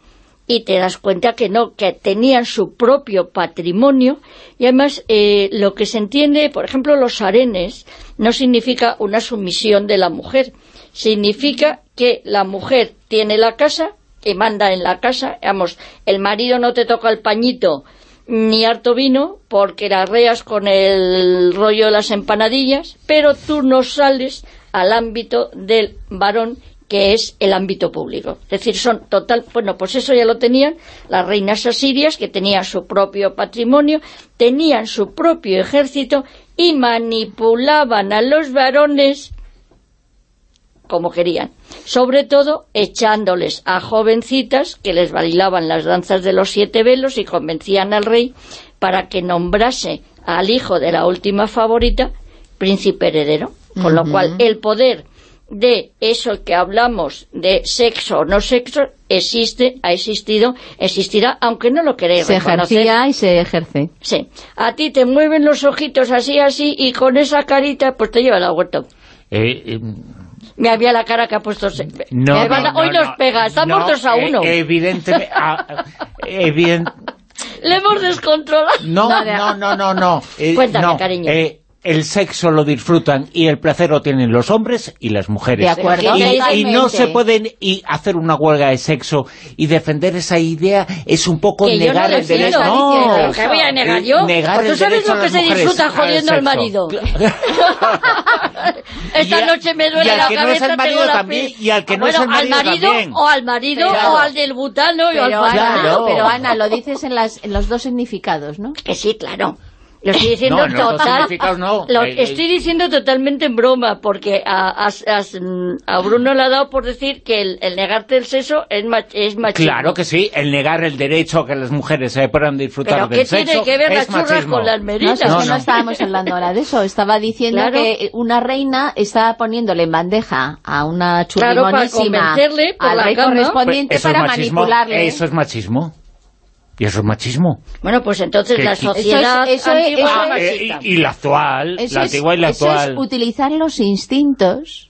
Y te das cuenta que no, que tenían su propio patrimonio. Y además eh, lo que se entiende, por ejemplo, los arenes, no significa una sumisión de la mujer, significa que la mujer tiene la casa y manda en la casa, vamos, el marido no te toca el pañito ni harto vino porque la reas con el rollo de las empanadillas, pero tú no sales al ámbito del varón que es el ámbito público. Es decir, son total, bueno, pues eso ya lo tenían las reinas asirias, que tenían su propio patrimonio, tenían su propio ejército y manipulaban a los varones como querían. Sobre todo echándoles a jovencitas que les bailaban las danzas de los siete velos y convencían al rey para que nombrase al hijo de la última favorita príncipe heredero. Con lo cual el poder de eso que hablamos de sexo o no sexo existe, ha existido, existirá, aunque no lo queréis se reconocer. ejercía y se ejerce. Sí. A ti te mueven los ojitos así, así, y con esa carita, pues te lleva al huerto. Eh, eh, Me había la cara que ha puesto... se- no, van a- no, hoy no, nos pega, están no, muertos a eh, uno. evidentemente... ah, evident- Le hemos descontrolado. no, no, no, no, no. eh, Cuéntame, no, cariño. Eh, el sexo lo disfrutan y el placer lo tienen los hombres y las mujeres. De acuerdo, Y, y no se pueden y hacer una huelga de sexo y defender esa idea es un poco Que yo no negar el derecho. Pero No, ¿qué voy a negar eh, yo? negar Pues tú el sabes lo que se disfruta jodiendo al marido. Esta noche me y duele al la que no es cabeza, el marido tengo la también, y al que no bueno, es el marido al marido también. o al marido Pero- o al del butano y al Pero Ana, pero Ana, lo dices en, las, en los dos significados, ¿no? Que sí, claro. Lo estoy diciendo No, dos total. no. Lo Eh, eh. estoy diciendo totalmente en broma, porque a, a- a- a Bruno le ha dado por decir que el, el negarte el sexo es, mach- es machismo. Claro que sí, el negar el derecho a que las mujeres se puedan disfrutar Pero del ¿qué sexo tiene que ver las churras machismo. con las No, merinas? es No, que no, no. estábamos hablando ahora de eso. Estaba diciendo Claro. que una reina está poniéndole en bandeja a una Claro, para churrimonísima convencerle por al la rey cama. correspondiente Eso es para machismo, manipularle. Eso es machismo. Y eso es machismo. Bueno, pues entonces la sociedad eso es- antigua eso es- y, y la actual, la es- antigua y la eso actual. es utilizar los instintos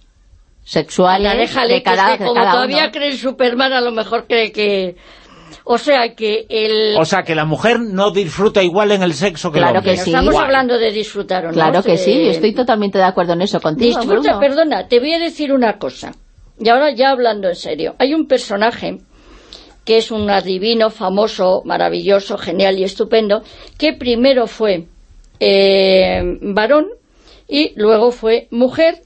sexuales déjale, de que es cada, que de como cada todavía uno. cree en Superman, a lo mejor cree que... O sea, que el... O sea, que la mujer no disfruta igual en el sexo que Claro el hombre. que sí. Estamos Igual. hablando de disfrutar o no. Claro que Eh, sí, yo estoy totalmente de acuerdo en eso contigo, Disfruta, Bruno. perdona, te voy a decir una cosa. Y ahora ya hablando en serio. Hay un personaje que es un adivino famoso, maravilloso, genial y estupendo, que primero fue eh, varón y luego fue mujer.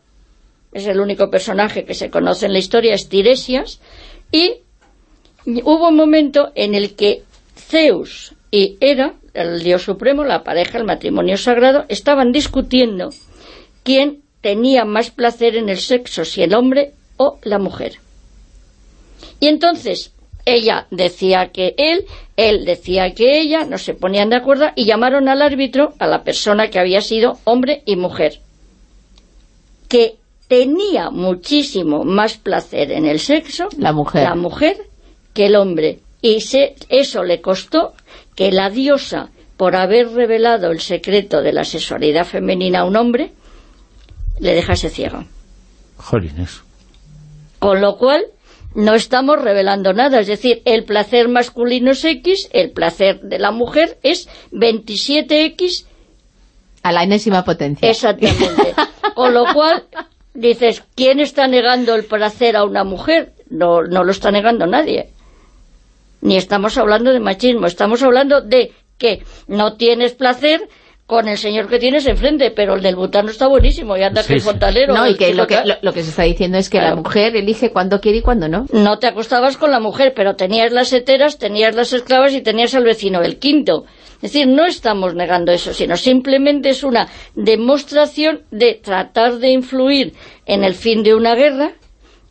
Es el único personaje que se conoce en la historia, es Tiresias. Y hubo un momento en el que Zeus y Hera, el dios supremo, la pareja, el matrimonio sagrado, estaban discutiendo quién tenía más placer en el sexo, si el hombre o la mujer. Y entonces ella decía que él, él decía que ella, no se ponían de acuerdo y llamaron al árbitro a la persona que había sido hombre y mujer, que tenía muchísimo más placer en el sexo La mujer. la mujer que el hombre. Y se- eso le costó que la diosa, por haber revelado el secreto de la sexualidad femenina a un hombre, le dejase ciego. Jolines. Con lo cual, no estamos revelando nada. Es decir, el placer masculino es X, el placer de la mujer es 27X A la enésima potencia. Exactamente. Con lo cual, dices, ¿quién está negando el placer a una mujer? No, no lo está negando nadie. Ni estamos hablando de machismo, estamos hablando de que no tienes placer con el señor que tienes enfrente, pero el del butano está buenísimo y anda Sí, que sí. fontanero. No, y el que lo, que lo, lo que se está diciendo es que la mujer elige cuándo quiere y cuándo no. no te acostabas con la mujer, pero tenías las heteras, tenías las esclavas y tenías al vecino del quinto. Es decir, no estamos negando eso, sino simplemente es una demostración de tratar de influir en el fin de una guerra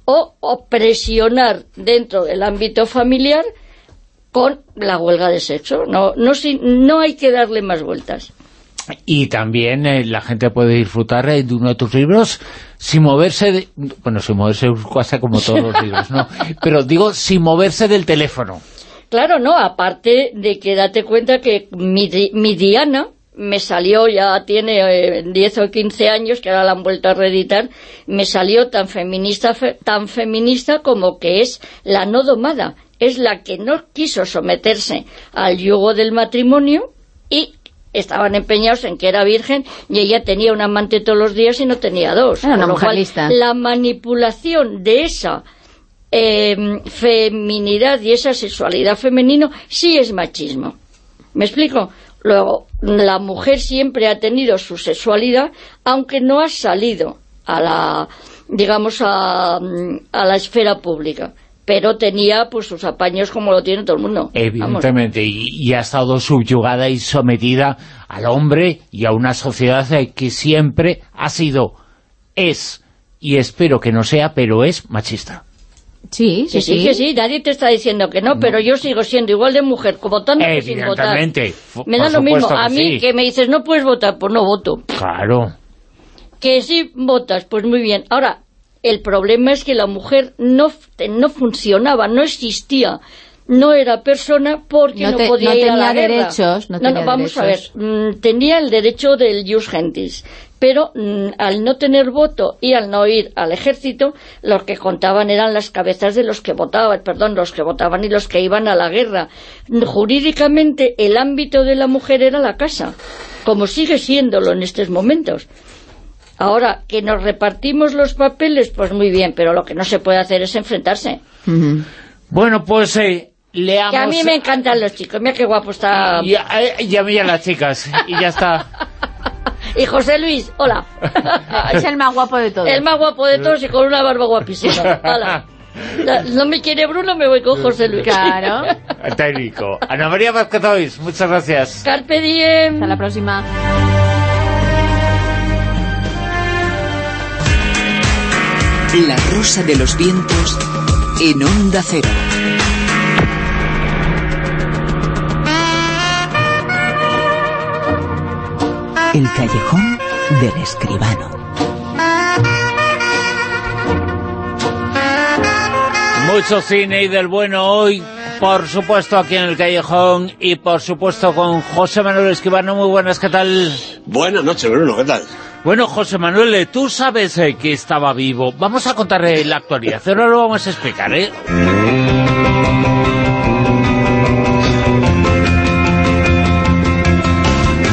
o, o presionar dentro del ámbito familiar con la huelga de sexo. No, no, si- no hay que darle más vueltas. Y también eh, la gente puede disfrutar eh, de uno de tus libros sin moverse, de- bueno, sin moverse pasa como todos los libros, ¿no? Pero digo, sin moverse del teléfono. Claro, no, aparte de que date cuenta que mi, mi Diana me salió, ya tiene eh, 10 o 15 años, que ahora la han vuelto a reeditar, me salió tan feminista, fe- tan feminista como que es la no domada, es la que no quiso someterse al yugo del matrimonio y estaban empeñados en que era virgen y ella tenía un amante todos los días y no tenía dos. Era una Con lo mujer cual, lista. La manipulación de esa eh, feminidad y esa sexualidad femenino sí es machismo. ¿Me explico? Luego, la mujer siempre ha tenido su sexualidad, aunque no ha salido a la, digamos, a, a la esfera pública. Pero tenía pues sus apaños como lo tiene todo el mundo. Evidentemente, y, y, ha estado subyugada y sometida al hombre y a una sociedad que siempre ha sido, es, y espero que no sea, pero es machista. Sí, sí, sí, que sí, nadie te está diciendo que no, pero yo sigo siendo igual de mujer, votando que sin votar. Me da lo mismo, a mí que me dices no puedes votar, pues no voto. Claro. Que si votas, pues muy bien. Ahora, el problema es que la mujer no, no funcionaba, no existía no era persona porque no, podía ir a la derechos, No, no, vamos a ver, mm, tenía el derecho del jus gentis, pero mm, al no tener voto y al no ir al ejército, los que contaban eran las cabezas de los que votaban, perdón, los que votaban y los que iban a la guerra. Jurídicamente el ámbito de la mujer era la casa, como sigue siéndolo en estos momentos. Ahora, que nos repartimos los papeles, pues muy bien, pero lo que no se puede hacer es enfrentarse. Bueno, pues eh, leamos... Que a mí me encantan los chicos, mira qué guapo está... Y, a mí a las chicas, y ya está. y José Luis, hola. es el más guapo de todos. El más guapo de todos y con una barba guapísima. Hola. No me quiere Bruno, me voy con José Luis. Claro. Técnico. Ana María Vázquez muchas gracias. Carpe diem. Hasta la próxima. La Rosa de los Vientos en Onda Cero. El callejón del escribano. Mucho cine y del bueno hoy, por supuesto aquí en el callejón y por supuesto con José Manuel Escribano. Muy buenas, ¿qué tal? Buenas noches, Bruno, ¿qué tal? Bueno, José Manuel, eh, tú sabes eh, que estaba vivo. Vamos a contar eh, la actualidad, ahora lo vamos a explicar, ¿eh?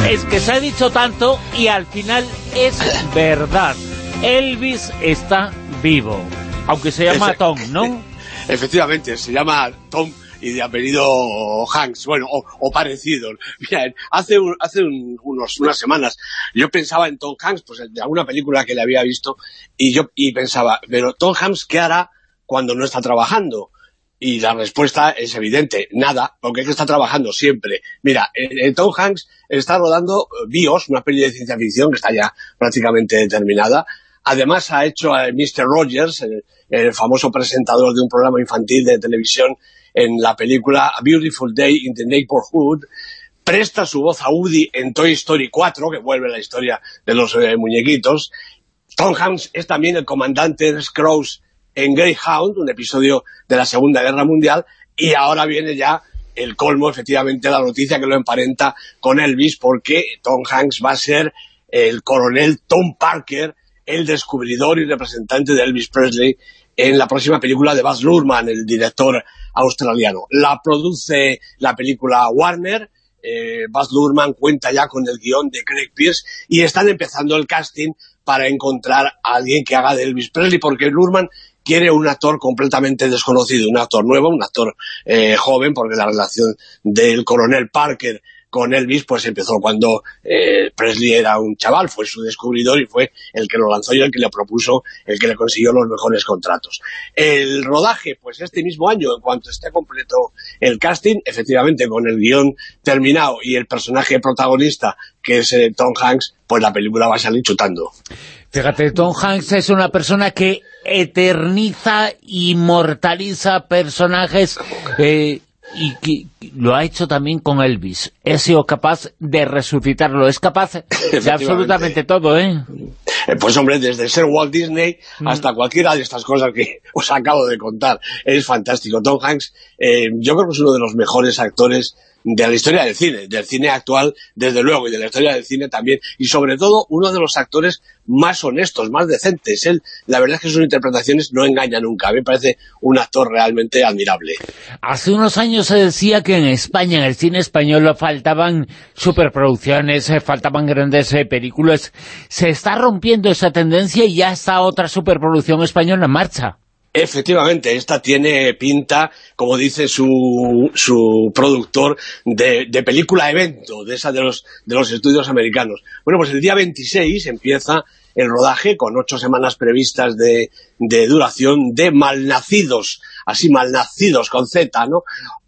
Es que se ha dicho tanto y al final es verdad. Elvis está vivo, aunque se llama Tom, ¿no? Efectivamente, se llama Tom y de apellido Hanks, bueno, o, parecido. Mira, hace, hace unos, unas semanas yo pensaba en Tom Hanks, pues de alguna película que le había visto, y yo y pensaba, pero Tom Hanks, ¿qué hará cuando no está trabajando? Y la respuesta es evidente, nada, porque es que está trabajando siempre. Mira, Tom Hanks está rodando BIOS, una peli de ciencia ficción que está ya prácticamente determinada. Además ha hecho a Mr. Rogers, el famoso presentador de un programa infantil de televisión en la película A Beautiful Day in the Neighborhood, presta su voz a Woody en Toy Story 4, que vuelve la historia de los eh, muñequitos. Tom Hanks es también el comandante Scrooge en Greyhound, un episodio de la Segunda Guerra Mundial, y ahora viene ya el colmo, efectivamente, la noticia que lo emparenta con Elvis, porque Tom Hanks va a ser el coronel Tom Parker, el descubridor y representante de Elvis Presley en la próxima película de Baz Luhrmann, el director australiano. La produce la película Warner, eh, Baz Luhrmann cuenta ya con el guion de Craig Pierce y están empezando el casting para encontrar a alguien que haga de Elvis Presley, porque Luhrmann quiere un actor completamente desconocido, un actor nuevo, un actor eh, joven, porque la relación del coronel Parker con Elvis pues empezó cuando eh, Presley era un chaval, fue su descubridor y fue el que lo lanzó y el que le propuso, el que le consiguió los mejores contratos. El rodaje, pues este mismo año, en cuanto esté completo el casting, efectivamente con el guion terminado y el personaje protagonista, que es eh, Tom Hanks, pues la película va a salir chutando. Fíjate, Tom Hanks es una persona que eterniza, inmortaliza personajes eh, y que lo ha hecho también con Elvis. He sido capaz de resucitarlo. Es capaz de absolutamente todo, ¿eh? ¿eh? Pues hombre, desde ser Walt Disney mm. hasta cualquiera de estas cosas que os acabo de contar. Es fantástico. Tom Hanks, eh, yo creo que es uno de los mejores actores de la historia del cine, del cine actual, desde luego, y de la historia del cine también, y sobre todo uno de los actores más honestos, más decentes. Él, la verdad es que sus interpretaciones no engañan nunca. A mí me parece un actor realmente admirable. Hace unos años se decía que en España, en el cine español, faltaban superproducciones, eh, faltaban grandes eh, películas. Se está rompiendo esa tendencia y ya está otra superproducción española en marcha. Efectivamente, esta tiene pinta, como dice su, su productor, de, de, película evento, de esa de los, de los estudios americanos. Bueno, pues el día 26 empieza el rodaje, con ocho semanas previstas de, de duración, de Malnacidos. así malnacidos con Z, ¿no?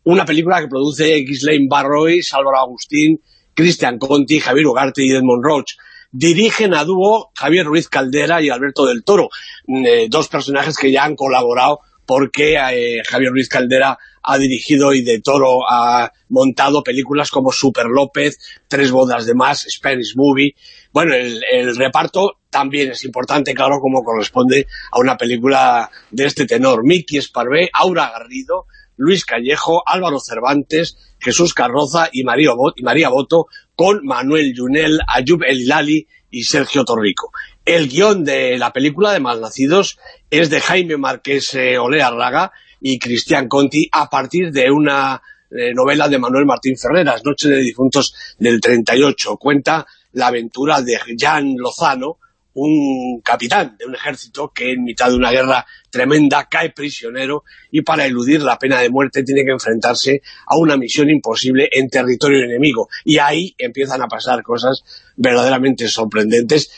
Una película que produce X-Lane Barroy, Álvaro Agustín, Cristian Conti, Javier Ugarte y Edmond Roach. Dirigen a dúo Javier Ruiz Caldera y Alberto del Toro, mm, eh, dos personajes que ya han colaborado porque eh, Javier Ruiz Caldera ha dirigido y de Toro ha montado películas como Super López, Tres bodas de más, Spanish Movie. Bueno, el, reparto también es importante, claro, como corresponde a una película de este tenor. Miki Esparvé, Aura Garrido, Luis Callejo, Álvaro Cervantes, Jesús Carroza y María Boto, con Manuel Yunel, Ayub El Hilali y Sergio Torrico. El guion de la película de Malnacidos es de Jaime Márquez eh, Olea Raga y Cristian Conti a partir de una eh, novela de Manuel Martín Ferreras, Noche de Difuntos del 38. Cuenta la aventura de Jan Lozano, un capitán de un ejército que en mitad de una guerra tremenda cae prisionero y para eludir la pena de muerte tiene que enfrentarse a una misión imposible en territorio enemigo. Y ahí empiezan a pasar cosas verdaderamente sorprendentes,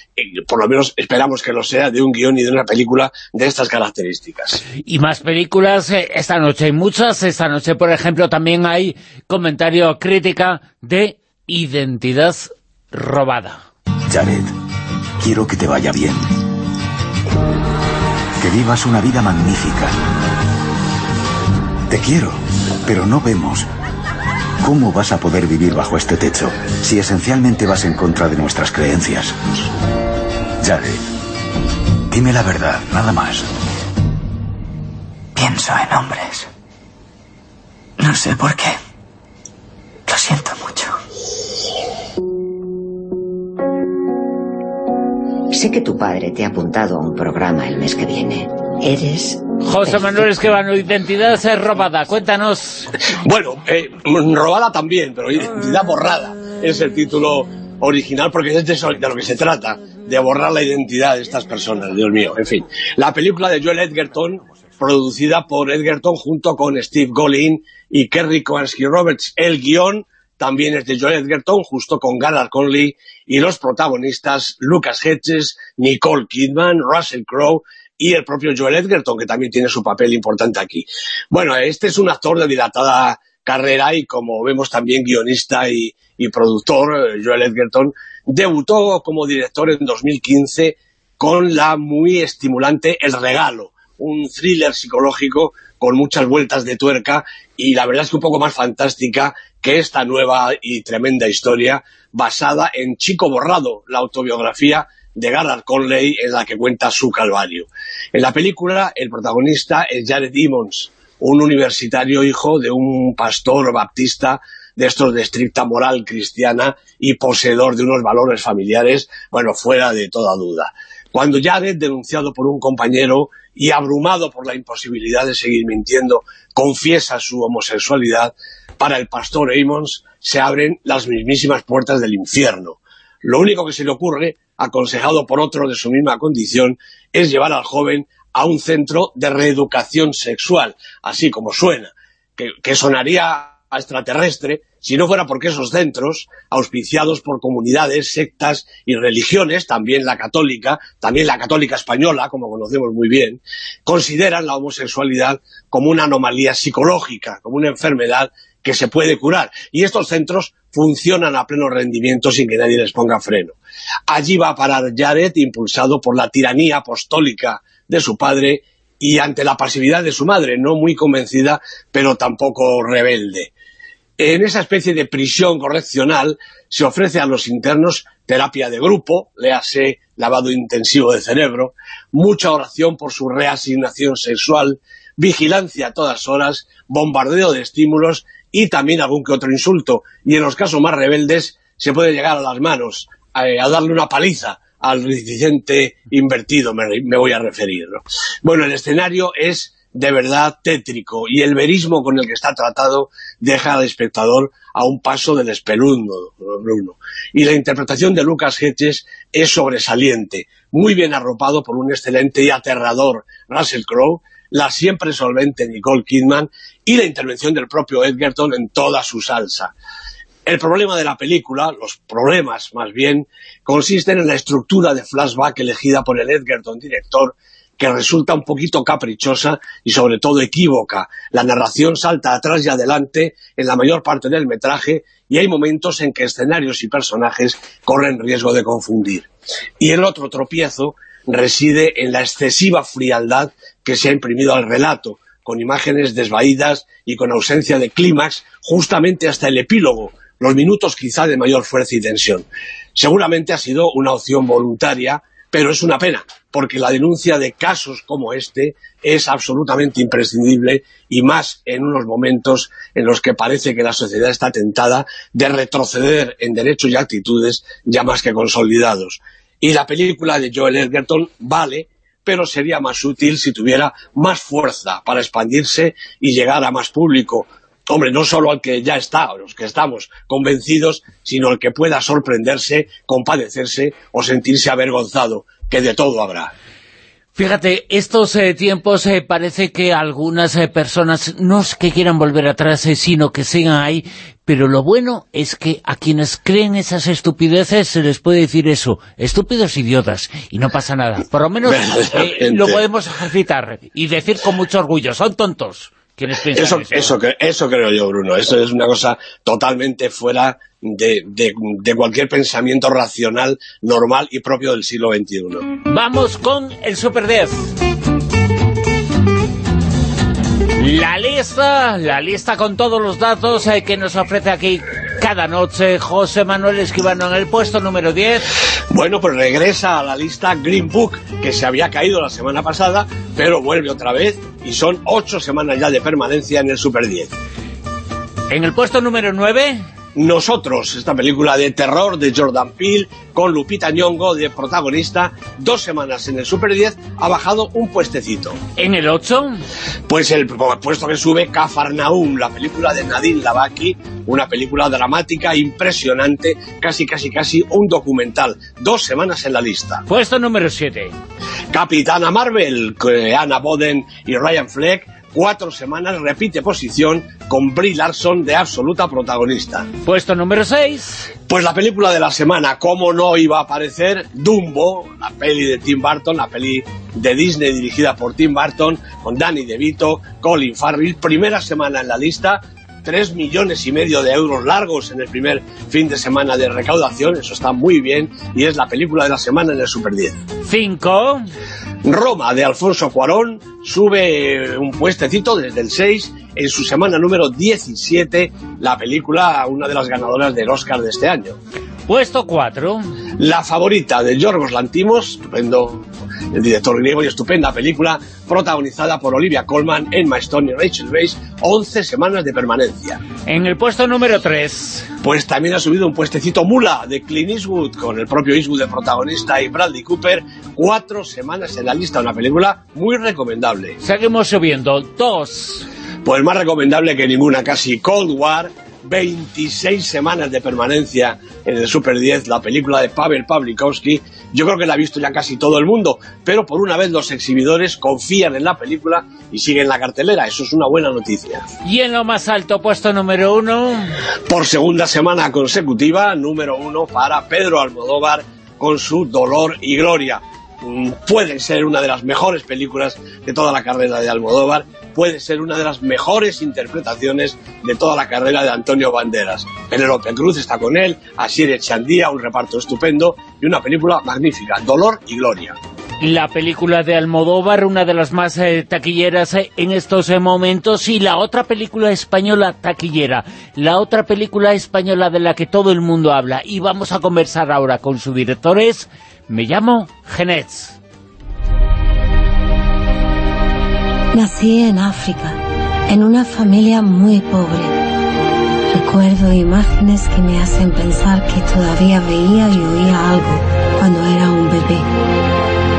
por lo menos esperamos que lo sea, de un guion y de una película de estas características. Y más películas, eh, esta noche hay muchas, esta noche por ejemplo también hay comentario crítica de Identidad Robada. Quiero que te vaya bien. Que vivas una vida magnífica. Te quiero, pero no vemos cómo vas a poder vivir bajo este techo si esencialmente vas en contra de nuestras creencias. Jared, dime la verdad, nada más. Pienso en hombres. No sé por qué. Lo siento mucho. Sé que tu padre te ha apuntado a un programa el mes que viene. Eres... José Manuel Esquivano, identidad es robada, cuéntanos. Bueno, eh, robada también, pero identidad borrada es el título original porque es de, eso, de lo que se trata, de borrar la identidad de estas personas, Dios mío, en fin. La película de Joel Edgerton, producida por Edgerton junto con Steve Golin y Kerry Kowalski Roberts. El guion también es de Joel Edgerton, justo con Garrett Conley y los protagonistas Lucas Hedges, Nicole Kidman, Russell Crowe y el propio Joel Edgerton, que también tiene su papel importante aquí. Bueno, este es un actor de dilatada carrera y como vemos también guionista y, y productor, eh, Joel Edgerton, debutó como director en 2015 con la muy estimulante El Regalo, un thriller psicológico con muchas vueltas de tuerca y la verdad es que un poco más fantástica que esta nueva y tremenda historia basada en Chico Borrado, la autobiografía de Garrett Conley en la que cuenta su calvario. En la película el protagonista es Jared Emmons, un universitario hijo de un pastor baptista de estos de estricta moral cristiana y poseedor de unos valores familiares, bueno, fuera de toda duda. Cuando Jared, denunciado por un compañero y abrumado por la imposibilidad de seguir mintiendo, confiesa su homosexualidad, para el pastor Amos se abren las mismísimas puertas del infierno. Lo único que se le ocurre, aconsejado por otro de su misma condición, es llevar al joven a un centro de reeducación sexual, así como suena, que, sonaría extraterrestre, si no fuera porque esos centros, auspiciados por comunidades, sectas y religiones, también la católica, también la católica española, como conocemos muy bien, consideran la homosexualidad como una anomalía psicológica, como una enfermedad que se puede curar. Y estos centros funcionan a pleno rendimiento sin que nadie les ponga freno. Allí va a parar Jared, impulsado por la tiranía apostólica de su padre y ante la pasividad de su madre, no muy convencida, pero tampoco rebelde. En esa especie de prisión correccional se ofrece a los internos terapia de grupo, léase lavado intensivo de cerebro, mucha oración por su reasignación sexual, vigilancia a todas horas, bombardeo de estímulos y también algún que otro insulto. Y en los casos más rebeldes se puede llegar a las manos, a, darle una paliza al reticente invertido, me, voy a referir. Bueno, el escenario es de verdad tétrico y el verismo con el que está tratado deja al espectador a un paso del espelundo, Bruno. Y la interpretación de Lucas Hedges es sobresaliente, muy bien arropado por un excelente y aterrador Russell Crowe, la siempre solvente Nicole Kidman y la intervención del propio Edgerton en toda su salsa. El problema de la película, los problemas más bien, consisten en la estructura de flashback elegida por el Edgerton director, que resulta un poquito caprichosa y sobre todo equívoca. La narración salta atrás y adelante en la mayor parte del metraje y hay momentos en que escenarios y personajes corren riesgo de confundir. Y el otro tropiezo reside en la excesiva frialdad que se ha imprimido al relato, con imágenes desvaídas y con ausencia de clímax, justamente hasta el epílogo, los minutos quizá de mayor fuerza y tensión. Seguramente ha sido una opción voluntaria, pero es una pena, porque la denuncia de casos como este es absolutamente imprescindible y más en unos momentos en los que parece que la sociedad está tentada de retroceder en derechos y actitudes ya más que consolidados. Y la película de Joel Edgerton vale, pero sería más útil si tuviera más fuerza para expandirse y llegar a más público. Hombre, no solo al que ya está, o los que estamos convencidos, sino al que pueda sorprenderse, compadecerse o sentirse avergonzado, que de todo habrá. Fíjate, estos eh, tiempos eh, parece que algunas eh, personas no es que quieran volver atrás, sino que sigan ahí, pero lo bueno es que a quienes creen esas estupideces se les puede decir eso, estúpidos idiotas, y no pasa nada. Por lo menos lo podemos ejercitar y decir con mucho orgullo, son tontos. Eso, eso, eso, creo yo, Bruno. Eso es una cosa totalmente fuera de, de, cualquier pensamiento racional, normal y propio del siglo XXI. Vamos con el Super 10. La lista, la lista con todos los datos eh, que nos ofrece aquí cada noche José Manuel Esquivano en el puesto número 10. Bueno, pues regresa a la lista Green Book, que se había caído la semana pasada, pero vuelve otra vez y son ocho semanas ya de permanencia en el Super 10. En el puesto número 9... Nosotros, esta película de terror de Jordan Peele, con Lupita Nyong'o de protagonista, dos semanas en el Super 10, ha bajado un puestecito. ¿En el 8? Pues el puesto que sube Cafarnaum, la película de Nadine Lavaki, una película dramática impresionante, casi casi casi un documental. Dos semanas en la lista. Puesto número 7. Capitana Marvel, Anna Boden y Ryan Fleck, cuatro semanas repite posición con Brie Larson de absoluta protagonista. Puesto número 6. Pues la película de la semana, ¿cómo no iba a aparecer? Dumbo, la peli de Tim Burton, la peli de Disney dirigida por Tim Burton, con Danny DeVito, Colin Farrell, primera semana en la lista, 3 millones y medio de euros largos en el primer fin de semana de recaudación, eso está muy bien, y es la película de la semana en el Super 10. 5. Roma, de Alfonso Cuarón, sube un puestecito desde el 6, en su semana número 17, la película, una de las ganadoras del Oscar de este año. Puesto 4. La favorita de Yorgos Lantimos, estupendo el director griego y estupenda película protagonizada por Olivia Colman, Emma Stone y Rachel Weisz, 11 semanas de permanencia. En el puesto número 3. Pues también ha subido un puestecito Mula de Clint Eastwood, con el propio Eastwood de protagonista y Bradley Cooper, cuatro semanas en la lista, una película muy recomendable. Seguimos subiendo, dos. Pues más recomendable que ninguna, casi Cold War, 26 semanas de permanencia en el Super 10, la película de Pavel Pavlikovsky. Yo creo que la ha visto ya casi todo el mundo, pero por una vez los exhibidores confían en la película y siguen la cartelera. Eso es una buena noticia. Y en lo más alto, puesto número uno... Por segunda semana consecutiva, número uno para Pedro Almodóvar con su Dolor y Gloria. Mm, puede ser una de las mejores películas de toda la carrera de Almodóvar puede ser una de las mejores interpretaciones de toda la carrera de Antonio Banderas. Penelope Cruz está con él, Asier Chandía, un reparto estupendo y una película magnífica, Dolor y Gloria. La película de Almodóvar, una de las más eh, taquilleras eh, en estos eh, momentos, y la otra película española taquillera, la otra película española de la que todo el mundo habla, y vamos a conversar ahora con su director, es, me llamo Genets. Nací en África, en una familia muy pobre. Recuerdo imágenes que me hacen pensar que todavía veía y oía algo cuando era un bebé.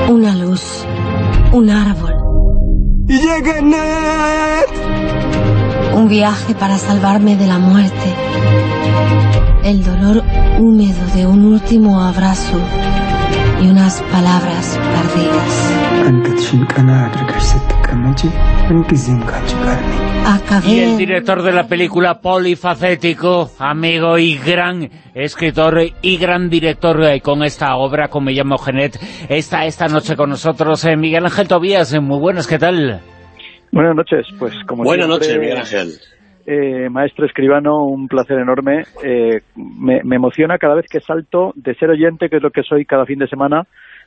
Una luz, un árbol. Un viaje para salvarme de la muerte. El dolor húmedo de un último abrazo y unas palabras perdidas. Acabé... Y el director de la película polifacético, amigo y gran escritor y gran director eh, con esta obra, como me llamo Genet, está esta noche con nosotros eh, Miguel Ángel Tobías. Eh, muy buenas, ¿qué tal? Buenas noches, pues como Buenas noches, Miguel Ángel. eh, maestro escribano, un placer enorme. Eh, me, me emociona cada vez que salto de ser oyente, que es lo que soy cada fin de semana,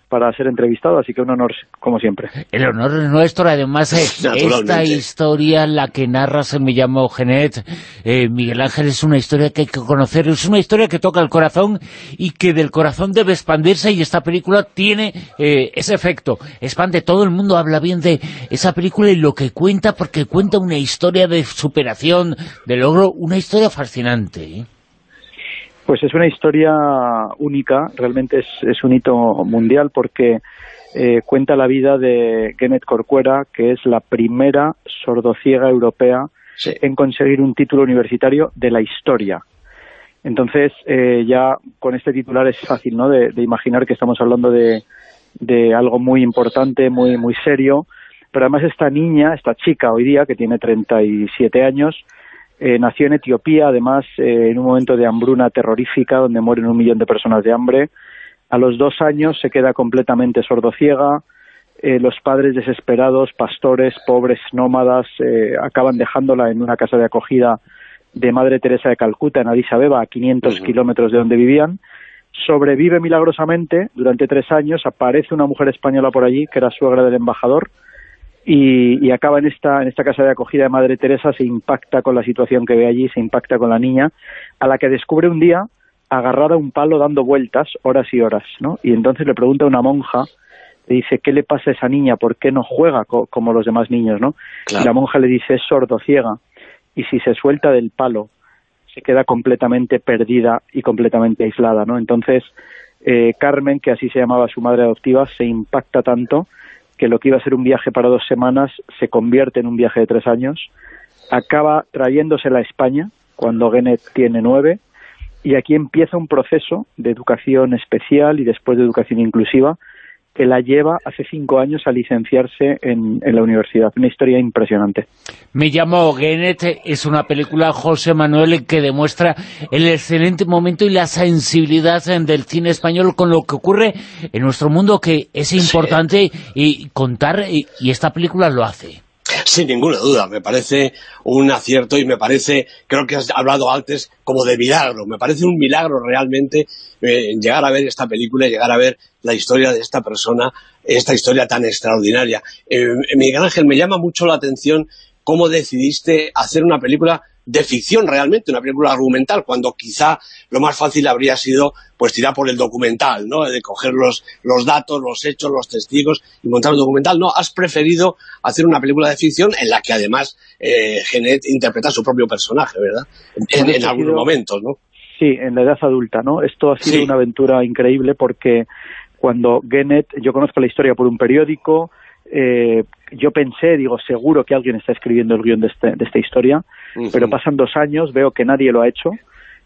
para ser entrevistado, así que un honor, como siempre. El honor es nuestro, además, eh, esta historia, la que narras en Me llamo Genet, eh, Miguel Ángel, es una historia que hay que conocer, es una historia que toca el corazón y que del corazón debe expandirse y esta película tiene eh, ese efecto, expande, todo el mundo habla bien de esa película y lo que cuenta, porque cuenta una historia de superación, de logro, una historia fascinante. ¿eh? Pues es una historia única, realmente es, es un hito mundial porque eh, cuenta la vida de Genet Corcuera, que es la primera sordociega europea en conseguir un título universitario de la historia. Entonces, eh, ya con este titular es fácil ¿no? de, de imaginar que estamos hablando de, de algo muy importante, muy, muy serio, pero además esta niña, esta chica hoy día, que tiene 37 años, eh, nació en Etiopía, además, eh, en un momento de hambruna terrorífica, donde mueren un millón de personas de hambre. A los dos años se queda completamente sordociega. Eh, los padres desesperados, pastores, pobres, nómadas, eh, acaban dejándola en una casa de acogida de Madre Teresa de Calcuta, en Addis Abeba, a 500 kilómetros de donde vivían. Sobrevive milagrosamente durante tres años. Aparece una mujer española por allí, que era suegra del embajador, y, y acaba en esta, en esta casa de acogida de Madre Teresa, se impacta con la situación que ve allí, se impacta con la niña, a la que descubre un día agarrada a un palo dando vueltas horas y horas, ¿no? Y entonces le pregunta a una monja, le dice, ¿qué le pasa a esa niña? ¿Por qué no juega co- como los demás niños, no? Y la monja le dice, es sordociega, y si se suelta del palo, se queda completamente perdida y completamente aislada, ¿no? Entonces, eh, Carmen, que así se llamaba su madre adoptiva, se impacta tanto que lo que iba a ser un viaje para dos semanas se convierte en un viaje de tres años, acaba trayéndosela a España cuando Genet tiene nueve, y aquí empieza un proceso de educación especial y después de educación inclusiva que la lleva hace cinco años a licenciarse en, en la universidad. Una historia impresionante. Me llamo Genet, es una película, José Manuel, que demuestra el excelente momento y la sensibilidad del cine español con lo que ocurre en nuestro mundo, que es importante y contar, y, y esta película lo hace. Sin ninguna duda, me parece un acierto y me parece, creo que has hablado antes, como de milagro. Me parece un milagro realmente eh, llegar a ver esta película llegar a ver la historia de esta persona, esta historia tan extraordinaria. Eh, Miguel Ángel, me llama mucho la atención cómo decidiste hacer una película de ficción realmente, una película argumental, cuando quizá lo más fácil habría sido pues tirar por el documental, ¿no? De coger los, los datos, los hechos, los testigos y montar un documental. No, has preferido hacer una película de ficción en la que además eh, Genet interpreta a su propio personaje, ¿verdad? En, algunos momentos, ¿no? Sí, en la edad adulta, ¿no? Esto ha sido Sí. una aventura increíble porque cuando Genet, yo conozco la historia por un periódico, eh, yo pensé, digo, seguro que alguien está escribiendo el guion de, este- de esta historia, pero pasan dos años, veo que nadie lo ha hecho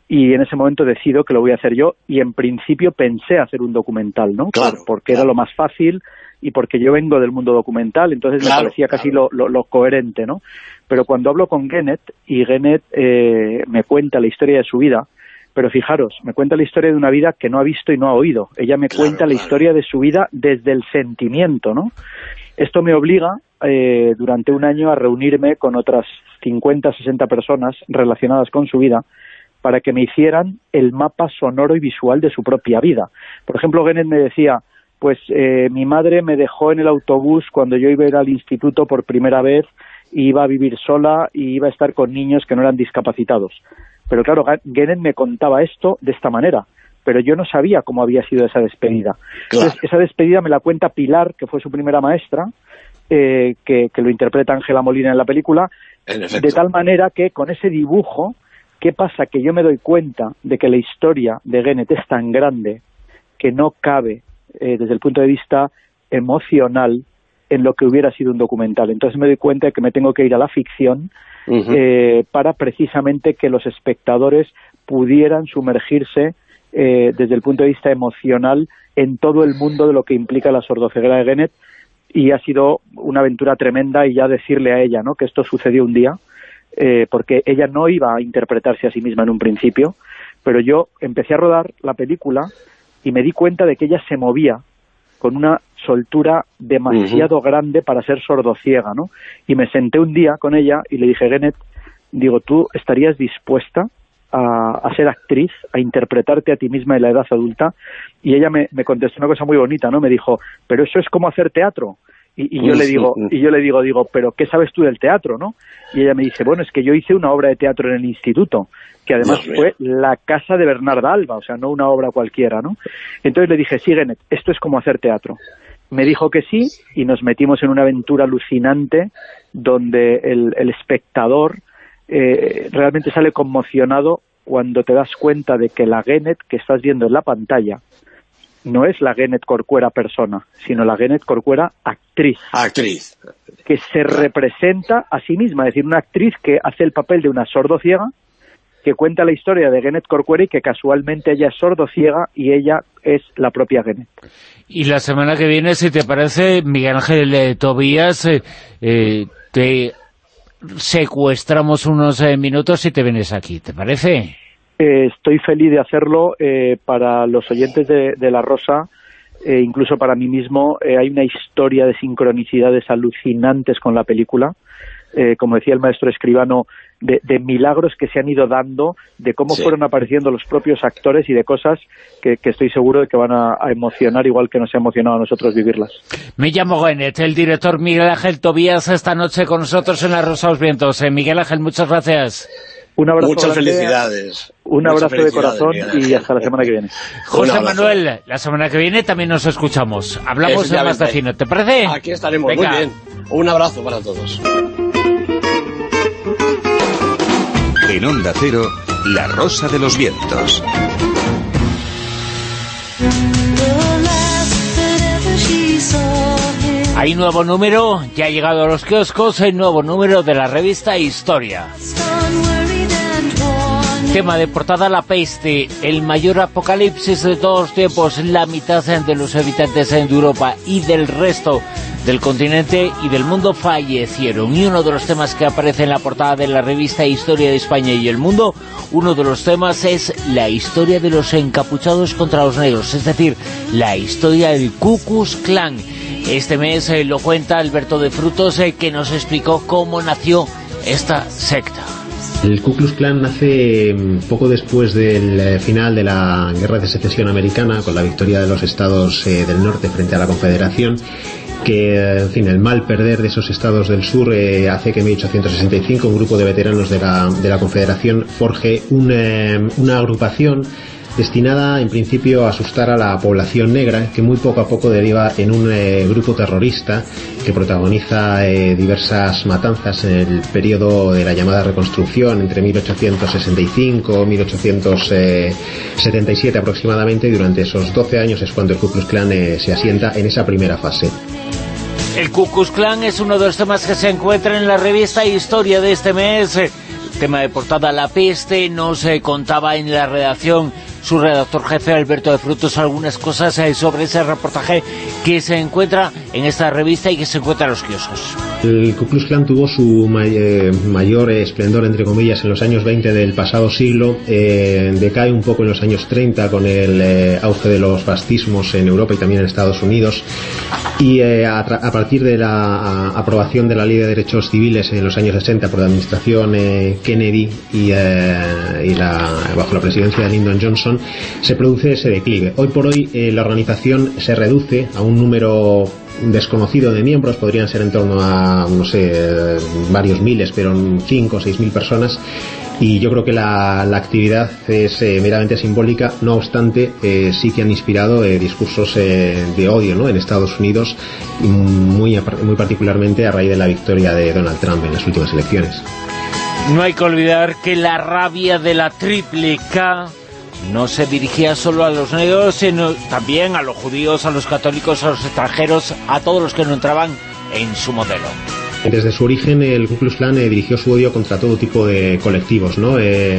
y en ese momento decido que lo voy a hacer yo y en principio pensé hacer un documental, ¿no? Por- porque era lo más fácil y porque yo vengo del mundo documental, entonces Claro, me parecía casi lo, lo- lo coherente, ¿no? Pero cuando hablo con Genet y Genet eh, me cuenta la historia de su vida, pero fijaros, me cuenta la historia de una vida que no ha visto y no ha oído. Ella me cuenta la historia de su vida desde el sentimiento, ¿no? Esto me obliga eh, durante un año a reunirme con otras 50, 60 personas relacionadas con su vida para que me hicieran el mapa sonoro y visual de su propia vida. Por ejemplo, Genet me decía, pues eh, mi madre me dejó en el autobús cuando yo iba a ir al instituto por primera vez y iba a vivir sola y iba a estar con niños que no eran discapacitados. Pero claro, Genet me contaba esto de esta manera, pero yo no sabía cómo había sido esa despedida. Entonces, esa despedida me la cuenta Pilar, que fue su primera maestra, eh, que, que lo interpreta Ángela Molina en la película, de tal manera que con ese dibujo, ¿qué pasa? Que yo me doy cuenta de que la historia de Genet es tan grande que no cabe eh, desde el punto de vista emocional en lo que hubiera sido un documental. Entonces me doy cuenta de que me tengo que ir a la ficción eh, para precisamente que los espectadores pudieran sumergirse eh, desde el punto de vista emocional en todo el mundo de lo que implica la sordoceguera de Genet y ha sido una aventura tremenda y ya decirle a ella ¿no? que esto sucedió un día, eh, porque ella no iba a interpretarse a sí misma en un principio, pero yo empecé a rodar la película y me di cuenta de que ella se movía con una soltura demasiado grande para ser sordociega, ¿no? Y me senté un día con ella y le dije, Genet, digo, ¿tú estarías dispuesta a, a, ser actriz, a interpretarte a ti misma en la edad adulta? Y ella me, me contestó una cosa muy bonita, ¿no? Me dijo, pero eso es como hacer teatro. Y, y, yo le digo, y yo le digo, digo, pero ¿qué sabes tú del teatro, no? Y ella me dice, bueno, es que yo hice una obra de teatro en el instituto, que además fue La casa de Bernarda Alba, o sea, no una obra cualquiera, ¿no? Entonces le dije, sí, Genet, esto es como hacer teatro. Me dijo que sí y nos metimos en una aventura alucinante donde el, el espectador eh, realmente sale conmocionado cuando te das cuenta de que la Genet que estás viendo en la pantalla no es la Genet Corcuera persona, sino la Genet Corcuera actriz. Actriz. Que se representa a sí misma, es decir, una actriz que hace el papel de una sordo-ciega, que cuenta la historia de Genet Corcuera y que casualmente ella es sordo-ciega y ella es la propia Genet. Y la semana que viene, si te parece, Miguel Ángel eh, Tobías, eh, eh, te secuestramos unos eh, minutos y te vienes aquí, ¿te parece? Eh, estoy feliz de hacerlo eh, para los oyentes de, de La Rosa, eh, incluso para mí mismo. Hay una historia de sincronicidades alucinantes con la película. Eh, como decía el maestro escribano, de, de, milagros que se han ido dando, de cómo sí. fueron apareciendo los propios actores y de cosas que, que estoy seguro de que van a, a, emocionar igual que nos ha emocionado a nosotros vivirlas. Me llamo Genet, el director Miguel Ángel Tobías esta noche con nosotros en La Rosa de los Vientos. Eh, Miguel Ángel, muchas gracias. Un abrazo Muchas grande, felicidades. Un Muchas abrazo de corazón y hasta la semana que viene. José Manuel, la semana que viene también nos escuchamos. Hablamos más de cine, ¿te parece? Aquí estaremos, Venga. muy bien. Un abrazo para todos. En Onda Cero, La Rosa de los Vientos. Hay nuevo número, ya ha llegado a los kioscos, hay nuevo número de la revista Historia. Tema de portada La Peste, el mayor apocalipsis de todos los tiempos, la mitad de los habitantes de Europa y del resto del continente y del mundo fallecieron. Y uno de los temas que aparece en la portada de la revista Historia de España y el Mundo, uno de los temas es la historia de los encapuchados contra los negros, es decir, la historia del Ku Klux Klan. Este mes eh, lo cuenta Alberto de Frutos, eh, que nos explicó cómo nació esta secta. El Ku Klux Klan nace poco después del eh, final de la Guerra de Secesión Americana, con la victoria de los estados eh, del norte frente a la Confederación, que, en fin, el mal perder de esos estados del sur eh, hace que en 1865 un grupo de veteranos de la, de la Confederación forje una agrupación destinada en principio a asustar a la población negra, que muy poco a poco deriva en un eh, grupo terrorista que protagoniza eh, diversas matanzas en el periodo de la llamada reconstrucción entre 1865 1877 aproximadamente, y durante esos 12 años es cuando el Ku Klux Klan eh, se asienta en esa primera fase. El Ku Klux Klan es uno de los temas que se encuentra en la revista Historia de este mes. Tema de portada La Peste, nos contaba en la redacción su redactor jefe Alberto de Frutos algunas cosas eh, sobre ese reportaje que se encuentra en esta revista y que se encuentra en los kioscos. El Ku Klux Klan tuvo su may eh, mayor esplendor, entre comillas, en los años 20 del pasado siglo, eh, decae un poco en los años 30 con el eh, auge de los fascismos en Europa y también en Estados Unidos, y a, a, partir de la aprobación de la Ley de Derechos Civiles en los años 60 por la administración Kennedy y, y la, bajo la presidencia de Lyndon Johnson, se produce ese declive. Hoy por hoy la organización se reduce a un número desconocido de miembros, podrían ser en torno a, no sé, varios miles, pero cinco o seis mil personas, y yo creo que la, la actividad es eh, meramente simbólica, no obstante, eh, sí que han inspirado eh, discursos de odio ¿no? en Estados Unidos, muy, muy particularmente a raíz de la victoria de Donald Trump en las últimas elecciones. No hay que olvidar que la rabia de la triple K no se dirigía solo a los negros, sino también a los judíos, a los católicos, a los extranjeros, a todos los que no entraban en su modelo. Desde su origen, el Ku Klux Klan eh, dirigió su odio contra todo tipo de colectivos, ¿no? Eh,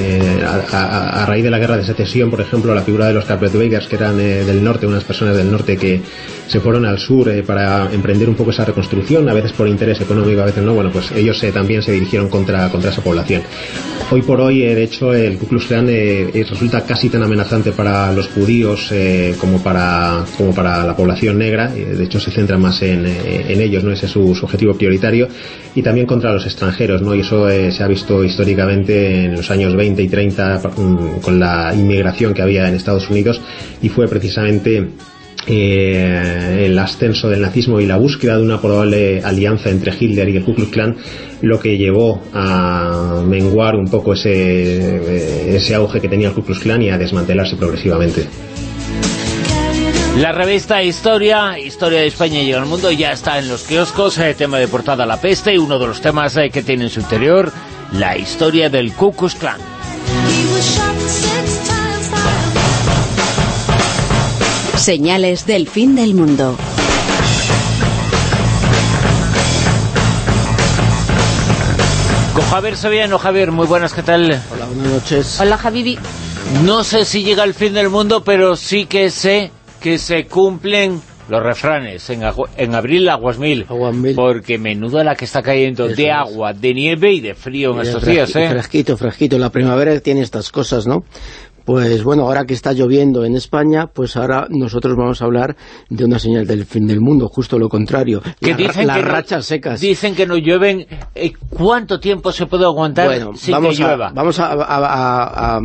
eh, a, raíz de la guerra de secesión, por ejemplo, la figura de los Carpetbaggers, que eran del norte, unas personas del norte que se fueron al sur para emprender un poco esa reconstrucción, a veces por interés económico, a veces no, bueno, pues ellos también se dirigieron contra, contra esa población. Hoy por hoy, de hecho, el Ku Klux Klan resulta casi tan amenazante para los judíos como, para, como para la población negra, de hecho se centra más en, en ellos, ¿no? Ese es su, su objetivo prioritario y también contra los extranjeros, ¿no? Y eso eh, se ha visto históricamente en los años 20 y 30 mm, con la inmigración que había en Estados Unidos y fue precisamente eh, el ascenso del nazismo y la búsqueda de una probable alianza entre Hitler y el Ku Klux Klan lo que llevó a menguar un poco ese, eh, ese auge que tenía el Ku Klux Klan y a desmantelarse progresivamente. La revista Historia, Historia de España y el mundo ya está en los kioscos, eh, tema de portada La Peste, y uno de los temas eh, que tiene en su interior, la historia del Ku Klux Klan. Señales del fin del mundo. Con Javier Sevillano, Javier, muy buenas, ¿qué tal? Hola, buenas noches. Hola, Javibi. No sé si llega el fin del mundo, pero sí que sé que se cumplen los refranes. En, en abril aguas mil, porque menudo la que está cayendo de agua, de nieve y de frío en estos días. ¿eh? Fresquito, fresquito. La primavera tiene estas cosas, ¿no? Pues bueno, ahora que está lloviendo en España, pues ahora nosotros vamos a hablar de una señal del fin del mundo, justo lo contrario. Que dicen las que rachas secas. Dicen que no llueven. Eh, ¿Cuánto tiempo se puede aguantar bueno, sin vamos que llueva? vamos a, a, a,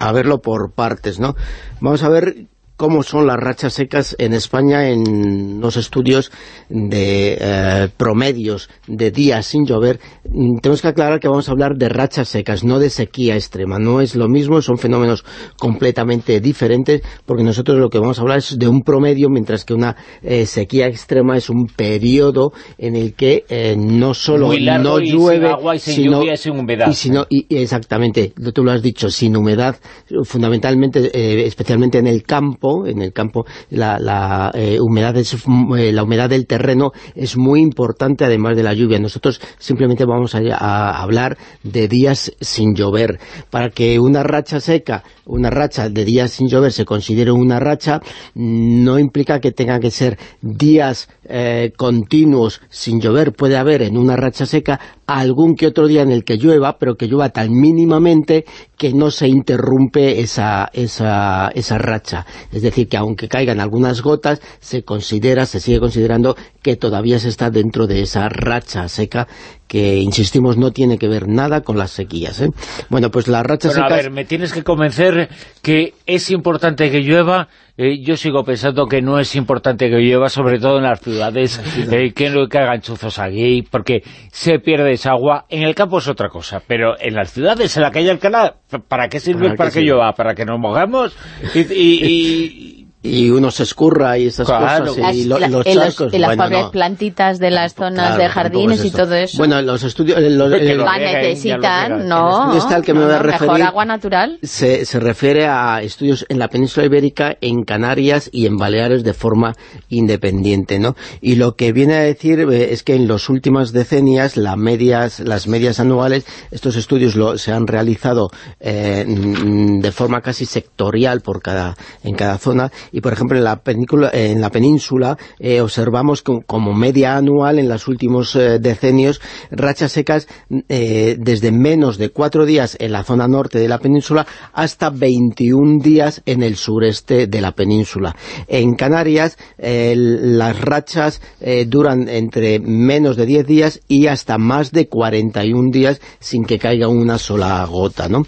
a verlo por partes, ¿no? Vamos a ver cómo son las rachas secas en España en los estudios de eh, promedios de días sin llover. Mm, tenemos que aclarar que vamos a hablar de rachas secas, no de sequía extrema. No es lo mismo, son fenómenos completamente diferentes, porque nosotros lo que vamos a hablar es de un promedio, mientras que una eh, sequía extrema es un periodo en el que eh, no solo no y llueve, sin agua y sin sino, lluvia y sin humedad. y sino- y- y exactamente, tú lo has dicho, sin humedad, fundamentalmente, especialmente en el campo, en el campo la, eh, humedad es, mm, eh, la humedad del terreno es muy importante además de la lluvia. Nosotros simplemente vamos a, hablar de días sin llover. Para que una racha seca, una racha de días sin llover se considere una racha, no implica que tenga que ser días eh, continuos sin llover. Puede haber en una racha seca algún que otro día en el que llueva, pero que llueva tan mínimamente que no se interrumpe esa, esa, esa racha. Decir, que aunque caigan algunas gotas, se considera, se sigue considerando que todavía se está dentro de esa racha seca que, insistimos, no tiene que ver nada con las sequías. ¿eh? Bueno, pues las rachas a secas... ver, me tienes que convencer que es importante que llueva. Eh, yo sigo pensando que no es importante que llueva, sobre todo en las ciudades, eh, que no que hagan chuzos aquí, porque se pierde esa agua. En el campo es otra cosa, pero en las ciudades, en la calle Alcalá, ¿para qué sirve ¿Para que llueva? ¿Para que nos? Y, y- y uno se escurra y esas Claro. cosas Las- y lo- la- los en los- charcos en las bueno, pobres no. plantitas de las zonas Claro, de jardines es y todo eso. Bueno, los estudios... el- los- Que el- lo necesitan. El no. estudio está al que me no, voy a no, Mejor referir. agua natural. se, se refiere a estudios en la península ibérica, en Canarias y en Baleares de forma independiente, ¿no? Y lo que viene a decir eh, es que en las últimas decenias las medias, las medias anuales, estos estudios lo- se han realizado eh, de forma casi sectorial por cada, en cada zona y por ejemplo en la en la península eh, observamos como media anual en los últimos eh, decenios rachas secas eh, desde menos de cuatro días en la zona norte de la península hasta 21 días en el sureste de la península. En Canarias las rachas duran entre menos de 10 días y hasta más de 41 días sin que caiga una sola gota, ¿no?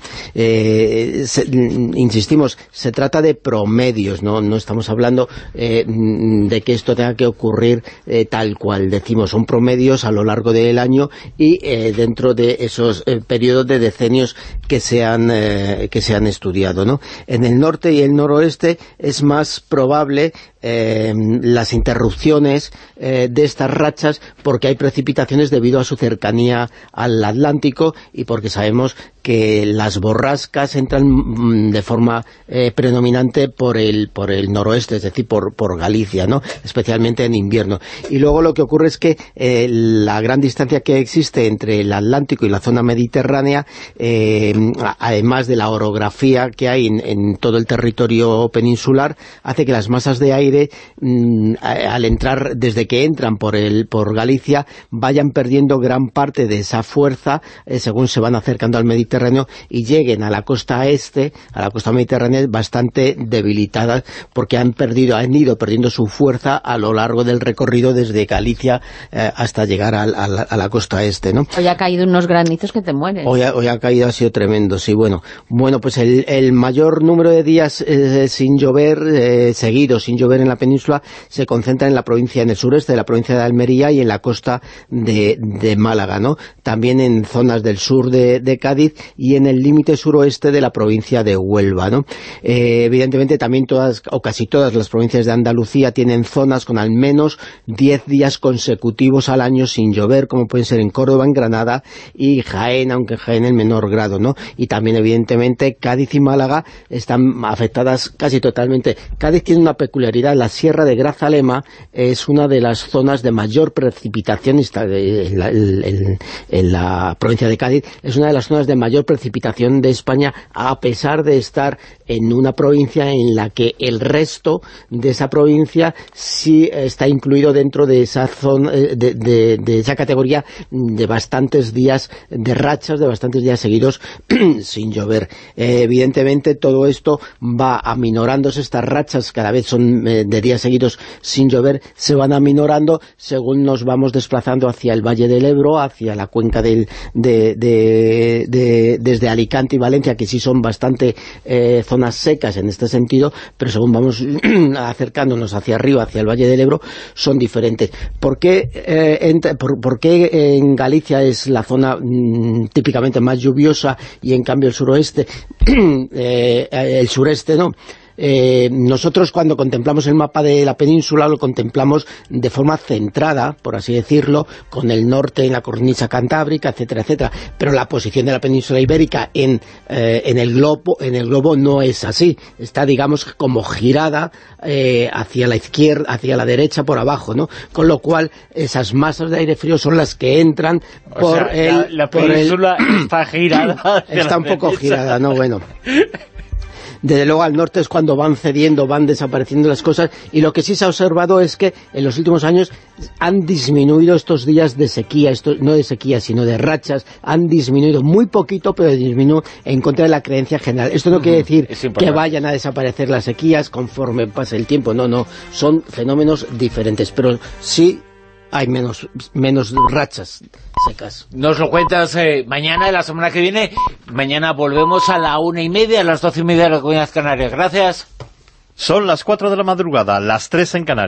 Insistimos, se trata de promedios, no, no estamos hablando eh, mm, de que esto tenga que ocurrir eh, tal cual, decimos, son promedios a lo largo del año y eh, dentro de esos periodos de decenios que se han, que se han estudiado, ¿no? En el norte y el noroeste es más probable eh, las interrupciones eh, de estas rachas porque hay precipitaciones debido a su cercanía al Atlántico y porque sabemos que las borrascas entran mm, de forma eh, predominante por el, por el noroeste, es decir, por, por Galicia, ¿no? especialmente en invierno. Y luego lo que ocurre es que la gran distancia que existe entre el Atlántico y la zona mediterránea, además de la orografía que hay en, todo el territorio peninsular, hace que las masas de aire, mm, al entrar, desde que entran por, el, por Galicia, vayan perdiendo gran parte de esa fuerza según se van acercando al Mediterráneo y lleguen a la costa este, a la costa mediterránea, bastante debilitadas porque han perdido, han ido perdiendo su fuerza a lo largo del recorrido desde Galicia eh, hasta llegar a, la, costa este, ¿no? Hoy ha caído unos granitos que te mueres. Hoy ha, caído, ha sido tremendo, sí, bueno. Bueno, pues el, mayor número de días eh, sin llover, eh, seguidos sin llover en la península, se concentra en la provincia, en el sureste de la provincia de Almería y en la costa de, Málaga, ¿no? También en zonas del sur de Cádiz y en el límite suroeste de la provincia de Huelva. ¿no? Eh, evidentemente también todas o casi todas las provincias de Andalucía tienen zonas con al menos 10 días consecutivos al año sin llover, como pueden ser en Córdoba, en Granada y Jaén, aunque Jaén en menor grado. ¿no? Y también evidentemente Cádiz y Málaga están afectadas casi totalmente. Cádiz tiene una peculiaridad, la Sierra de Grazalema es una de las zonas de mayor precipitación en la, en la provincia de Cádiz, es una de las zonas de mayor precipitación de España a pesar de estar en una provincia en la que el resto de esa provincia sí está incluido dentro de esa zona eh, de, esa categoría de bastantes días de rachas, de bastantes días seguidos sin llover. Eh, evidentemente todo esto va aminorándose, estas rachas cada vez son eh, de días seguidos sin llover, se van aminorando según nos vamos desplazando hacia el Valle del Ebro, hacia la cuenca del, de, desde Alicante y Valencia, que sí son bastante eh, zonas secas en este sentido, pero según vamos acercándonos hacia arriba, hacia el Valle del Ebro, son diferentes. ¿Por qué, eh, en, Galicia es la zona mm, típicamente más lluviosa y en cambio el suroeste, eh, el sureste no? Eh, nosotros cuando contemplamos el mapa de la península lo contemplamos de forma centrada, por así decirlo, con el norte en la cornisa cantábrica, etcétera, etcétera. Pero la posición de la península ibérica en, eh, en, el, globo, en el globo no es así. Está, digamos, como girada eh, hacia la izquierda, hacia la derecha, por abajo, ¿no? Con lo cual, esas masas de aire frío son las que entran por el... La, península está girada. Está un poco girada, ¿no? Bueno desde luego al norte es cuando van cediendo, van desapareciendo las cosas, y lo que sí se ha observado es que en los últimos años han disminuido estos días de sequía, esto, no de sequía, sino de rachas, han disminuido muy poquito, pero disminuido en contra de la creencia general. Esto no quiere decir que vayan a desaparecer las sequías conforme pase el tiempo, no, no, son fenómenos diferentes, pero sí hay menos, menos rachas secas. Nos lo cuentas eh, mañana, la semana que viene. Mañana volvemos a la una y media, a las doce y media de la Comunidad Canaria. Gracias. Son las cuatro de la madrugada, las tres en Canarias.